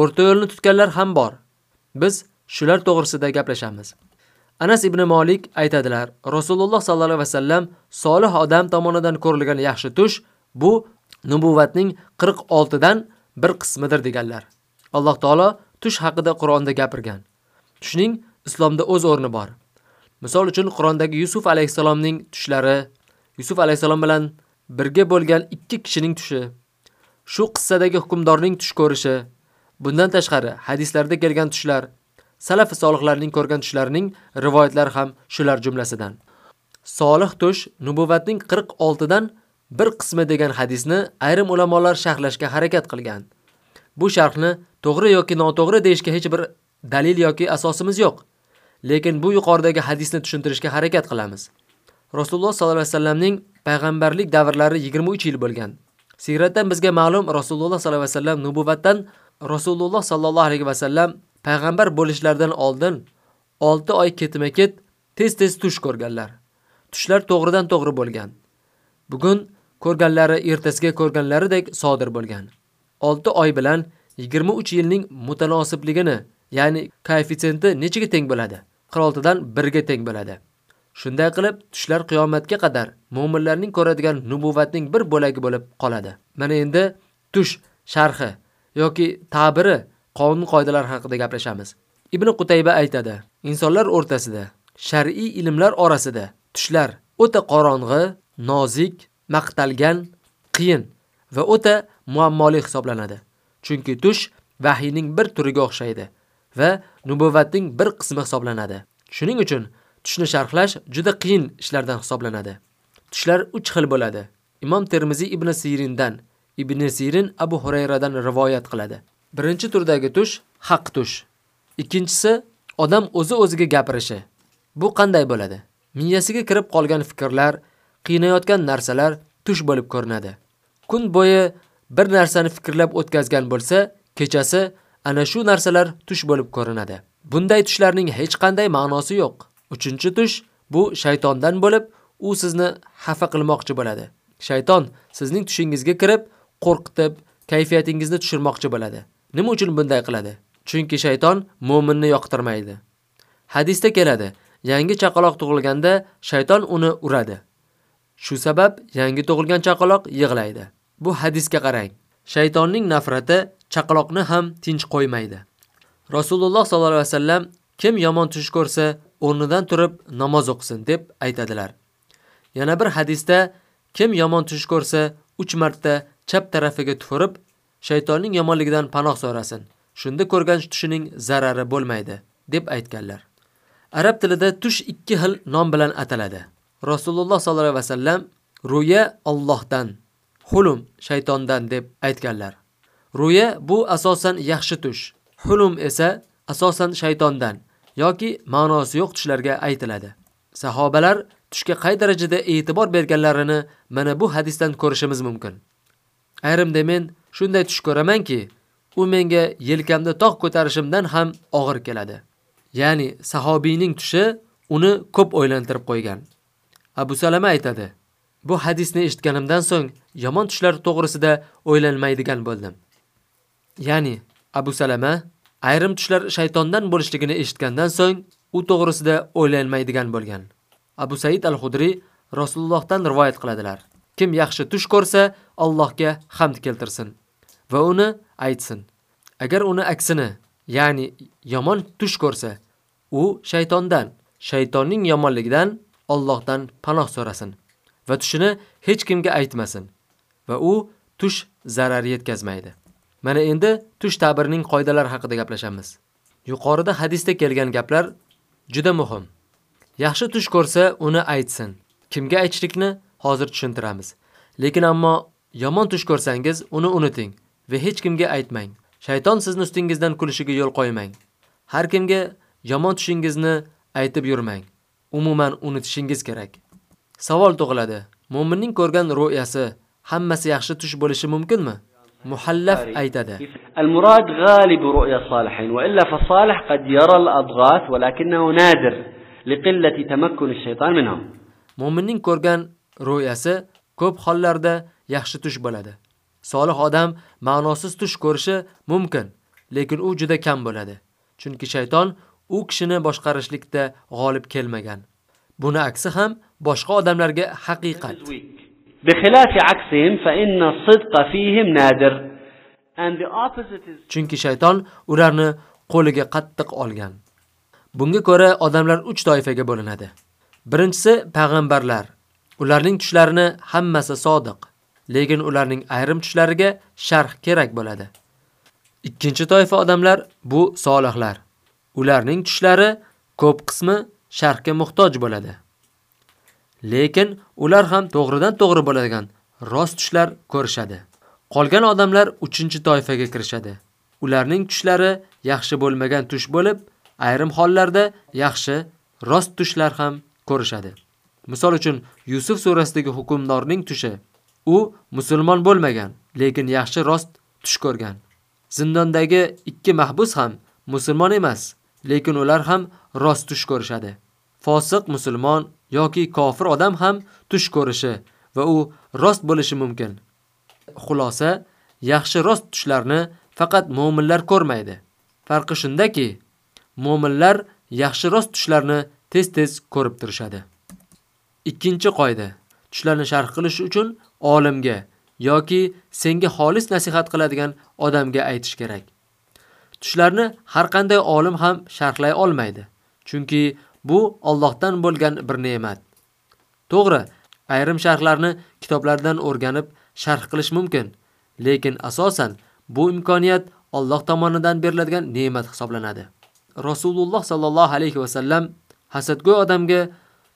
O'rta yo'lni tutganlar ham bor. Biz shular to'g'risida gaplashamiz. Anas ibn Malik aytadilar, Rasululloh sallallohu alayhi vasallam solih odam tomonidan ko'rilgan yaxshi tush bu nubuvatning 46 dan bir qismidir deganlar. Alloh taolo tush haqida Qur'onda gapirgan. Tushning islomda o'z o'rni bor. Misol uchun Qur'ondagi Yusuf alayhisalomning tushlari, Yusuf alayhisalom bilan birga bo'lgan ikki kishining tushi, shu qissadagi hukmdorning tush ko'rishi, bundan tashqari hadislarda kelgan tushlar, salaf solihlarning ko'rgan tushlarining rivoyatlari ham shular jumlasidan. Solih tush nubuvatning 46 dan bir qismi degan hadisni ayrim ulamolar sharhlashga harakat qilgan. Bu sharhni to'g'ri yoki noto'g'ri deyishga hech bir dalil yoki asosimiz yo'q. Lekin bu yuqoridagi hadisni tushuntirishga harakat qilamiz. Rasululloh sollallohu alayhi vasallamning payg'ambarlik davrlari 23 yil bo'lgan. Siyratdan bizga ma'lum Rasululloh sollallohu alayhi vasallam nubuvatdan Rasululloh sollallohu alayhi vasallam payg'ambar bo'lishlaridan oldin 6 oy ketma-ket tez-tez tush ko'rganlar. Tushlar to'g'ridan to'g'ri bo'lgan. Bugun ko'rganlari ertasiga ko'rganlaridek sodir bo'lgan. 6 oy bilan 23 yilning mutanosibligini, ya'ni koeffitsiyenti nechaga teng bo'ladi? 46 dan 1 ga teng bo'ladi. Shunday qilib, tushlar qiyomatga qadar mu'minlarning ko'radigan nubuvatning bir bo'lagi bo'lib qoladi. Mana endi tush sharhi yoki ta'biri, qonun qoidalar haqida gaplashamiz. Ibn Qutayba aytadi: Insonlar o'rtasida, shar'iy ilmlar orasida tushlar o'ta qorong'i, nozik, maqtalgan, qiyin va o'ta muammoli hisoblanadi. Chunki tush vahiyning bir turiga o'xshaydi va nubuvvatning bir qismi hisoblanadi. Shuning uchun tushni sharhlash juda qiyin ishlardan hisoblanadi. Tushlar 3 xil bo'ladi. Imom Termiziy Ibn Sirindan, Ibn Sirin Abu Hurayradan rivoyat qiladi. Birinchi turdagi tush haq tush. Ikkinchisi odam o'zi o'ziga gapirishi. Bu qanday bo'ladi? Miyasiga kirib qolgan fikrlar, qiynayotgan narsalar tush bo'lib ko'rinadi. Kun bo'yi bir narsani fikrlab o'tkazgan bo'lsa, kechasi ana shu narsalar tush bo'lib ko'rinadi. Bunday tushlarning hech qanday ma'nosi yo'q. 3-tush bu shaytondan bo'lib, u sizni xafa qilmoqchi bo'ladi. Shayton sizning tushingizga kirib, qo'rqitib, kayfiyatingizni tushirmoqchi bo'ladi. Nima uchun bunday qiladi? Chunki shayton mu'minni yoqtirmaydi. Hadisda keladi, yangi chaqaloq tug'ilganda shayton uni uradi. Shu sabab yangi tug'ilgan chaqaloq yig'laydi. Bu hadisga qarang. Shaytonning nafrati chaqaloqni ham tinch qo'ymaydi. Rasululloh sollallohu alayhi vasallam kim yomon tush ko'rsa, o'rnidan turib namoz o'qisin deb aytadilar. Yana bir hadisda kim yomon tush ko'rsa, 3 marta chap tarafiga tufurib, shaytonning yomonligidan panoh so'rasin. Shunda ko'rgan tushining zarari bo'lmaydi deb aytganlar. Arab tilida tush ikki xil nom bilan ataladi. Rasululloh sollallohu alayhi vasallam ruya Allohdan, hulum shaytondan deb aytganlar. Ruya bu asosan yaxshi tush, hulum esa asosan shaytondan yoki ma'nosi yo'q tushlarga aytiladi. Sahobalar tushga qay darajada e'tibor berganlarini mana bu hadisdan ko'rishimiz mumkin. Ayrimda men shunday tush ko'ramanki, u menga yelkamda tog' ko'tarishimdan ham og'ir keladi. Ya'ni sahobiyning tushi uni ko'p o'ylantirib qo'ygan. Abu Salama aytadi: Bu hadisni eshitganimdan so'ng yomon tushlar to'g'risida o'ylanmaydigan bo'ldim. Ya'ni Abu Salama ayrim tushlar shaytondan bo'lishligini eshitgandan so'ng u to'g'risida o'ylanmaydigan bo'lgan. Abu Said al-Xudri Rasulullohdan rivoyat qiladilar. Kim yaxshi tush ko'rsa, Allohga hamd keltirsin va uni aytsin. Agar uni aksini, ya'ni yomon tush ko'rsa, u shaytondan, shaytonning yomonligidan Allohdan panoh so'rasin va tushini hech kimga aytmasin va u tush zarar yetkazmaydi. Mana endi tush ta'birining qoidalari haqida gaplashamiz. Yuqorida hadisda kelgan gaplar juda muhim. Yaxshi tush ko'rsa, uni aytsin. Kimga aytishlikni hozir tushuntiramiz. Lekin ammo yomon tush ko'rsangiz, uni unuting va hech kimga aytmang. Shayton sizni ustingizdan kulishiga yo'l qo'ymang. Har kimga yomon tushingizni aytib yurmang. Umuman unutishingiz kerak. Savol tug'iladi. Mo'minning ko'rgan ro'yasi hammasi yaxshi tush bo'lishi mumkinmi? Muhallaf aytadi. المراد غالب رؤيا الصالحين وإلا فالصالح قد يرى الأضغاث ولكنه نادر لقلة تمكن الشيطان منهم Mo'minning ko'rgan ro'yasi ko'p hollarda yaxshi tush bo'ladi. Solih odam ma'nosiz tush ko'rishi mumkin, lekin u juda kam bo'ladi. Chunki shayton u kishini boshqarishlikda g'olib kelmagan. Buni aksi ham boshqa odamlarga haqiqat. بخلاف عكسهم فإن الصدق فيهم نادر and the opposite is Chunki shayton ularni qo'liga qattiq olgan. Bunga ko'ra odamlar 3 toifaga bo'linadi. Birinchisi payg'ambarlar. Ularning tushlarini hammasi sodiq, lekin ularning ayrim tushlariga sharh kerak bo'ladi. Ikkinchi toifa odamlar bu solihlar. Ularning tushlari ko'p qismi sharhga muhtoj bo'ladi. Lekin ular ham to'g'ridan to'g'ri bo'ladigan rost tushlar ko'rishadi. Qolgan odamlar 3-chi toifaga kirishadi. Ularning tushlari yaxshi bo'lmagan tush bo'lib, ayrim hollarda yaxshi rost tushlar ham ko'rishadi. Misol uchun Yusuf surasidagi hukmdorning tushi u musulmon bo'lmagan, lekin yaxshi rost tush ko'rgan. Zindondagi ikki mahbus ham musulmon emas, lekin ular ham rost tush ko'rishadi. Fosiq musulmon yoki kofir odam ham tush ko'rishi va u rost bo'lishi mumkin. Xulosa, yaxshi rost tushlarni faqat mu'minlar ko'rmaydi. Farqi shundaki, mu'minlar yaxshi rost tushlarni tez-tez ko'rib turishadi. Ikkinchi qoida. Tushlarni sharh qilish uchun olimga yoki senga xolis nasihat qiladigan odamga aytish kerak. Tushlarni har qanday olim ham sharhlay olmaydi, chunki bu Allohdan bo'lgan bir ne'mat. To'g'ri, ayrim sharhlarni kitoblardan o'rganib sharh qilish mumkin, lekin asosan bu imkoniyat Alloh tomonidan beriladigan ne'mat hisoblanadi. Rasululloh sallallohu alayhi va sallam hasadgo'y odamga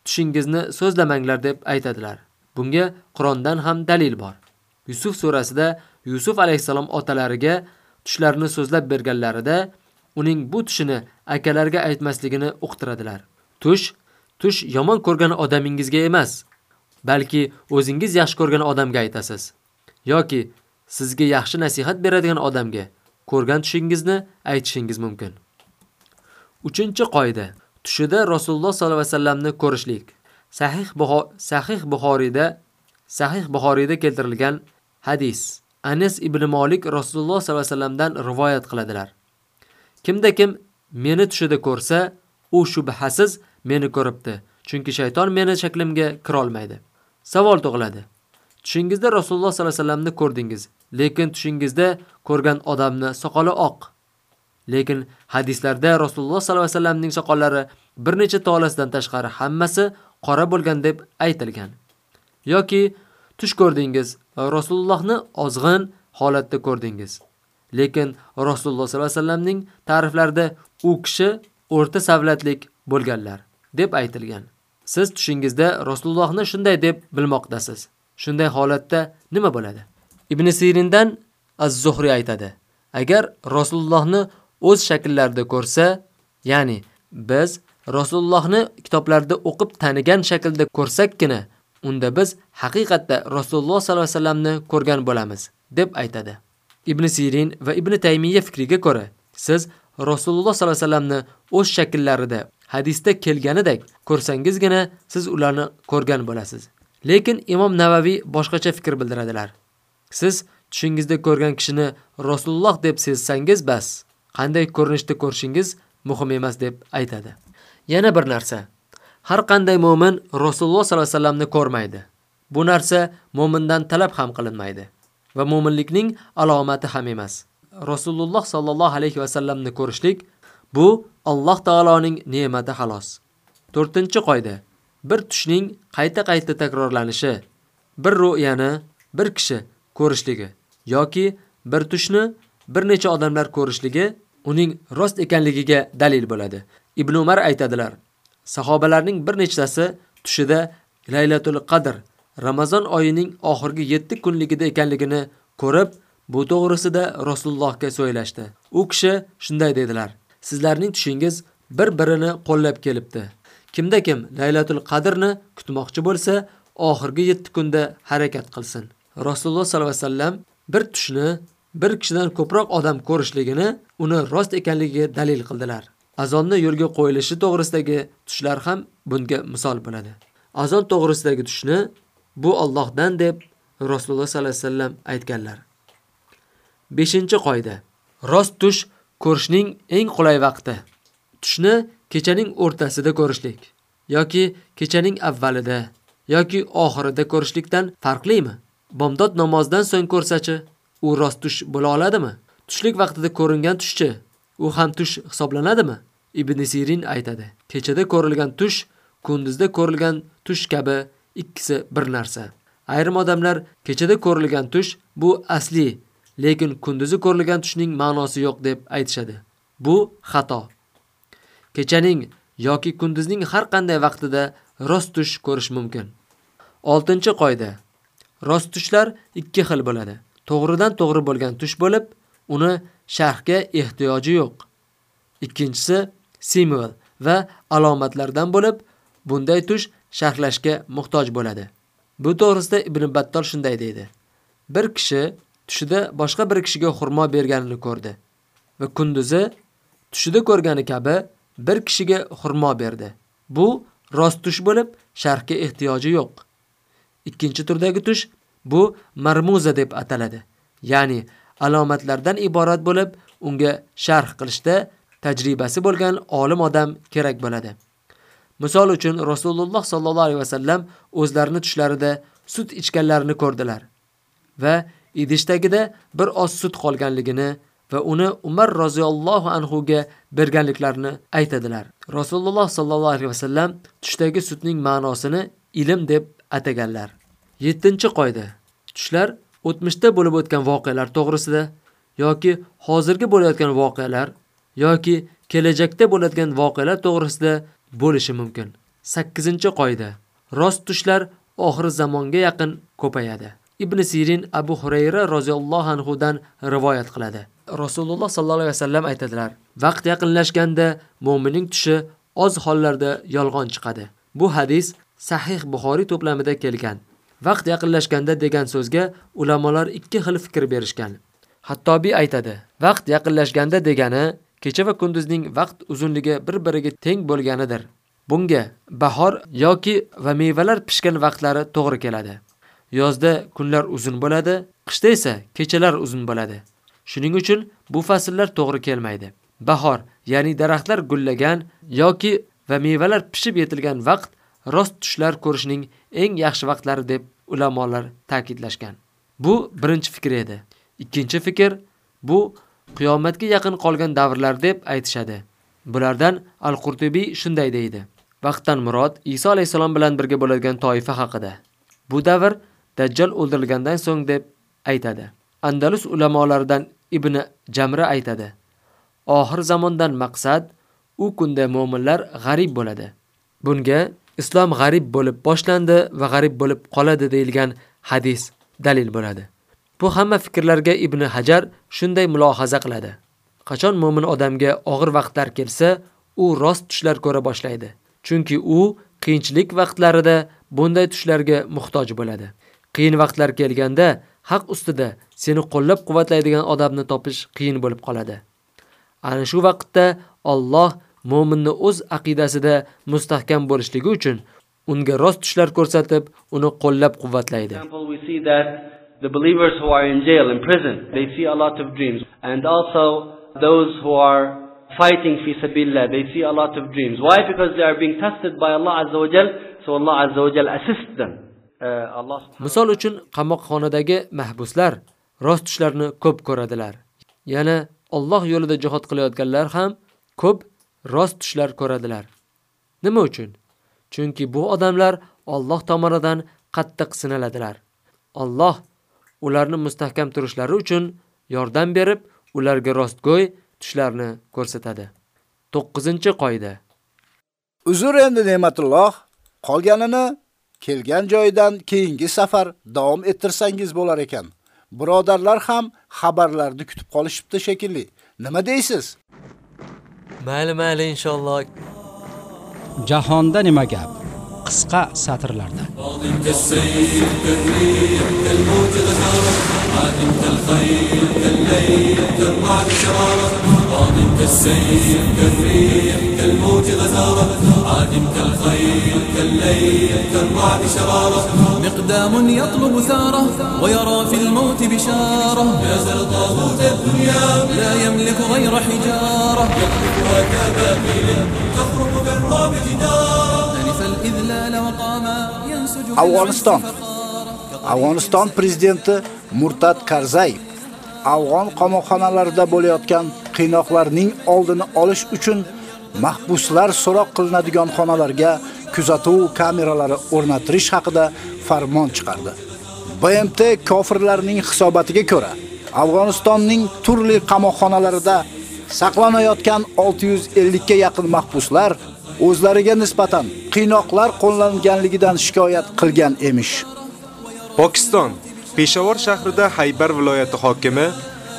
tushingizni so'zlamanglar deb aytadilar. Bunga Qur'ondan ham dalil bor. Yusuf surasida Yusuf alayhisalom otalariga tushlarni so'zlab berganlarida uning bu tushini akalariga aytmasligini uqtiradilar. Tush tush yomon ko'rgan odamingizga emas, balki o'zingiz yaxshi ko'rgan odamga aytasiz. yoki sizga yaxshi nasihat beradigan odamga ko'rgan tushingizni aytishingiz mumkin. 3-qoida. Tushida Rasululloh sollallohu alayhi vasallamni ko'rishlik. Sahih Buxor Sahih Buxoriyda Sahih Buxoriyda keltirilgan hadis. Anas ibn Malik Rasululloh sollallohu alayhi vasallamdan rivoyat qiladilar. Kimda kim meni tushida ko'rsa, u shubhasiz meni ko'ribdi, chunki shayton meni shaklimga kira olmaydi. Savol tug'iladi. Tushingizda Rasululloh sollallohu alayhi vasallamni ko'rdingiz, lekin tushingizda ko'rgan odamni soqoli oq. Lekin hadislarda Rasululloh sollallohu alayhi vasallamning soqollari bir necha tolasidan tashqari hammasi qora bo'lgan deb aytilgan. Yoki tush ko'rdingiz, Rasulullohni ozg'in holatda ko'rdingiz. Lekin Rasululloh sollallohu alayhi vasallamning ta'riflarida u kishi o'rta savlatlik bo'lganlar deb aytilgan. Siz tushingizda Rasulullohni shunday deb bilmoqdasiz. Shunday holatda nima bo'ladi? Ibn Sirindan Az-Zuhri aytadi: Agar Rasulullohni o'z shakllarida ko'rsa, ya'ni biz Rasulullohni kitoblarda o'qib tanigan shaklda ko'rsakkina, unda biz haqiqatda Rasululloh sallallohu alayhi vasallamni ko'rgan bo'lamiz, deb aytadi. Ibn Sirin va Ibn Taymiya fikriga ko'ra, siz Rasululloh sallallohu alayhi vasallamni o'z shakllarida hadisda kelganidek ko'rsangizgina siz ularni ko'rgan bo'lasiz. Lekin Imom Navaviy boshqacha fikr bildiradilar. Siz tushingizda ko'rgan kishini Rasululloh deb sezsangiz bas, qanday ko'rinishda ko'rishingiz muhim emas deb aytadi. Yana bir narsa. Har qanday mu'min Rasululloh sallallohu alayhi vasallamni ko'rmaydi. Bu narsa mu'mindan talab ham qilinmaydi va mu'minlikning alomati ham emas. Rasululloh sallallohu alayhi vasallamni ko'rishlik bu Alloh taoloning ne'mati xolos. 4-qoida. Bir tushning qayta-qayta takrorlanishi, bir ru'yani bir kishi ko'rishligi yoki bir tushni bir necha odamlar ko'rishligi uning rost ekanligiga dalil bo'ladi. Ibn Umar aytadilar: Sahobalarning bir nechtasi tushida Laylatul Qadr Ramazon oyining oxirgi 7 kunligida ekanligini ko'rib, bu to'g'risida Rasulullohga so'ylashdi. U kishi shunday dedilar: Sizlarning tushingiz bir-birini qo'llab kelibdi. Kimda kim Laylatul Qadrni kutmoqchi bo'lsa, oxirgi 7 kunda harakat qilsin. Rasululloh sallallohu alayhi vasallam bir tushni bir kishidan ko'proq odam ko'rishligini uni rost ekanligiga dalil qildilar. Azonni yo'lga qo'yilishi to'g'risidagi tushlar ham bunga misol bo'ladi. Azon to'g'risidagi tushni bu Allohdan deb Rasululloh sallallohu alayhi vasallam aytganlar. 5-qoida. Rost tush ko'rishning eng qulay vaqti. Tushni kechaning o'rtasida ko'rishlik yoki kechaning avvalida yoki oxirida ko'rishlikdan farqlimi? Bomdod namozidan so'ng ko'rsachi, u rost tush bo'la oladimi? Tushlik vaqtida ko'ringan tushchi, u ham tush hisoblanadimi? Ibn Sirin aytadi. Kechada ko'rilgan tush kunduzda ko'rilgan tush kabi ikkisi bir narsa. Ayrim odamlar kechada ko'rilgan tush bu asli, lekin kunduzi ko'rilgan tushning ma'nosi yo'q deb aytishadi. Bu xato. Kechaning yoki kunduzning har qanday vaqtida rost tush ko'rish mumkin. 6-qoida. Rost tushlar ikki xil bo'ladi. To'g'ridan to'g'ri bo'lgan tush bo'lib, uni sharhga ehtiyoji yo'q. Ikkinchisi simvol va alomatlardan bo'lib, bunday tush sharhlashga muhtoj bo'ladi. Bu to'g'risida Ibn Battol shunday deydi. Bir kishi tushida boshqa bir kishiga xurmo berganini ko'rdi va kunduzi tushida ko'rgani kabi bir kishiga xurmo berdi. Bu rost tush bo'lib, sharhga ehtiyoji yo'q. Ikkinchi turdagi tush bu marmuza deb ataladi. Ya'ni alomatlardan iborat bo'lib, unga sharh qilishda tajribasi bo'lgan olim odam kerak bo'ladi. Misol uchun Rasululloh sallallohu alayhi vasallam o'zlarini tushlarida sut ichganlarini ko'rdilar va idishtagida bir oz sut qolganligini va uni Umar roziyallohu anhu ga berganliklarini aytadilar. Rasululloh sallallohu alayhi vasallam tushdagi sutning ma'nosini ilm deb ataganlar. 7-qoida. Tushlar o'tmishda bo'lib o'tgan voqealar to'g'risida yoki hozirgi bo'layotgan voqealar yoki kelajakda bo'ladigan voqealar to'g'risida bo'lishi mumkin. 8-qoida. Rost tushlar oxir zamonga yaqin ko'payadi. Ibn Sirin Abu Hurayra roziyallohu anhu dan rivoyat qiladi. Rasululloh sallallohu alayhi vasallam aytadilar: "Vaqt yaqinlashganda mu'minning tushi oz hollarda yolg'on chiqadi." Bu hadis Sahih Buxoriy to'plamida kelgan. Vaqt yaqinlashganda degan so'zga ulamolar ikki xil fikr berishgan. Hattobi aytadi: "Vaqt yaqinlashganda degani kecha va kunduzning vaqt uzunligi bir-biriga teng bo'lganidir. Bunga bahor yoki va mevalar pishgan vaqtlari to'g'ri keladi. Yozda kunlar uzun bo'ladi, qishda esa kechalar uzun bo'ladi. Shuning uchun bu fasllar to'g'ri kelmaydi. Bahor, ya'ni daraxtlar gullagan yoki va mevalar pishib yetilgan vaqt rost tushlar ko'rishning eng yaxshi vaqtlari deb ulamolar ta'kidlashgan. Bu birinchi fikr edi. Ikkinchi fikr bu qiyomatga yaqin qolgan davrlar deb aytishadi. Bulardan Al-Qurtubiy shunday deydi. Vaqtdan murod Iso alayhisalom bilan birga bo'ladigan toifa haqida. Bu davr Dajjal o'ldirilgandan so'ng deb aytadi. Andalus ulamolaridan Ibn Jamra aytadi. Oxir zamondan maqsad u kunda mu'minlar g'arib bo'ladi. Bunga islom g'arib bo'lib boshlandi va g'arib bo'lib qoladi deyilgan hadis dalil bo'ladi. Bu hamma fikrlarga Ibn Hajar shunday mulohaza qiladi. Qachon mu'min odamga og'ir vaqtlar kelsa, u rost tushlar ko'ra boshlaydi. Chunki u qiyinchilik vaqtlarida bunday tushlarga muhtoj bo'ladi. Qiyin vaqtlar kelganda haq ustida seni qo'llab-quvvatlaydigan odamni topish qiyin bo'lib qoladi. Ana shu vaqtda Alloh mu'minni o'z aqidasida mustahkam bo'lishligi uchun unga rost tushlar ko'rsatib, uni qo'llab-quvvatlaydi. we see that the believers who are in jail, in prison, they see a lot of dreams. And also those who are fighting fi sabilillah, they see a lot of dreams. Why? Because they are being tested by Allah Azza wa Jal, so Allah Azza wa Jal assists them. Misol uchun qamoqxonadagi mahbuslar rost tushlarni ko'p ko'radilar. Yana Alloh yo'lida jihad qilayotganlar ham ko'p rost tushlar ko'radilar. Nima uchun? Chunki bu odamlar Alloh tomonidan qattiq sinaladilar. Alloh ularni mustahkam turishlari uchun yordam berib, ularga rostgo'y tushlarni ko'rsatadi. 9-qoida. Uzr endi ne'matulloh, qolganini kelgan joydan keyingi safar davom ettirsangiz bo'lar ekan. Birodarlar ham xabarlarni kutib qolishibdi shekilli. Nima deysiz? Mayli, mayli inshaalloh. Jahonda nima gap? qisqa satrlarda مقدام يطلب ثارة ويرى في الموت بشارة. جازل طاغوت الدنيا لا يملك غير حجارة. يقلبها كبابيل تخرج بالراب جداره Afg'oniston Afg'oniston prezidenti Murtad Karzay afg'on qamoqxonalarida bo'layotgan qiynoqlarning oldini olish uchun mahbuslar so'roq qilinadigan xonalarga kuzatuv kameralari o'rnatish haqida farmon chiqardi. BMT kofirlarning hisobotiga ko'ra, Afg'onistonning turli qamoqxonalarida saqlanayotgan 650 ga yaqin mahbuslar o'zlariga nisbatan qiynoqlar qo'llanganligidan shikoyat qilgan emish. Pokiston Peshavor shahrida Haybar viloyati hokimi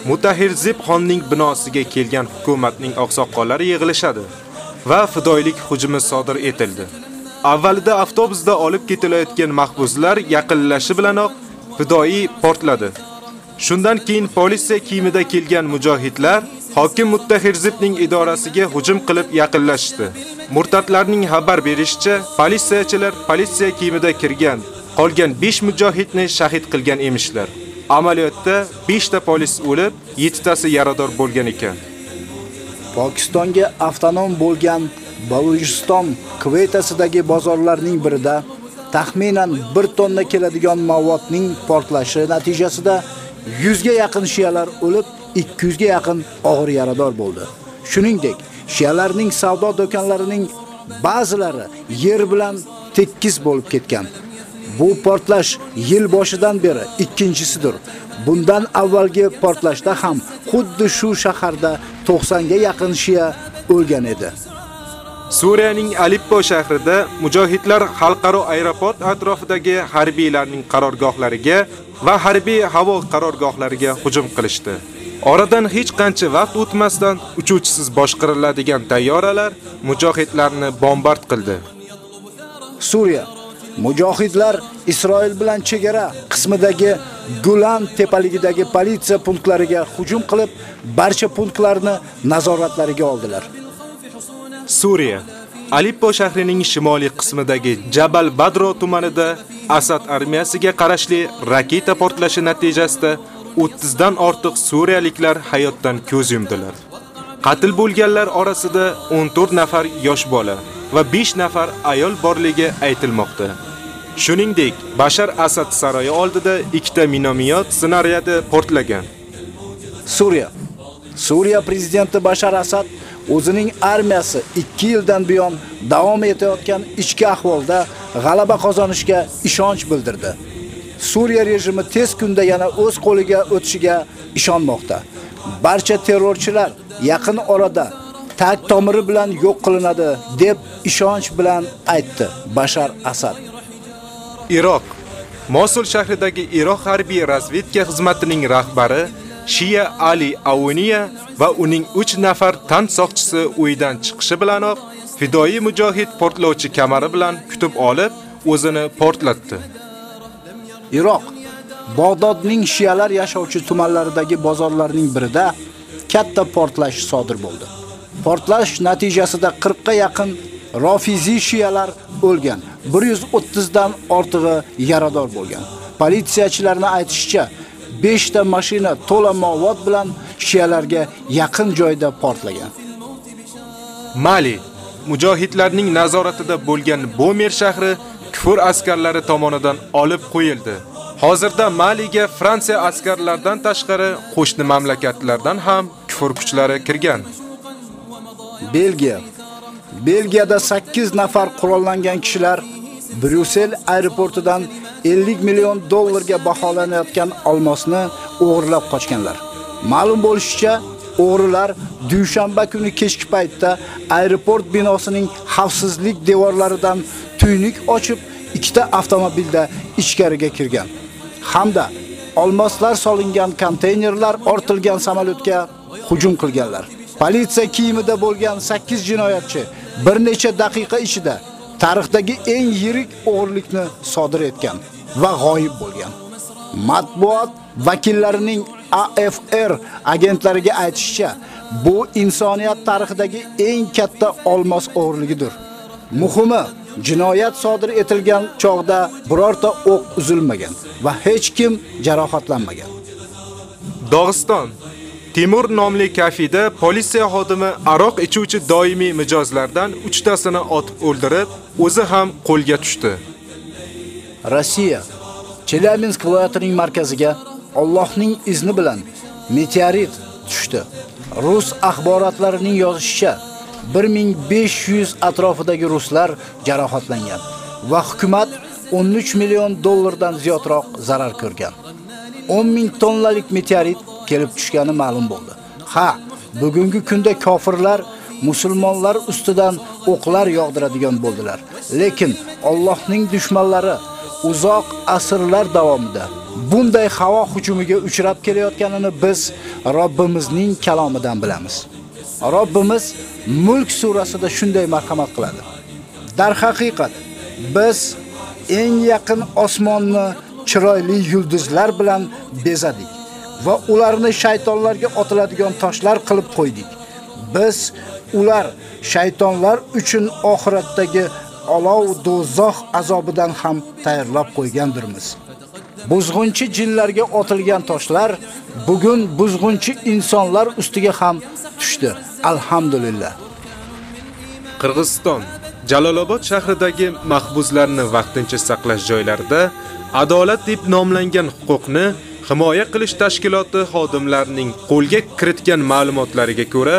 Mutahhir Zib xonning binosiga kelgan hukumatning oqsoqollari yig'ilishadi va fidoilik hujumi sodir etildi. Avvalida avtobusda olib ketilayotgan mahbuslar yaqinlashi bilanoq fidoi portladi. Shundan keyin politsiya kiyimida kelgan mujohidlar hokim Muttahir Zibning idorasiga hujum qilib yaqinlashdi. Murtatlarning xabar berishicha, politsiyachilar politsiya kiyimida kirgan qolgan 5 mujohidni shahid qilgan emishlar. Amaliyotda 5 ta polis o'lib, 7 tasi yarador bo'lgan ekan. Pokistonga avtonom bo'lgan Balujiston kvetasidagi bozorlarning birida taxminan 1 tonna keladigan mavodning portlashi natijasida 100 ga yaqin shiyalar o'lib, 200 ga yaqin og'ir yarador bo'ldi. Shuningdek, shiyalarning savdo do'konlarining ba'zilari yer bilan tekis bo'lib ketgan. Bu portlash yil boshidan beri ikkinchisidir. Bundan avvalgi portlashda ham xuddi shu shaharda 90 ga yaqin shiya o'lgan edi. Suriyaning Aleppo shahrida mujohidlar xalqaro aeroport atrofidagi harbiylarning qarorgohlariga va harbiy havo qarorgohlariga hujum qilishdi. Oradan hech qancha vaqt o'tmasdan uchuvchisiz boshqariladigan tayyoralar mujohidlarni bombard qildi. Suriya Mujohidlar Isroil bilan chegara qismidagi Gulan tepaligidagi politsiya punktlariga hujum qilib, barcha punktlarni nazoratlariga oldilar. Suriya Aleppo shahrining shimoliy qismidagi Jabal Badro tumanida Asad armiyasiga qarashli raketa portlashi natijasida 30 dan ortiq suriyaliklar hayotdan ko'z yumdilar. Qatl bo'lganlar orasida 14 nafar yosh bola va 5 nafar ayol borligi aytilmoqda. Shuningdek, Bashar Asad saroyi oldida ikkita minomiyot snaryadi portlagan. Suriya Suriya prezidenti Bashar Asad o'zining armiyasi 2 yildan buyon davom etayotgan ichki ahvolda g'alaba qozonishga ishonch bildirdi. Suriya rejimi tez kunda yana o'z qo'liga o'tishiga ishonmoqda. Barcha terrorchilar yaqin orada tag tomiri bilan yo'q qilinadi deb ishonch bilan aytdi Bashar Asad. Iroq Mosul shahridagi Iroq harbiy razvedka xizmatining rahbari Shia Ali Awuniya va uning 3 nafar tan soqchisi uydan chiqishi bilanoq fidoi mujohid portlovchi kamari bilan kutib olib, o'zini portlatdi. Iroq Bag'dodning shiyalar yashovchi tumanlaridagi bozorlarning birida katta portlash sodir bo'ldi. Portlash natijasida 40 ga yaqin Rafizi shiyalar o'lgan, 130 dan ortig'i yarador bo'lgan. Politsiyachilarning aytishicha, 5 ta mashina to'la mavod bilan shiyalarga yaqin joyda portlagan. Mali mujohidlarning nazoratida bo'lgan Bomer shahri kufur askarlari tomonidan olib qo'yildi. Hozirda Maliga Fransiya askarlaridan tashqari qo'shni mamlakatlardan ham kufur kuchlari kirgan. Belgiya Belgiyada 8 nafar qurollangan kishilar Bryussel aeroportidan 50 million dollarga baholanayotgan olmosni o'g'irlab qochganlar. Ma'lum bo'lishicha, o'g'rilar dushanba kuni kechki paytda aeroport binosining xavfsizlik devorlaridan tuynik ochib, ikkita avtomobilda ichkariga kirgan. Hamda olmoslar solingan konteynerlar ortilgan samolyotga hujum qilganlar. Politsiya kiyimida bo'lgan 8 jinoyatchi bir necha daqiqa ichida tarixdagi eng yirik o'g'irlikni sodir etgan va g'oyib bo'lgan. Matbuot vakillarining AFR agentlariga aytishicha, bu insoniyat tarixidagi eng katta olmos o'g'irligidir. Muhimi, jinoyat sodir etilgan chog'da birorta o'q uzilmagan va hech kim jarohatlanmagan. Dog'iston Timur nomli kafida politsiya xodimi aroq ichuvchi doimiy mijozlardan 3 tasini otib o'ldirib, o'zi ham qo'lga tushdi. Rossiya Chelyabinsk viloyatining markaziga Allohning izni bilan meteorit tushdi. Rus axborotlarining yozishicha 1500 atrofidagi ruslar jarohatlangan va hukumat 13 million dollardan ziyodroq zarar ko'rgan. 10 ming tonnalik meteorit kelib tushgani ma'lum bo'ldi. Ha, bugungi kunda kofirlar musulmonlar ustidan o'qlar yog'diradigan bo'ldilar. Lekin Allohning dushmanlari uzoq asrlar davomida bunday havo hujumiga uchrab kelayotganini biz Robbimizning kalomidan bilamiz. Robbimiz Mulk surasida shunday marhamat qiladi. Dar haqiqat biz eng yaqin osmonni chiroyli yulduzlar bilan bezadik va ularni shaytonlarga otiladigan toshlar qilib qo'ydik. Biz ular shaytonlar uchun oxiratdagi olov do'zax azobidan ham tayyorlab qo'ygandirmiz. Buzg'unchi jinlarga otilgan toshlar bugun buzg'unchi insonlar ustiga ham tushdi. Alhamdulillah. Qirg'iziston Jalolobod shahridagi mahbuslarni vaqtincha saqlash joylarida adolat deb nomlangan huquqni himoya qilish tashkiloti xodimlarining qo'lga kiritgan ma'lumotlariga ko'ra,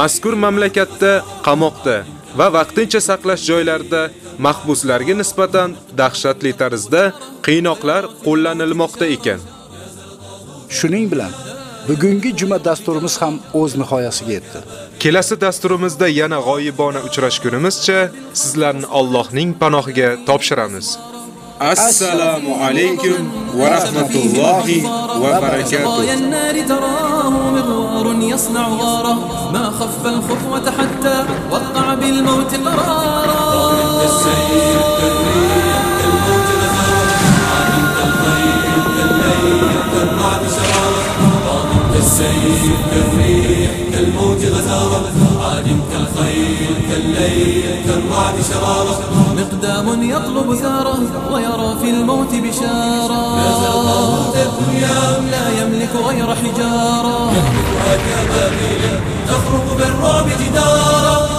mazkur mamlakatda qamoqda va vaqtincha saqlash joylarida mahbuslarga nisbatan dahshatli tarzda qiynoqlar qo'llanilmoqda ekan. Shuning bilan bugungi juma dasturimiz ham o'z nihoyasiga yetdi. Kelasi dasturimizda yana g'oyibona uchrashgunimizcha sizlarni Allohning panohiga topshiramiz. Assalomu alaykum va rahmatullohi va barakatuh. النار تراه مغوار يصنع غاره ما خف الخطوة حتى وقع بالموت قرارا كالريح راض كالسيل كالريح كالموت غزارة عالم كالخيل كالليل كالرعد شرارة. مقدام يطلب ثاره ويرى في الموت بشارة. الدنيا لا يملك غير حجارة. يهلكها كبابيل تخرق بالرعب جدارا